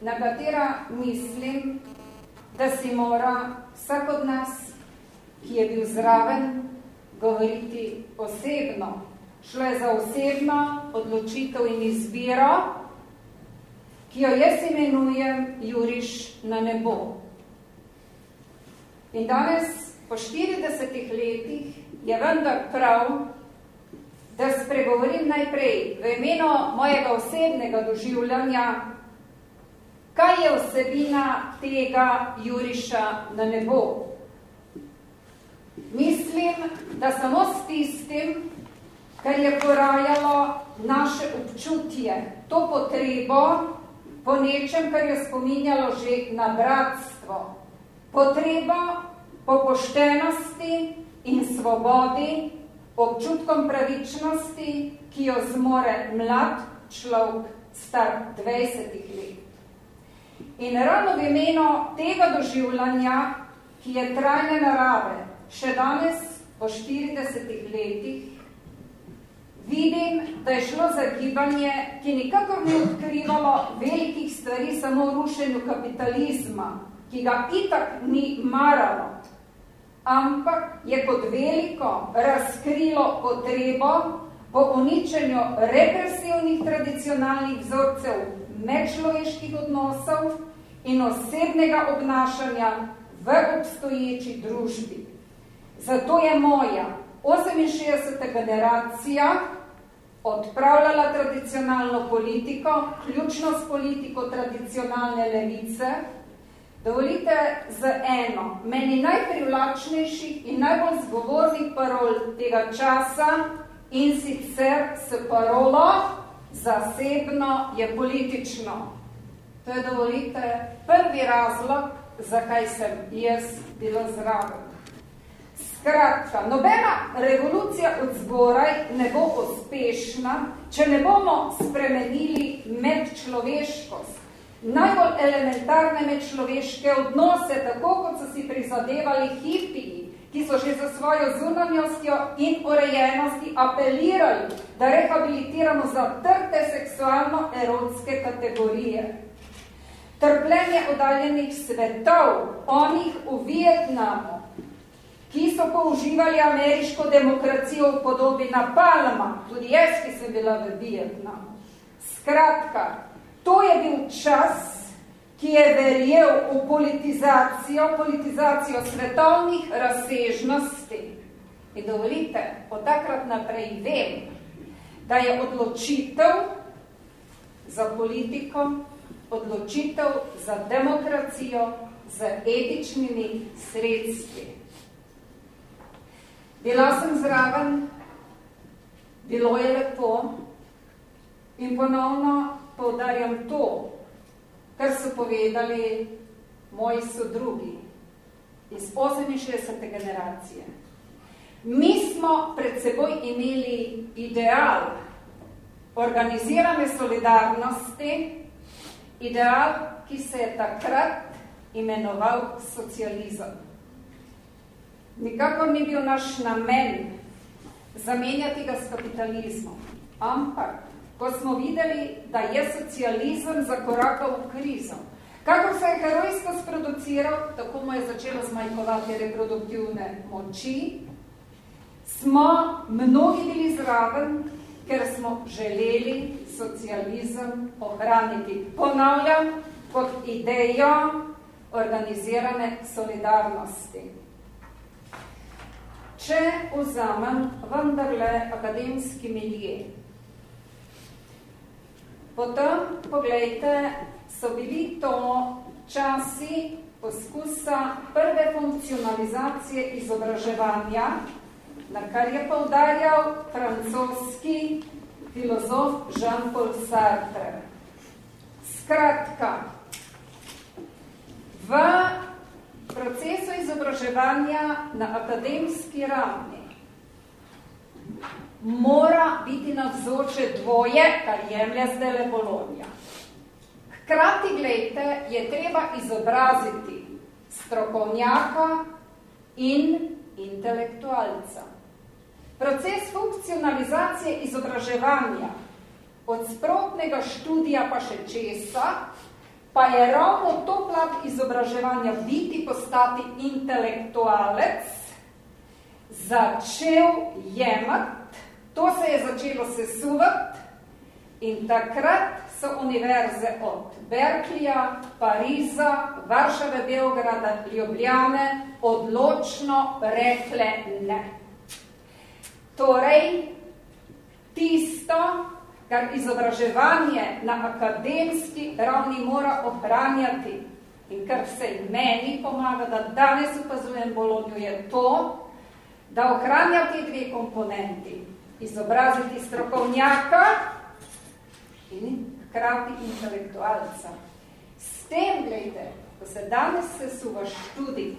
na katera mislim, da si mora vsak od nas, ki je bil zraven, govoriti osebno. Šlo je za osebno odločitev in izbiro, ki jo jaz imenujem Juriš na nebo. In danes, po 40 letih, je vendar prav, da spregovorim najprej v imenu mojega osebnega doživljanja, kaj je vsebina tega Juriša na nebo. Mislim, da samo s tistim, kar je porajalo naše občutje, to potrebo po nečem, kar je spominjalo že na bratstvo, potrebo po poštenosti in svobodi, občutkom pravičnosti, ki jo zmore mlad človek star 20 let. In ravno v imenu tega doživljanja, ki je trajne narave, še danes po 40 letih, vidim, da je šlo za gibanje, ki nikakor ni odkrivalo velikih stvari samo rušenju kapitalizma, ki ga itak ni maralo, ampak je kot veliko razkrilo potrebo po uničenju represivnih tradicionalnih vzorcev medčloveških odnosov in osebnega obnašanja v obstoječi družbi. Zato je moja 68. generacija odpravljala tradicionalno politiko, ključno s politiko tradicionalne levice, Dovolite z eno, meni najprivlačnejših in najbolj zgovornih parol tega časa in sicer s parolo zasebno je politično. To je, dovolite, prvi razlog, zakaj sem jaz bila zraven. Skratka, nobena revolucija od zgoraj ne bo uspešna, če ne bomo spremenili medčloveškost najbolj elementarne medčloveške odnose, tako kot so si prizadevali hipiji, ki so že za svojo zunanjostjo in urejenosti apelirali, da rehabilitiramo zatrte seksualno-erotske kategorije. Trpljenje oddaljenih svetov, onih v Vietnamu, ki so použivali ameriško demokracijo v podobi napalma, tudi jaz, ki sem bila v Vietnamu. Skratka, To je bil čas, ki je verjel v politizacijo, politizacijo svetovnih razsežnosti. In dovolite, od takrat naprej vem, da je odločitev za politiko, odločitev za demokracijo, z etičnimi sredstvi. Bila sem zraven, bilo je lepo in ponovno poudarjam to, kar so povedali moji sodrugi iz 68. generacije. Mi smo pred seboj imeli ideal organizirane solidarnosti, ideal, ki se je takrat imenoval socializem. Nikakor ni bil naš namen zamenjati ga s kapitalizmom, ampak ko smo videli, da je socializem zakorakal v krizo, kako se je herojsko sproduciral, tako mu je začelo zmajkovati reproduktivne moči, smo mnogi bili zraven, ker smo želeli socializem ohraniti. Ponavljam, kot idejo organizirane solidarnosti. Če vzamem vendarle akademski milije, potem, poglejte, so bili to časi poskusa prve funkcionalizacije izobraževanja, na kar je poudarjal francoski filozof Jean-Paul Sartre. Skratka, v procesu izobraževanja na akademski ravni mora biti navzoče dvoje, kar jemlja zdaj Bolonija. Hkrati, gledajte, je treba izobraziti strokovnjaka in intelektualca. Proces funkcionalizacije izobraževanja od sprotnega študija pa še česa, pa je ravno to plat izobraževanja biti, postati intelektualec, začel jemati, to se je začelo sesuvati in takrat so univerze od Berklija, Pariza, Varšave, Beograda, Ljubljane odločno rekle ne. Torej, tisto, kar izobraževanje na akademski ravni mora ohranjati in kar se meni pomaga, da danes upazujem Bolonju, je to, da ohranja te dve komponenti. Izobraziti strokovnjaka in hkrati intelektualca. S tem, gledajte, ko se danes sesuva študij,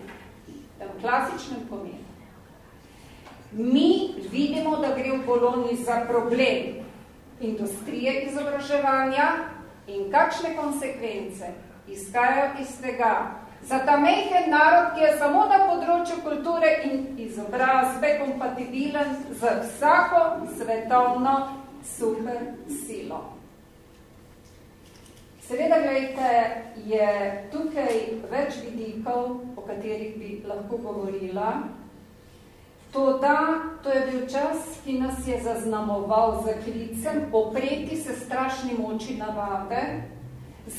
v klasičnem pomenu, Mi vidimo, da gre v Bologni za problem industrije izobraževanja in kakšne konsekvence izkajajo iz tega. Za ta mejhen narod, ki je samo na področju kulture in izobrazbe kompatibilen z vsako svetovno super silo. Seveda, gledajte, je tukaj več vidikov, o katerih bi lahko govorila, Toda, to je bil čas, ki nas je zaznamoval za klicem, opreti se strašni moči navade,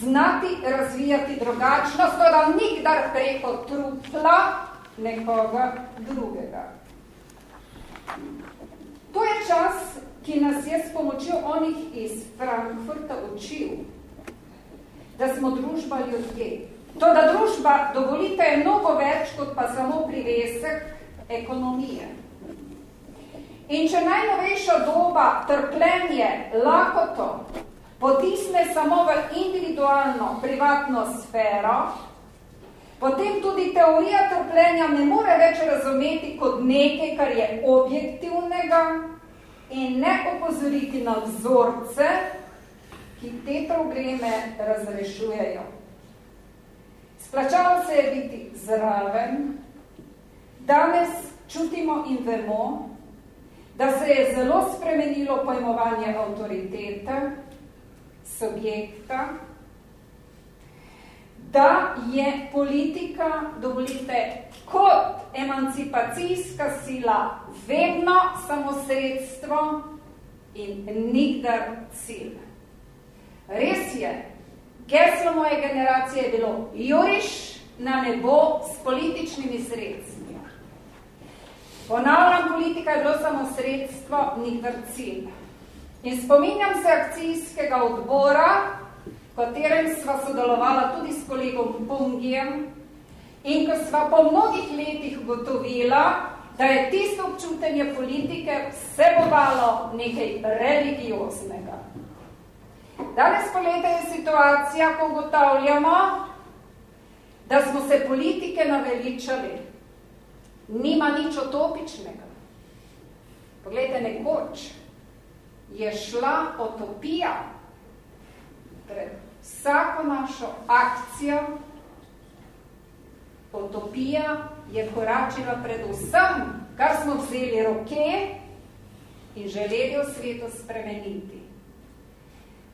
znati razvijati drugačnost, toda nikdar preko trupla nekoga drugega. To je čas, ki nas je s pomočjo onih iz Frankfurta učil, da smo družba ljudje. To, da družba, dovolite, je mnogo več, kot pa samo privesek, ekonomije. In če najnovejša doba trpljenje, lakoto, potisne samo v individualno, privatno sfero, potem tudi teorija trpljenja ne more več razumeti kot nekaj, kar je objektivnega in ne opozoriti na vzorce, ki te probleme razrešujejo. Splačalo se je biti zraven, Danes čutimo in vemo, da se je zelo spremenilo pojmovanje avtoritete, subjekta, da je politika, dovolite, kot emancipacijska sila vedno samo sredstvo in nikdar cilj. Res je, geslo moje generacije je bilo juriš na nebo s političnimi sredstvi. Ponavljam, politika je bilo samo sredstvo, nikdar cilj. In spominjam se akcijskega odbora, v katerem sva sodelovala tudi s kolegom Pungijem, In ko sva po mnogih letih gotovila, da je tisto občutenje politike vsebovalo nekaj religioznega. Danes po leta je situacija, ko ugotavljamo, da smo se politike naveličali. Nima nič utopičnega. Poglejte, nekoč je šla utopija pred vsako našo akcijo Utopija je koračila pred vsem, kar smo vzeli roke in želeli v svetu spremeniti.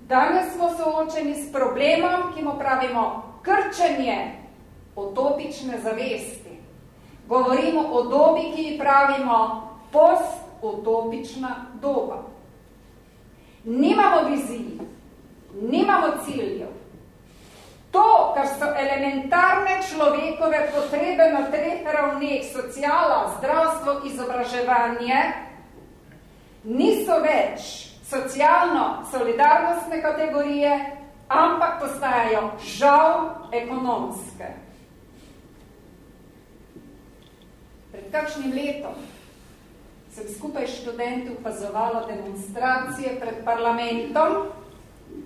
Danes smo soočeni s problemom, ki mu pravimo krčenje utopične zavesti. Govorimo o dobi, ki ji pravimo post-utopična doba. Nimamo vizij, nimamo ciljev, To, kar so elementarne človekove potrebe na treh ravneh, sociala, zdravstvo, izobraževanje, niso več socialno-solidarnostne kategorije, ampak postajajo žal ekonomske. Pred kakšnim letom sem skupaj študenti upazovala demonstracije pred parlamentom,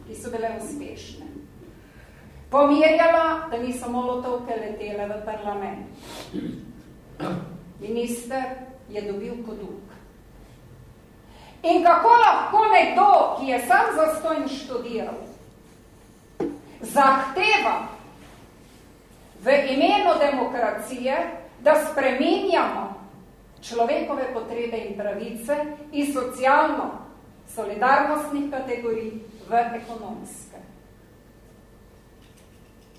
ki so bile uspešne pomirjala, da niso molotovke letele v parlament. Minister je dobil koduk. In kako lahko nekdo, ki je sam zastojn študiral, zahteva v imenu demokracije, da spreminjamo človekove potrebe in pravice iz socialno-solidarnostnih kategorij v ekonomske.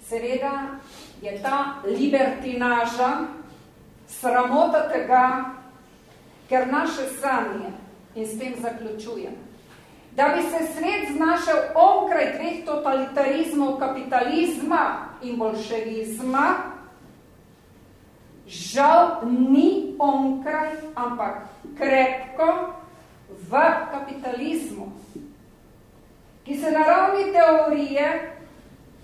Seveda je ta libertinaža sramota tega, ker naše sanje, in s tem zaključujem, da bi se svet znašel onkraj dveh totalitarizmov kapitalizma in bolševizma, žal ni onkraj, ampak krepko v kapitalizmu, ki se na ravni teorije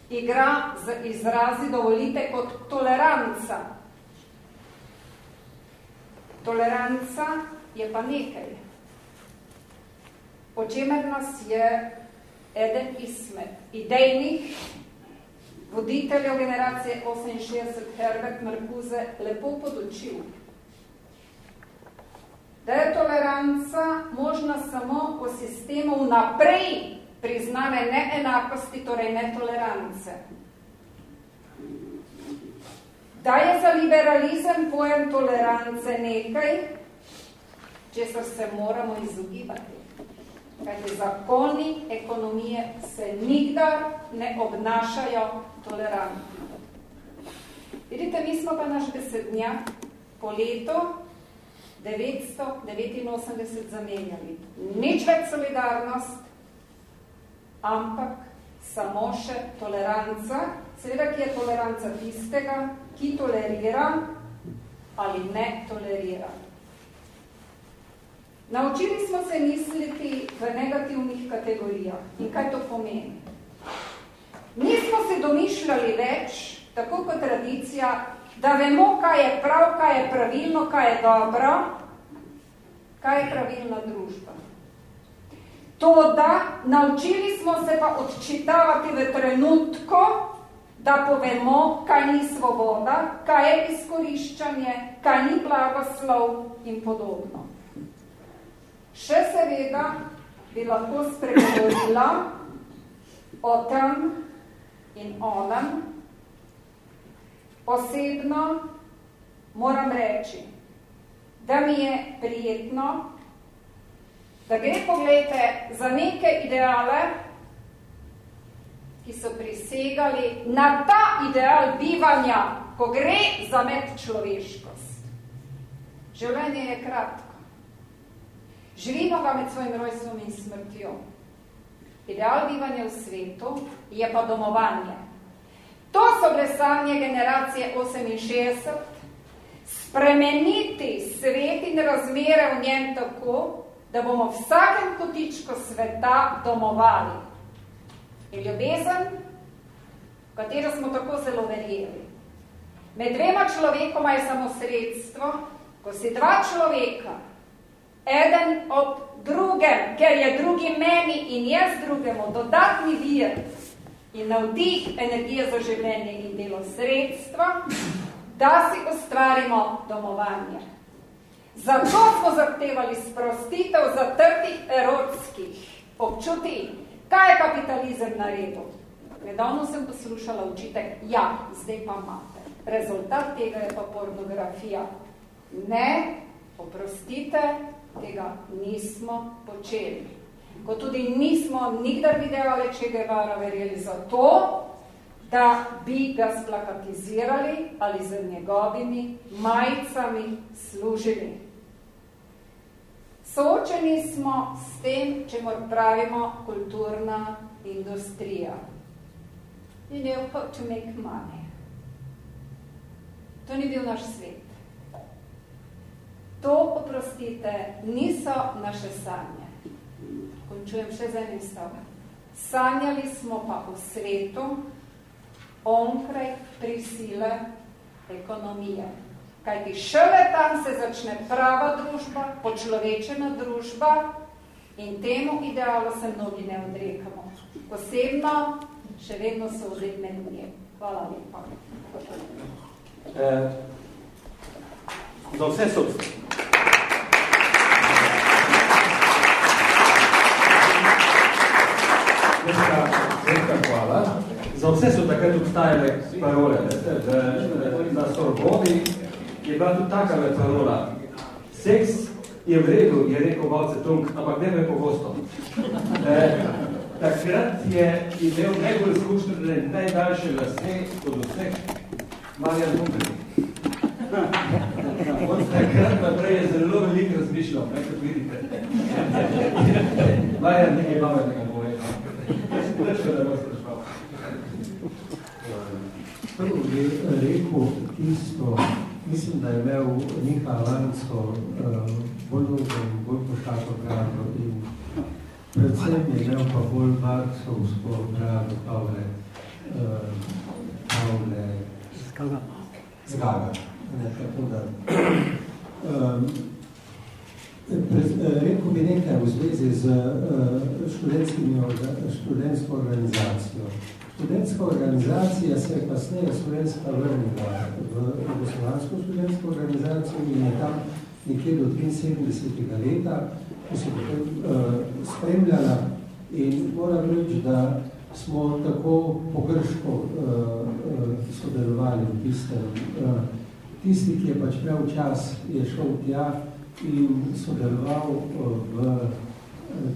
igra z izrazi, dovolite, kot toleranca. Toleranca je pa nekaj, o čemer nas je eden izmed idejnih voditeljev generacije 68, Herbert Marcuse, lepo podočil, da je toleranca možna samo po sistemu naprej priznane neenakosti, torej netolerance. Da je za liberalizem pojem tolerance nekaj, česar se moramo izogibati. Kajte zakoni ekonomije se nikdar ne obnašajo tolerantno. Vidite, mi smo pa naš besednjak po letu 989 zamenjali. Nič več solidarnost, ampak samo še toleranca, seveda, ki je toleranca tistega, ki tolerira ali ne tolerira. Naučili smo se misliti v negativnih kategorijah. In kaj to pomeni? Nismo se domišljali več, tako kot tradicija, da vemo, kaj je prav, kaj je pravilno, kaj je dobro, kaj je pravilna družba. To, da naučili smo se pa odčitavati v trenutku, da povemo, kaj ni svoboda, kaj je izkoriščanje, kaj ni blagoslov in podobno. Še seveda bi lahko spregovorila o tem in onem. Osebno moram reči, da mi je prijetno, da gre, pogledajte, za neke ideale, ki so prisegali na ta ideal bivanja, ko gre za medčloveškost. Življenje je kratko. Živimo ga med svojim rojstvom in smrtjo. Ideal bivanja v svetu je pa domovanje. To so blesanje generacije 68, spremeniti svet in razmere v njem tako, da bomo vsakem kotičku sveta domovali. In ljubezen, v katero smo tako zelo verjeli, Med dvema človekoma je samo sredstvo, ko si dva človeka, eden od drugem, ker je drugi meni in jaz drugemu dodatni vir in navdih energije za življenje in delo sredstva, da si ustvarimo domovanje. Zato smo zahtevali sprostitev zatrtih erotskih občuti. Kaj je kapitalizem naredil? Nedavno sem poslušala učitek, ja, zdaj pa imate. Rezultat tega je pa pornografija. Ne, oprostite, tega nismo počeli. Ko tudi nismo nikdar video Aleče Guevara verjeli za to, da bi ga splakatizirali ali z njegovimi majicami služili. Soočeni smo s tem, če pravimo kulturna industrija. You know how to make money. To ni bil naš svet. To, oprostite, niso naše sanje. Končujem še za enim stavem. Sanjali smo pa v svetu onkraj prisile ekonomije. Kajti šele tam se začne prava družba, počlovečena družba in temu idealu se mnogi ne odrekamo. Posebno še vedno so vzedmeni v njem. Hvala lepa. Eh, za vse so... hvala. Za vse so takrat obstajale parole. Na Sorboni je bila tudi taka parola. Seks je v redu, je rekel Mao Tung, ampak ne pogosto. Eh, takrat je imel najbolj izkušnje najdaljše lase od vseh Marjan Humpel. Od takrat naprej je zelo veliko razmišljal, ne, kot vidite. Marjan nekaj pametnega povedal. Težko, da bo sprašal. Prvo bi rekel isto, mislim, da je imel Miha Lanco uh, bolj dolgo in bolj pošato grado in predvsem je imel pa bolj varcovsko grado Pavle, uh, Pavle Skaga. Skaga. Ne, tako da. Um, Rekel bi nekaj v zvezi z študentsko organizacijo. Študentska organizacija se je kasneje slovenska vrnila v Jugoslovansko študentsko organizacijo in je tam nekje do 73. leta, ko se potem uh, spremljala in moram reči, da smo tako pogrško uh, uh, sodelovali v tistem. Uh, tisti, ki je pač imel čas, je šel tja in sodeloval uh, v uh,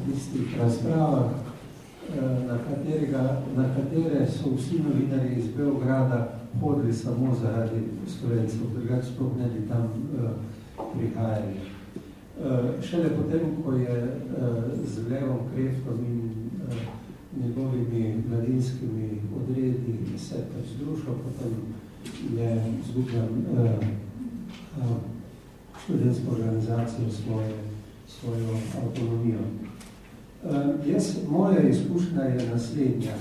tistih razpravah, uh, na, katerega, na katere so vsi novinari iz Beograda hodili samo zaradi slovencev, drugač sploh ne bi tam prihajali. Šele potem, ko je z Levom Kreftom in njegovimi mladinskimi odredi se pač združil, potem je zgubljen uh, študentsko organizacijo svoje, svojo avtonomijo. Uh, jaz, moja izkušnja je naslednja.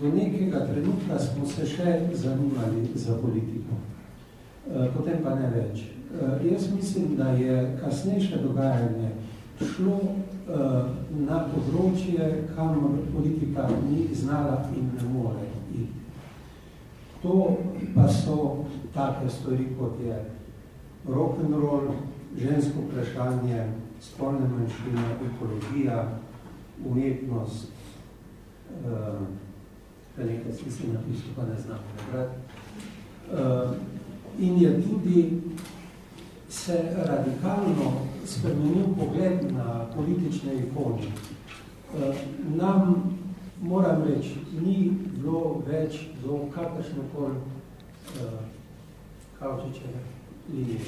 Do nekega trenutka smo se še zanimali za politiko, uh, potem pa ne več. Uh, jaz mislim, da je kasnejše dogajanje šlo uh, na področje, kamor politika ni znala in ne more iti. To pa so take stvari, kot je rock'n'roll, žensko vprašanje, spolne manjšine, ekologija, umetnost, uh, nekaj smisli napisal, pa ne znam prebrati. Uh, in je tudi se radikalno spremenil pogled na politične ikone. Uh, nam, moram reči, ni bilo več do kakršnokoli uh, kavčičeve linije.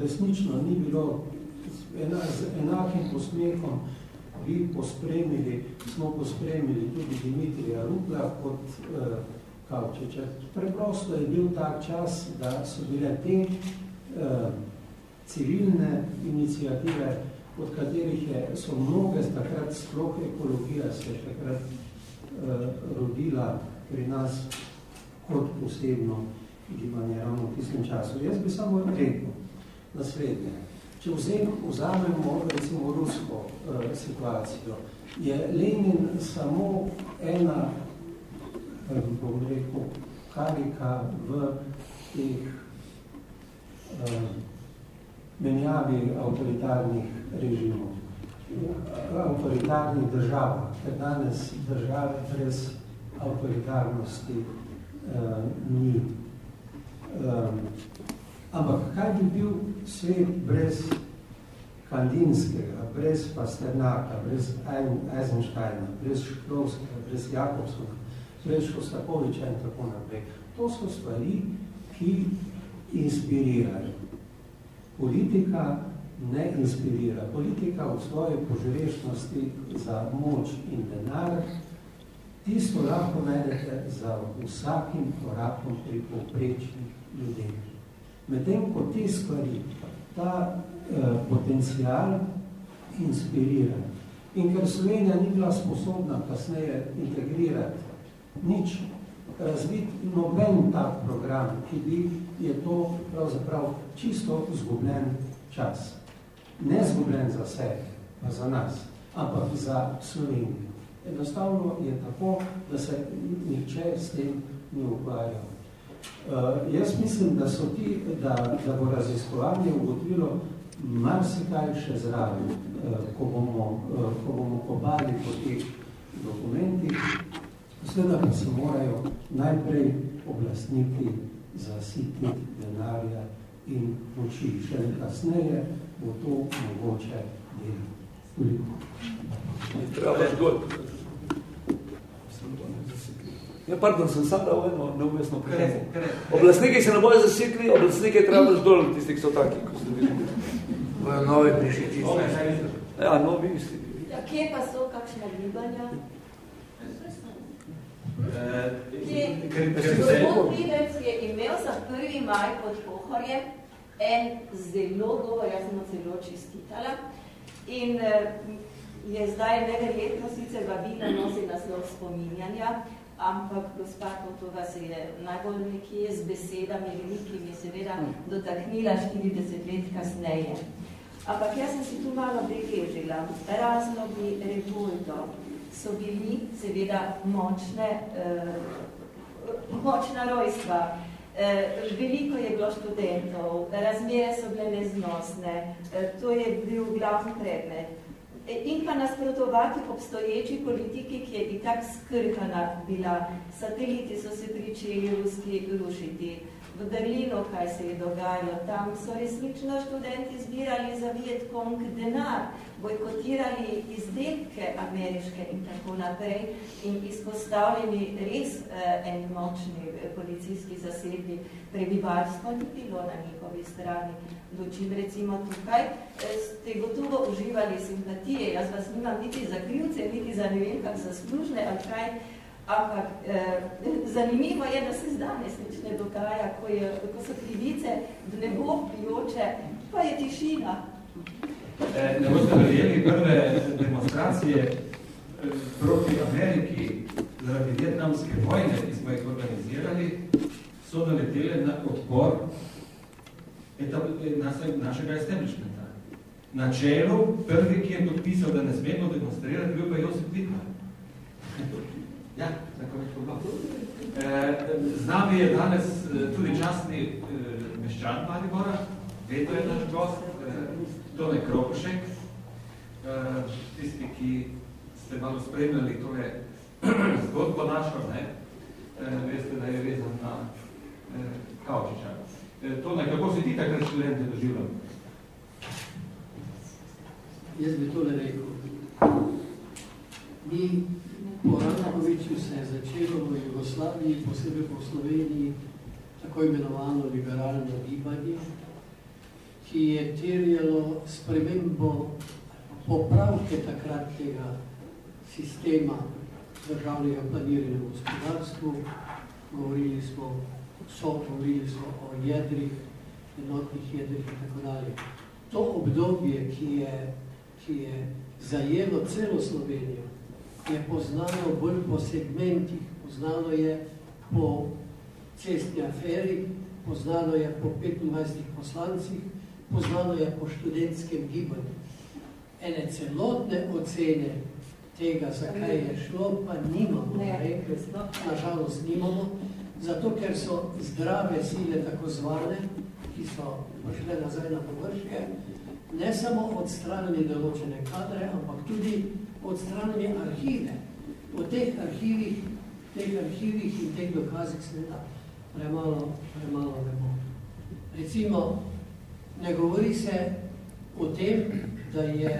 Resnično ni bilo ena, z enakim posmehom bi pospremili, smo pospremili tudi Dimitrija Rupla kot uh, Kavčiča. Preprosto je bil tak čas, da so bile te uh, civilne inicijative, od katerih je, so mnoge takrat sploh ekologija se takrat uh, rodila pri nas kot posebno gibanje ravno v tistem času. Jaz bi samo rekel naslednje. Če vzem, vzamemo recimo rusko uh, situacijo, je Lenin samo ena, um, bom rekel, karika v teh um, menjavi avtoritarnih režimov, avtoritarnih držav, ker danes države brez avtoritarnosti uh, ni. Um, ampak kaj bi bil svet brez Kandinskega, brez Pasternaka, brez Eisensteina, brez Šklovskega, brez Jakobsona, brez Šostakoviča in tako naprej. To so stvari, ki inspirirajo. Politika ne inspirira. Politika v svoji požrešnosti za moč in denar tisto lahko najdete za vsakim korakom pri poprečnih ljudeh. Medtem ko te stvari, ta eh, potencial inspirira. In ker Slovenija ni bila sposobna kasneje integrirati nič, razviti noben tak program, ki bi je to pravzaprav čisto zgubljen čas. Ne zgubljen za sebe, pa za nas, ampak za Slovenijo. Enostavno je tako, da se nihče s tem ni ukvarjal. Uh, jaz mislim, da, so ti, da, da bo raziskovanje ugotovilo marsikaj še zraven, uh, ko, bomo, uh, ko bomo pobali po teh dokumentih. Sveda pa se morajo najprej oblastniki zasititi denarja in moči. Še kasneje bo to mogoče delati. Toliko. Ja, pardon, sem sam dal eno neumestno prihajmo. Oblastniki se ne bojo zasikli, oblastniki je treba dol, tisti, ki so taki, ko ste videli. Bojo novi prišli tisti. Ja, novi isti. Ja, kje pa so kakšne gibanja? Gospod Pivec je imel za prvi maj pod Pohorje en zelo govor, jaz sem celo čistitala, in je zdaj neverjetno sicer vabina nosi naslov spominjanja, ampak gospa Kotova se je najbolj nekje z besedami velikimi seveda dotaknila 40 let kasneje. Ampak jaz sem si tu malo beležila. Razlogi revolto so bili seveda močne, eh, močna rojstva. Eh, veliko je bilo študentov, razmere so bile neznosne, eh, to je bil glavni predmet in pa nasprotovati obstoječi politiki, ki je itak skrkana bila. Sateliti so se pričeli ruski rušiti. V Berlinu, kaj se je dogajalo, tam so resnično študenti zbirali za Vietkong denar, bojkotirali izdelke ameriške in tako naprej in izpostavljeni res eh, en močni eh, policijski zasedbi prebivalstvo ni bilo na njihovi strani. Dočim recimo tukaj eh, ste gotovo uživali simpatije, jaz vas nimam niti za krivce, niti za ne vem kak zaslužne ali kaj, ampak eh, zanimivo je, da se danes nič ne dogaja, ko, je, ko so krivice v nebo pijoče, pa je tišina. Eh, ne boste verjeli prve demonstracije eh, proti Ameriki zaradi vietnamske vojne, ki smo jih organizirali, so naletele na odpor našega establishmenta. Na čelu, prvi, ki je podpisal, da ne smemo demonstrirati, bil pa Josip Vitmar. Ja, tako bilo. Eh, z nami je danes tudi častni meščan Maribora, Veto je naš gost, Tone Krokošek, tisti, ki ste malo spremljali tole zgodbo našo, ne? veste, da je vezan na Kavčiča. Tone, kako si ti takrat študente doživljal? Jaz bi tole rekel. Mi po Radakoviču se je začelo v Jugoslaviji, posebej po Sloveniji, tako imenovano liberalno gibanje, ki je terjalo spremembo popravke takratnega sistema državnega planiranja v gospodarstvu. Govorili smo, so govorili smo o jedrih, enotnih jedrih in tako dalje. To obdobje, ki je, ki je zajelo celo Slovenijo, je poznano bolj po segmentih, poznano je po cestni aferi, poznano je po 25 poslancih, poznano je po študentskem gibanju. Ene celotne ocene tega, zakaj je šlo, pa nimamo. Ne, nažalost nimamo, zato ker so zdrave sile tako zvane, ki so prišle nazaj na površje, ne samo odstranili določene kadre, ampak tudi odstranili arhive. O teh arhivih, teh arhivih in teh dokazih seveda premalo, premalo vemo. Recimo, ne govori se o tem, da je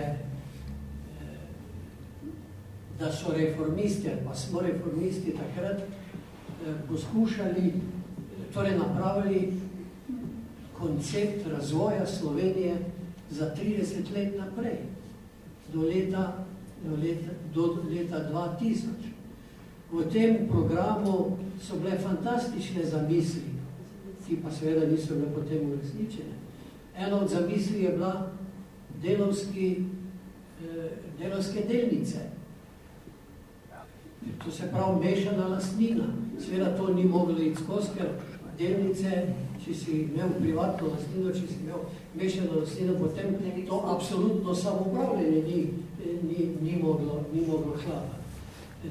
da so reformisti, pa smo reformisti takrat eh, poskušali, torej napravili koncept razvoja Slovenije za 30 let naprej, do leta, do leta, do leta 2000. V tem programu so bile fantastične zamisli, ki pa seveda niso bile potem uresničene. Ena od zamisli je bila delovski, eh, delovske delnice, To se pravi mešana lastnina. Seveda to ni moglo iti skozi, ker delnice, če si imel privatno lastnino, če si imel mešano lastnino, potem to absolutno samoupravljanje ni, ni, ni moglo, ni moglo hlapa.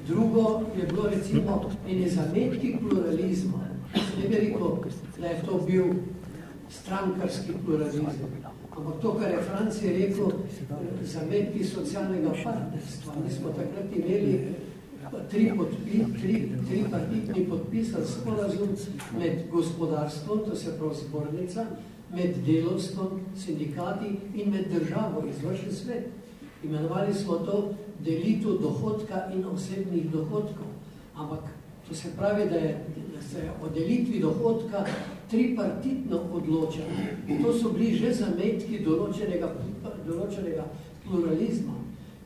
Drugo je bilo recimo ene zametki pluralizma. Ne bi rekel, da je to bil strankarski pluralizem. Ampak to, kar je Francija rekel, zametki socialnega partnerstva. Mi smo takrat imeli tri, podpi, tri, tri partitni podpisali sporazum med gospodarstvom, to se pravi zbornica, med delovstvom, sindikati in med državo, izvršen svet. Imenovali smo to delitev dohodka in osebnih dohodkov. Ampak to se pravi, da, je, da se o delitvi dohodka tripartitno odloča. To so bili že zametki določenega, določenega pluralizma.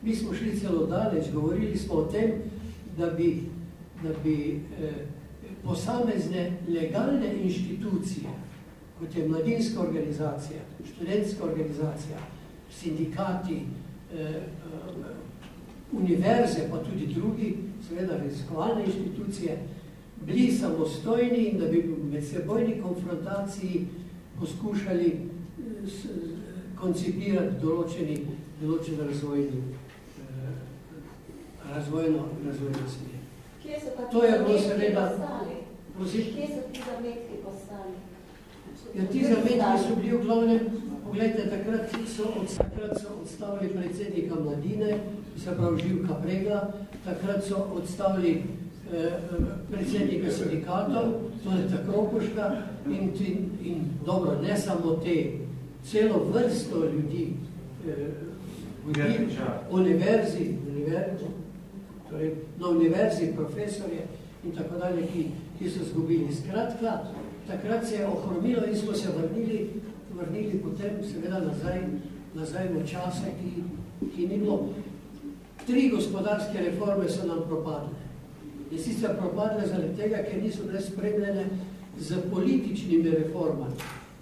Mi smo šli celo daleč, govorili smo o tem, da bi, da bi eh, posamezne legalne inštitucije, kot je mladinska organizacija, študentska organizacija, sindikati, eh, eh, univerze, pa tudi drugi, seveda raziskovalne inštitucije, bili samostojni in da bi v medsebojni konfrontaciji poskušali eh, s, koncipirati določeni, določen razvojni razvojno, razvojno smer. Kje so pa to je bilo seveda... Kje so ti zametki postali? Ja, ti zametki so bili v glavnem, pogledajte, takrat so, od, takrat so odstavili predsednika mladine, se pravi Živka Prega, takrat so odstavili eh, predsednika sindikatov, to je Kropoška in, in, in dobro, ne samo te, celo vrsto ljudi, eh, univerzi, univerzi, torej na univerzi, profesorje in tako dalje, ki, ki so zgubili. Skratka, takrat se je ohromilo in smo se vrnili, vrnili potem seveda nazaj, nazaj v čase, ki, ki ni bilo. Tri gospodarske reforme so nam propadle. In sicer propadle zaradi tega, ker niso bile spremljene z političnimi reformami.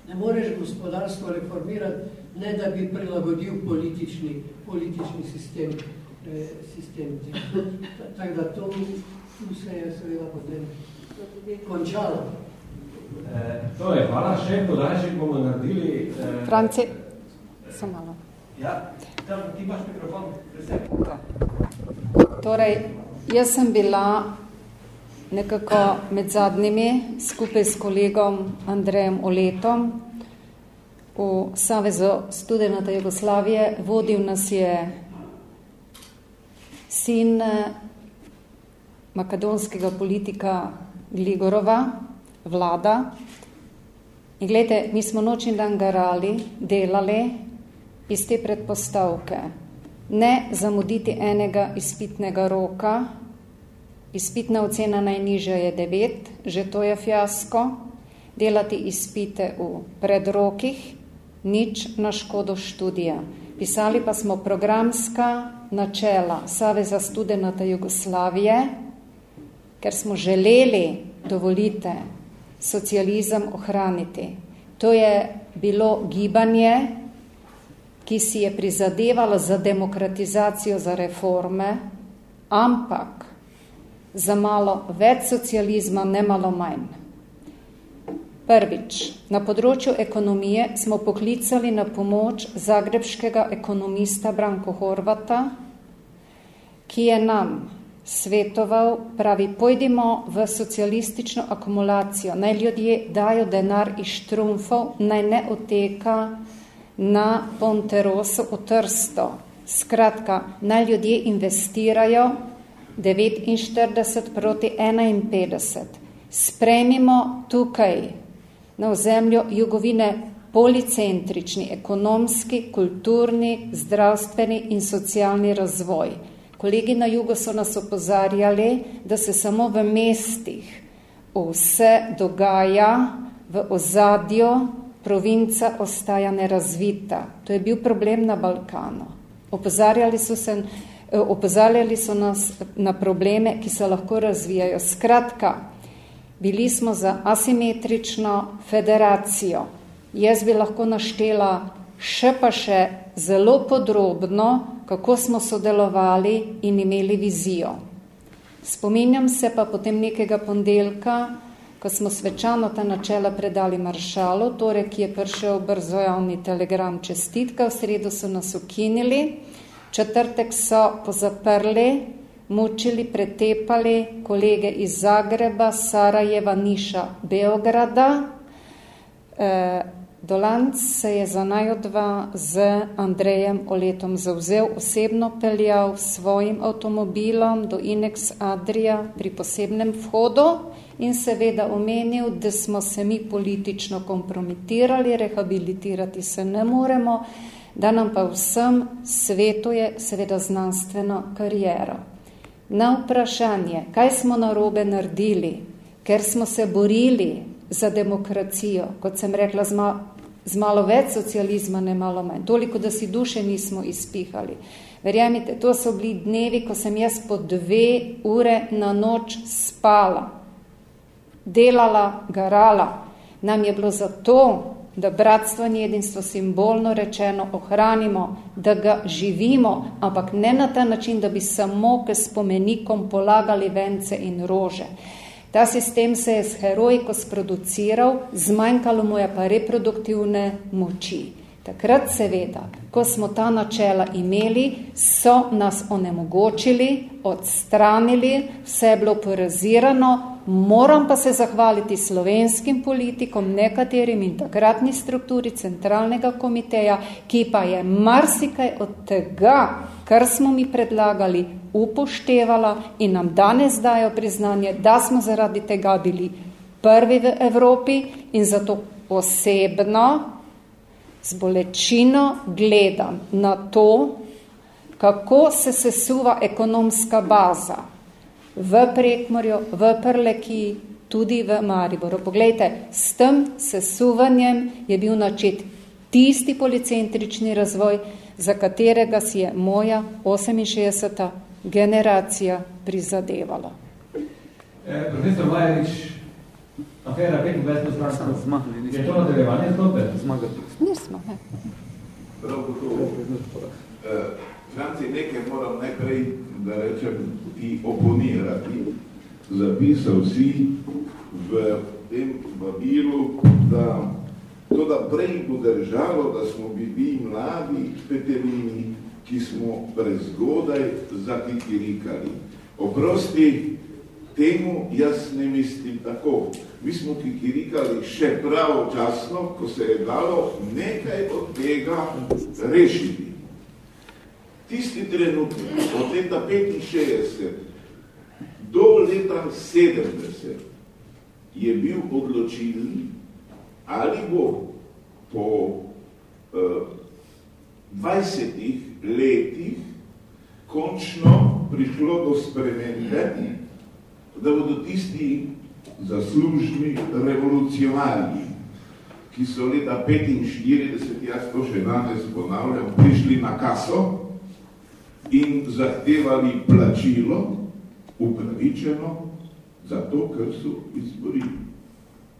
Ne moreš gospodarstvo reformirati, ne da bi prilagodil politični, politični sistem sistem. Tako da to vse je seveda potem končalo. E, torej, hvala še, podaljšek bomo naredili... E, Franci, sem malo. Ja, tam ti imaš mikrofon, presep. Torej, jaz sem bila nekako med zadnjimi, skupaj s kolegom Andrejem Oletom, v Savezu studenata Jugoslavije, vodil nas je sin makedonskega politika Gligorova, vlada. In gledajte, mi smo noč in dan garali, delali iz te predpostavke. Ne zamuditi enega izpitnega roka, izpitna ocena najnižja je 9, že to je fiasko, delati izpite v predrokih, nič na škodo študija. Pisali pa smo programska načela Saveza studenata Jugoslavije, ker smo želeli, dovolite, socializem ohraniti. To je bilo gibanje, ki si je prizadevalo za demokratizacijo, za reforme, ampak za malo več socializma, ne malo manj. Prvič, na področju ekonomije smo poklicali na pomoč zagrebškega ekonomista Branko Horvata, ki je nam svetoval, pravi, pojdimo v socialistično akumulacijo, naj ljudje dajo denar iz štrumfov, naj ne oteka na Ponteroso v Trsto. Skratka, naj ljudje investirajo 49 proti 51. Spremimo tukaj na ozemlju jugovine policentrični, ekonomski, kulturni, zdravstveni in socialni razvoj. Kolegi na jugu so nas opozarjali, da se samo v mestih vse dogaja v ozadju, provinca ostaja nerazvita. To je bil problem na Balkanu. Opozarjali so, se, opozarjali so nas na probleme, ki se lahko razvijajo. Skratka, bili smo za asimetrično federacijo. Jaz bi lahko naštela še pa še zelo podrobno, kako smo sodelovali in imeli vizijo. Spominjam se pa potem nekega pondelka, ko smo svečano ta načela predali maršalu, torej, ki je prišel brzo javni telegram čestitka, v sredo so nas ukinili, četrtek so pozaprli, mučili, pretepali kolege iz Zagreba, Sarajeva, Niša, Beograda. E, Dolanc se je za najodva z Andrejem Oletom zauzel, osebno peljal svojim avtomobilom do Inex Adria pri posebnem vhodu in seveda omenil, da smo se mi politično kompromitirali, rehabilitirati se ne moremo, da nam pa vsem svetuje seveda znanstveno kariero. Na vprašanje, kaj smo narobe naredili, ker smo se borili za demokracijo, kot sem rekla, z, ma, z malo več socializma, ne malo manj, toliko, da si duše nismo izpihali. Verjemite, to so bili dnevi, ko sem jaz po dve ure na noč spala, delala, garala. Nam je bilo zato, da bratstvo in jedinstvo simbolno rečeno ohranimo, da ga živimo, ampak ne na ta način, da bi samo k spomenikom polagali vence in rože. Ta sistem se je s herojiko sproduciral, zmanjkalo mu je pa reproduktivne moči. Takrat seveda, ko smo ta načela imeli, so nas onemogočili, odstranili, vse je bilo porazirano, Moram pa se zahvaliti slovenskim politikom, nekaterim in takratni strukturi centralnega komiteja, ki pa je marsikaj od tega, kar smo mi predlagali, upoštevala in nam danes dajo priznanje, da smo zaradi tega bili prvi v Evropi in zato osebno z bolečino gledam na to, kako se sesuva ekonomska baza v Prekmorju, v Prleki, tudi v Mariboru. Poglejte, s tem sesuvanjem je bil načet tisti policentrični razvoj, za katerega si je moja 68. generacija prizadevala. Eh, profesor Majerič, afera 25 stransko, je to nadaljevanje zgodbe? Zmagati. Nismo, ne. Prav gotovo. Eh, Franci, nekaj moram najprej, da rečem, ti oponirati. Zapisal si v tem vabilu, da to, da prej bo držalo, da smo bili mladi petelini, ki smo prezgodaj zakikirikali. Oprosti, temu jaz ne mislim tako. Mi smo kikirikali še pravočasno, ko se je dalo nekaj od tega rešiti. Tisti trenutek, od leta 65 do leta 70, je bil odločilni, ali bo po eh, 20 letih končno prišlo do spremembe, da bodo tisti zaslužni revolucionarji, ki so leta 45, jaz to še danes ponavljam, prišli na kaso, in zahtevali plačilo upravičeno za to, kar so izborili.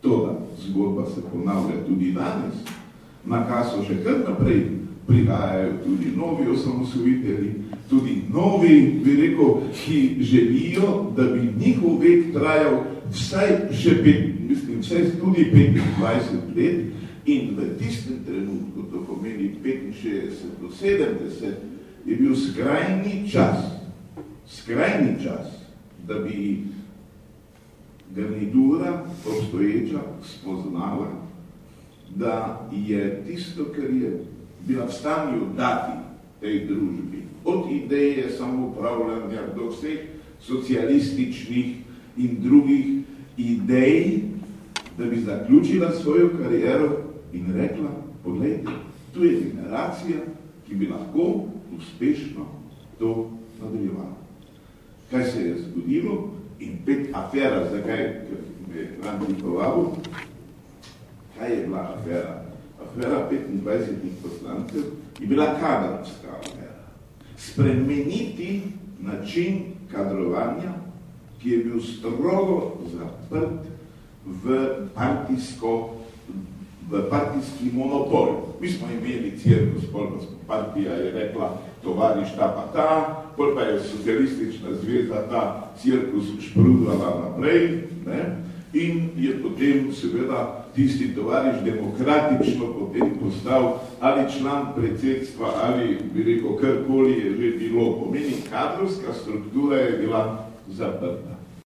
Toda zgodba se ponavlja tudi danes. Na kaso še kar naprej prihajajo tudi novi osamosvojitelji, tudi novi, bi rekel, ki želijo, da bi njihov vek trajal vsaj še mislim, vse tudi 25 let in v tistem trenutku, to pomeni 65 do 70, je bil skrajni čas, skrajni čas, da bi garnitura obstoječa spoznala, da je tisto, kar je bila v stanju dati tej družbi, od ideje samoupravljanja do vseh socialističnih in drugih idej, da bi zaključila svojo kariero in rekla, poglejte, tu je generacija, ki bi lahko uspešno to nadaljevala. Kaj se je zgodilo? In pet afera, zakaj, me je Randy povabil, kaj je bila afera? Afera 25 poslancev je bila kadrovska afera. Spremeniti način kadrovanja, ki je bil strogo zaprt v partijsko v partijski monopol. Mi smo imeli cirkus, partija je rekla, tovariš ta pa ta, pol pa je socialistična zveza ta cirkus šprudala naprej, ne? in je potem seveda tisti tovariš demokratično potem postal ali član predsedstva, ali bi rekel, karkoli je že bilo. Pomeni, kadrovska struktura je bila zaprta.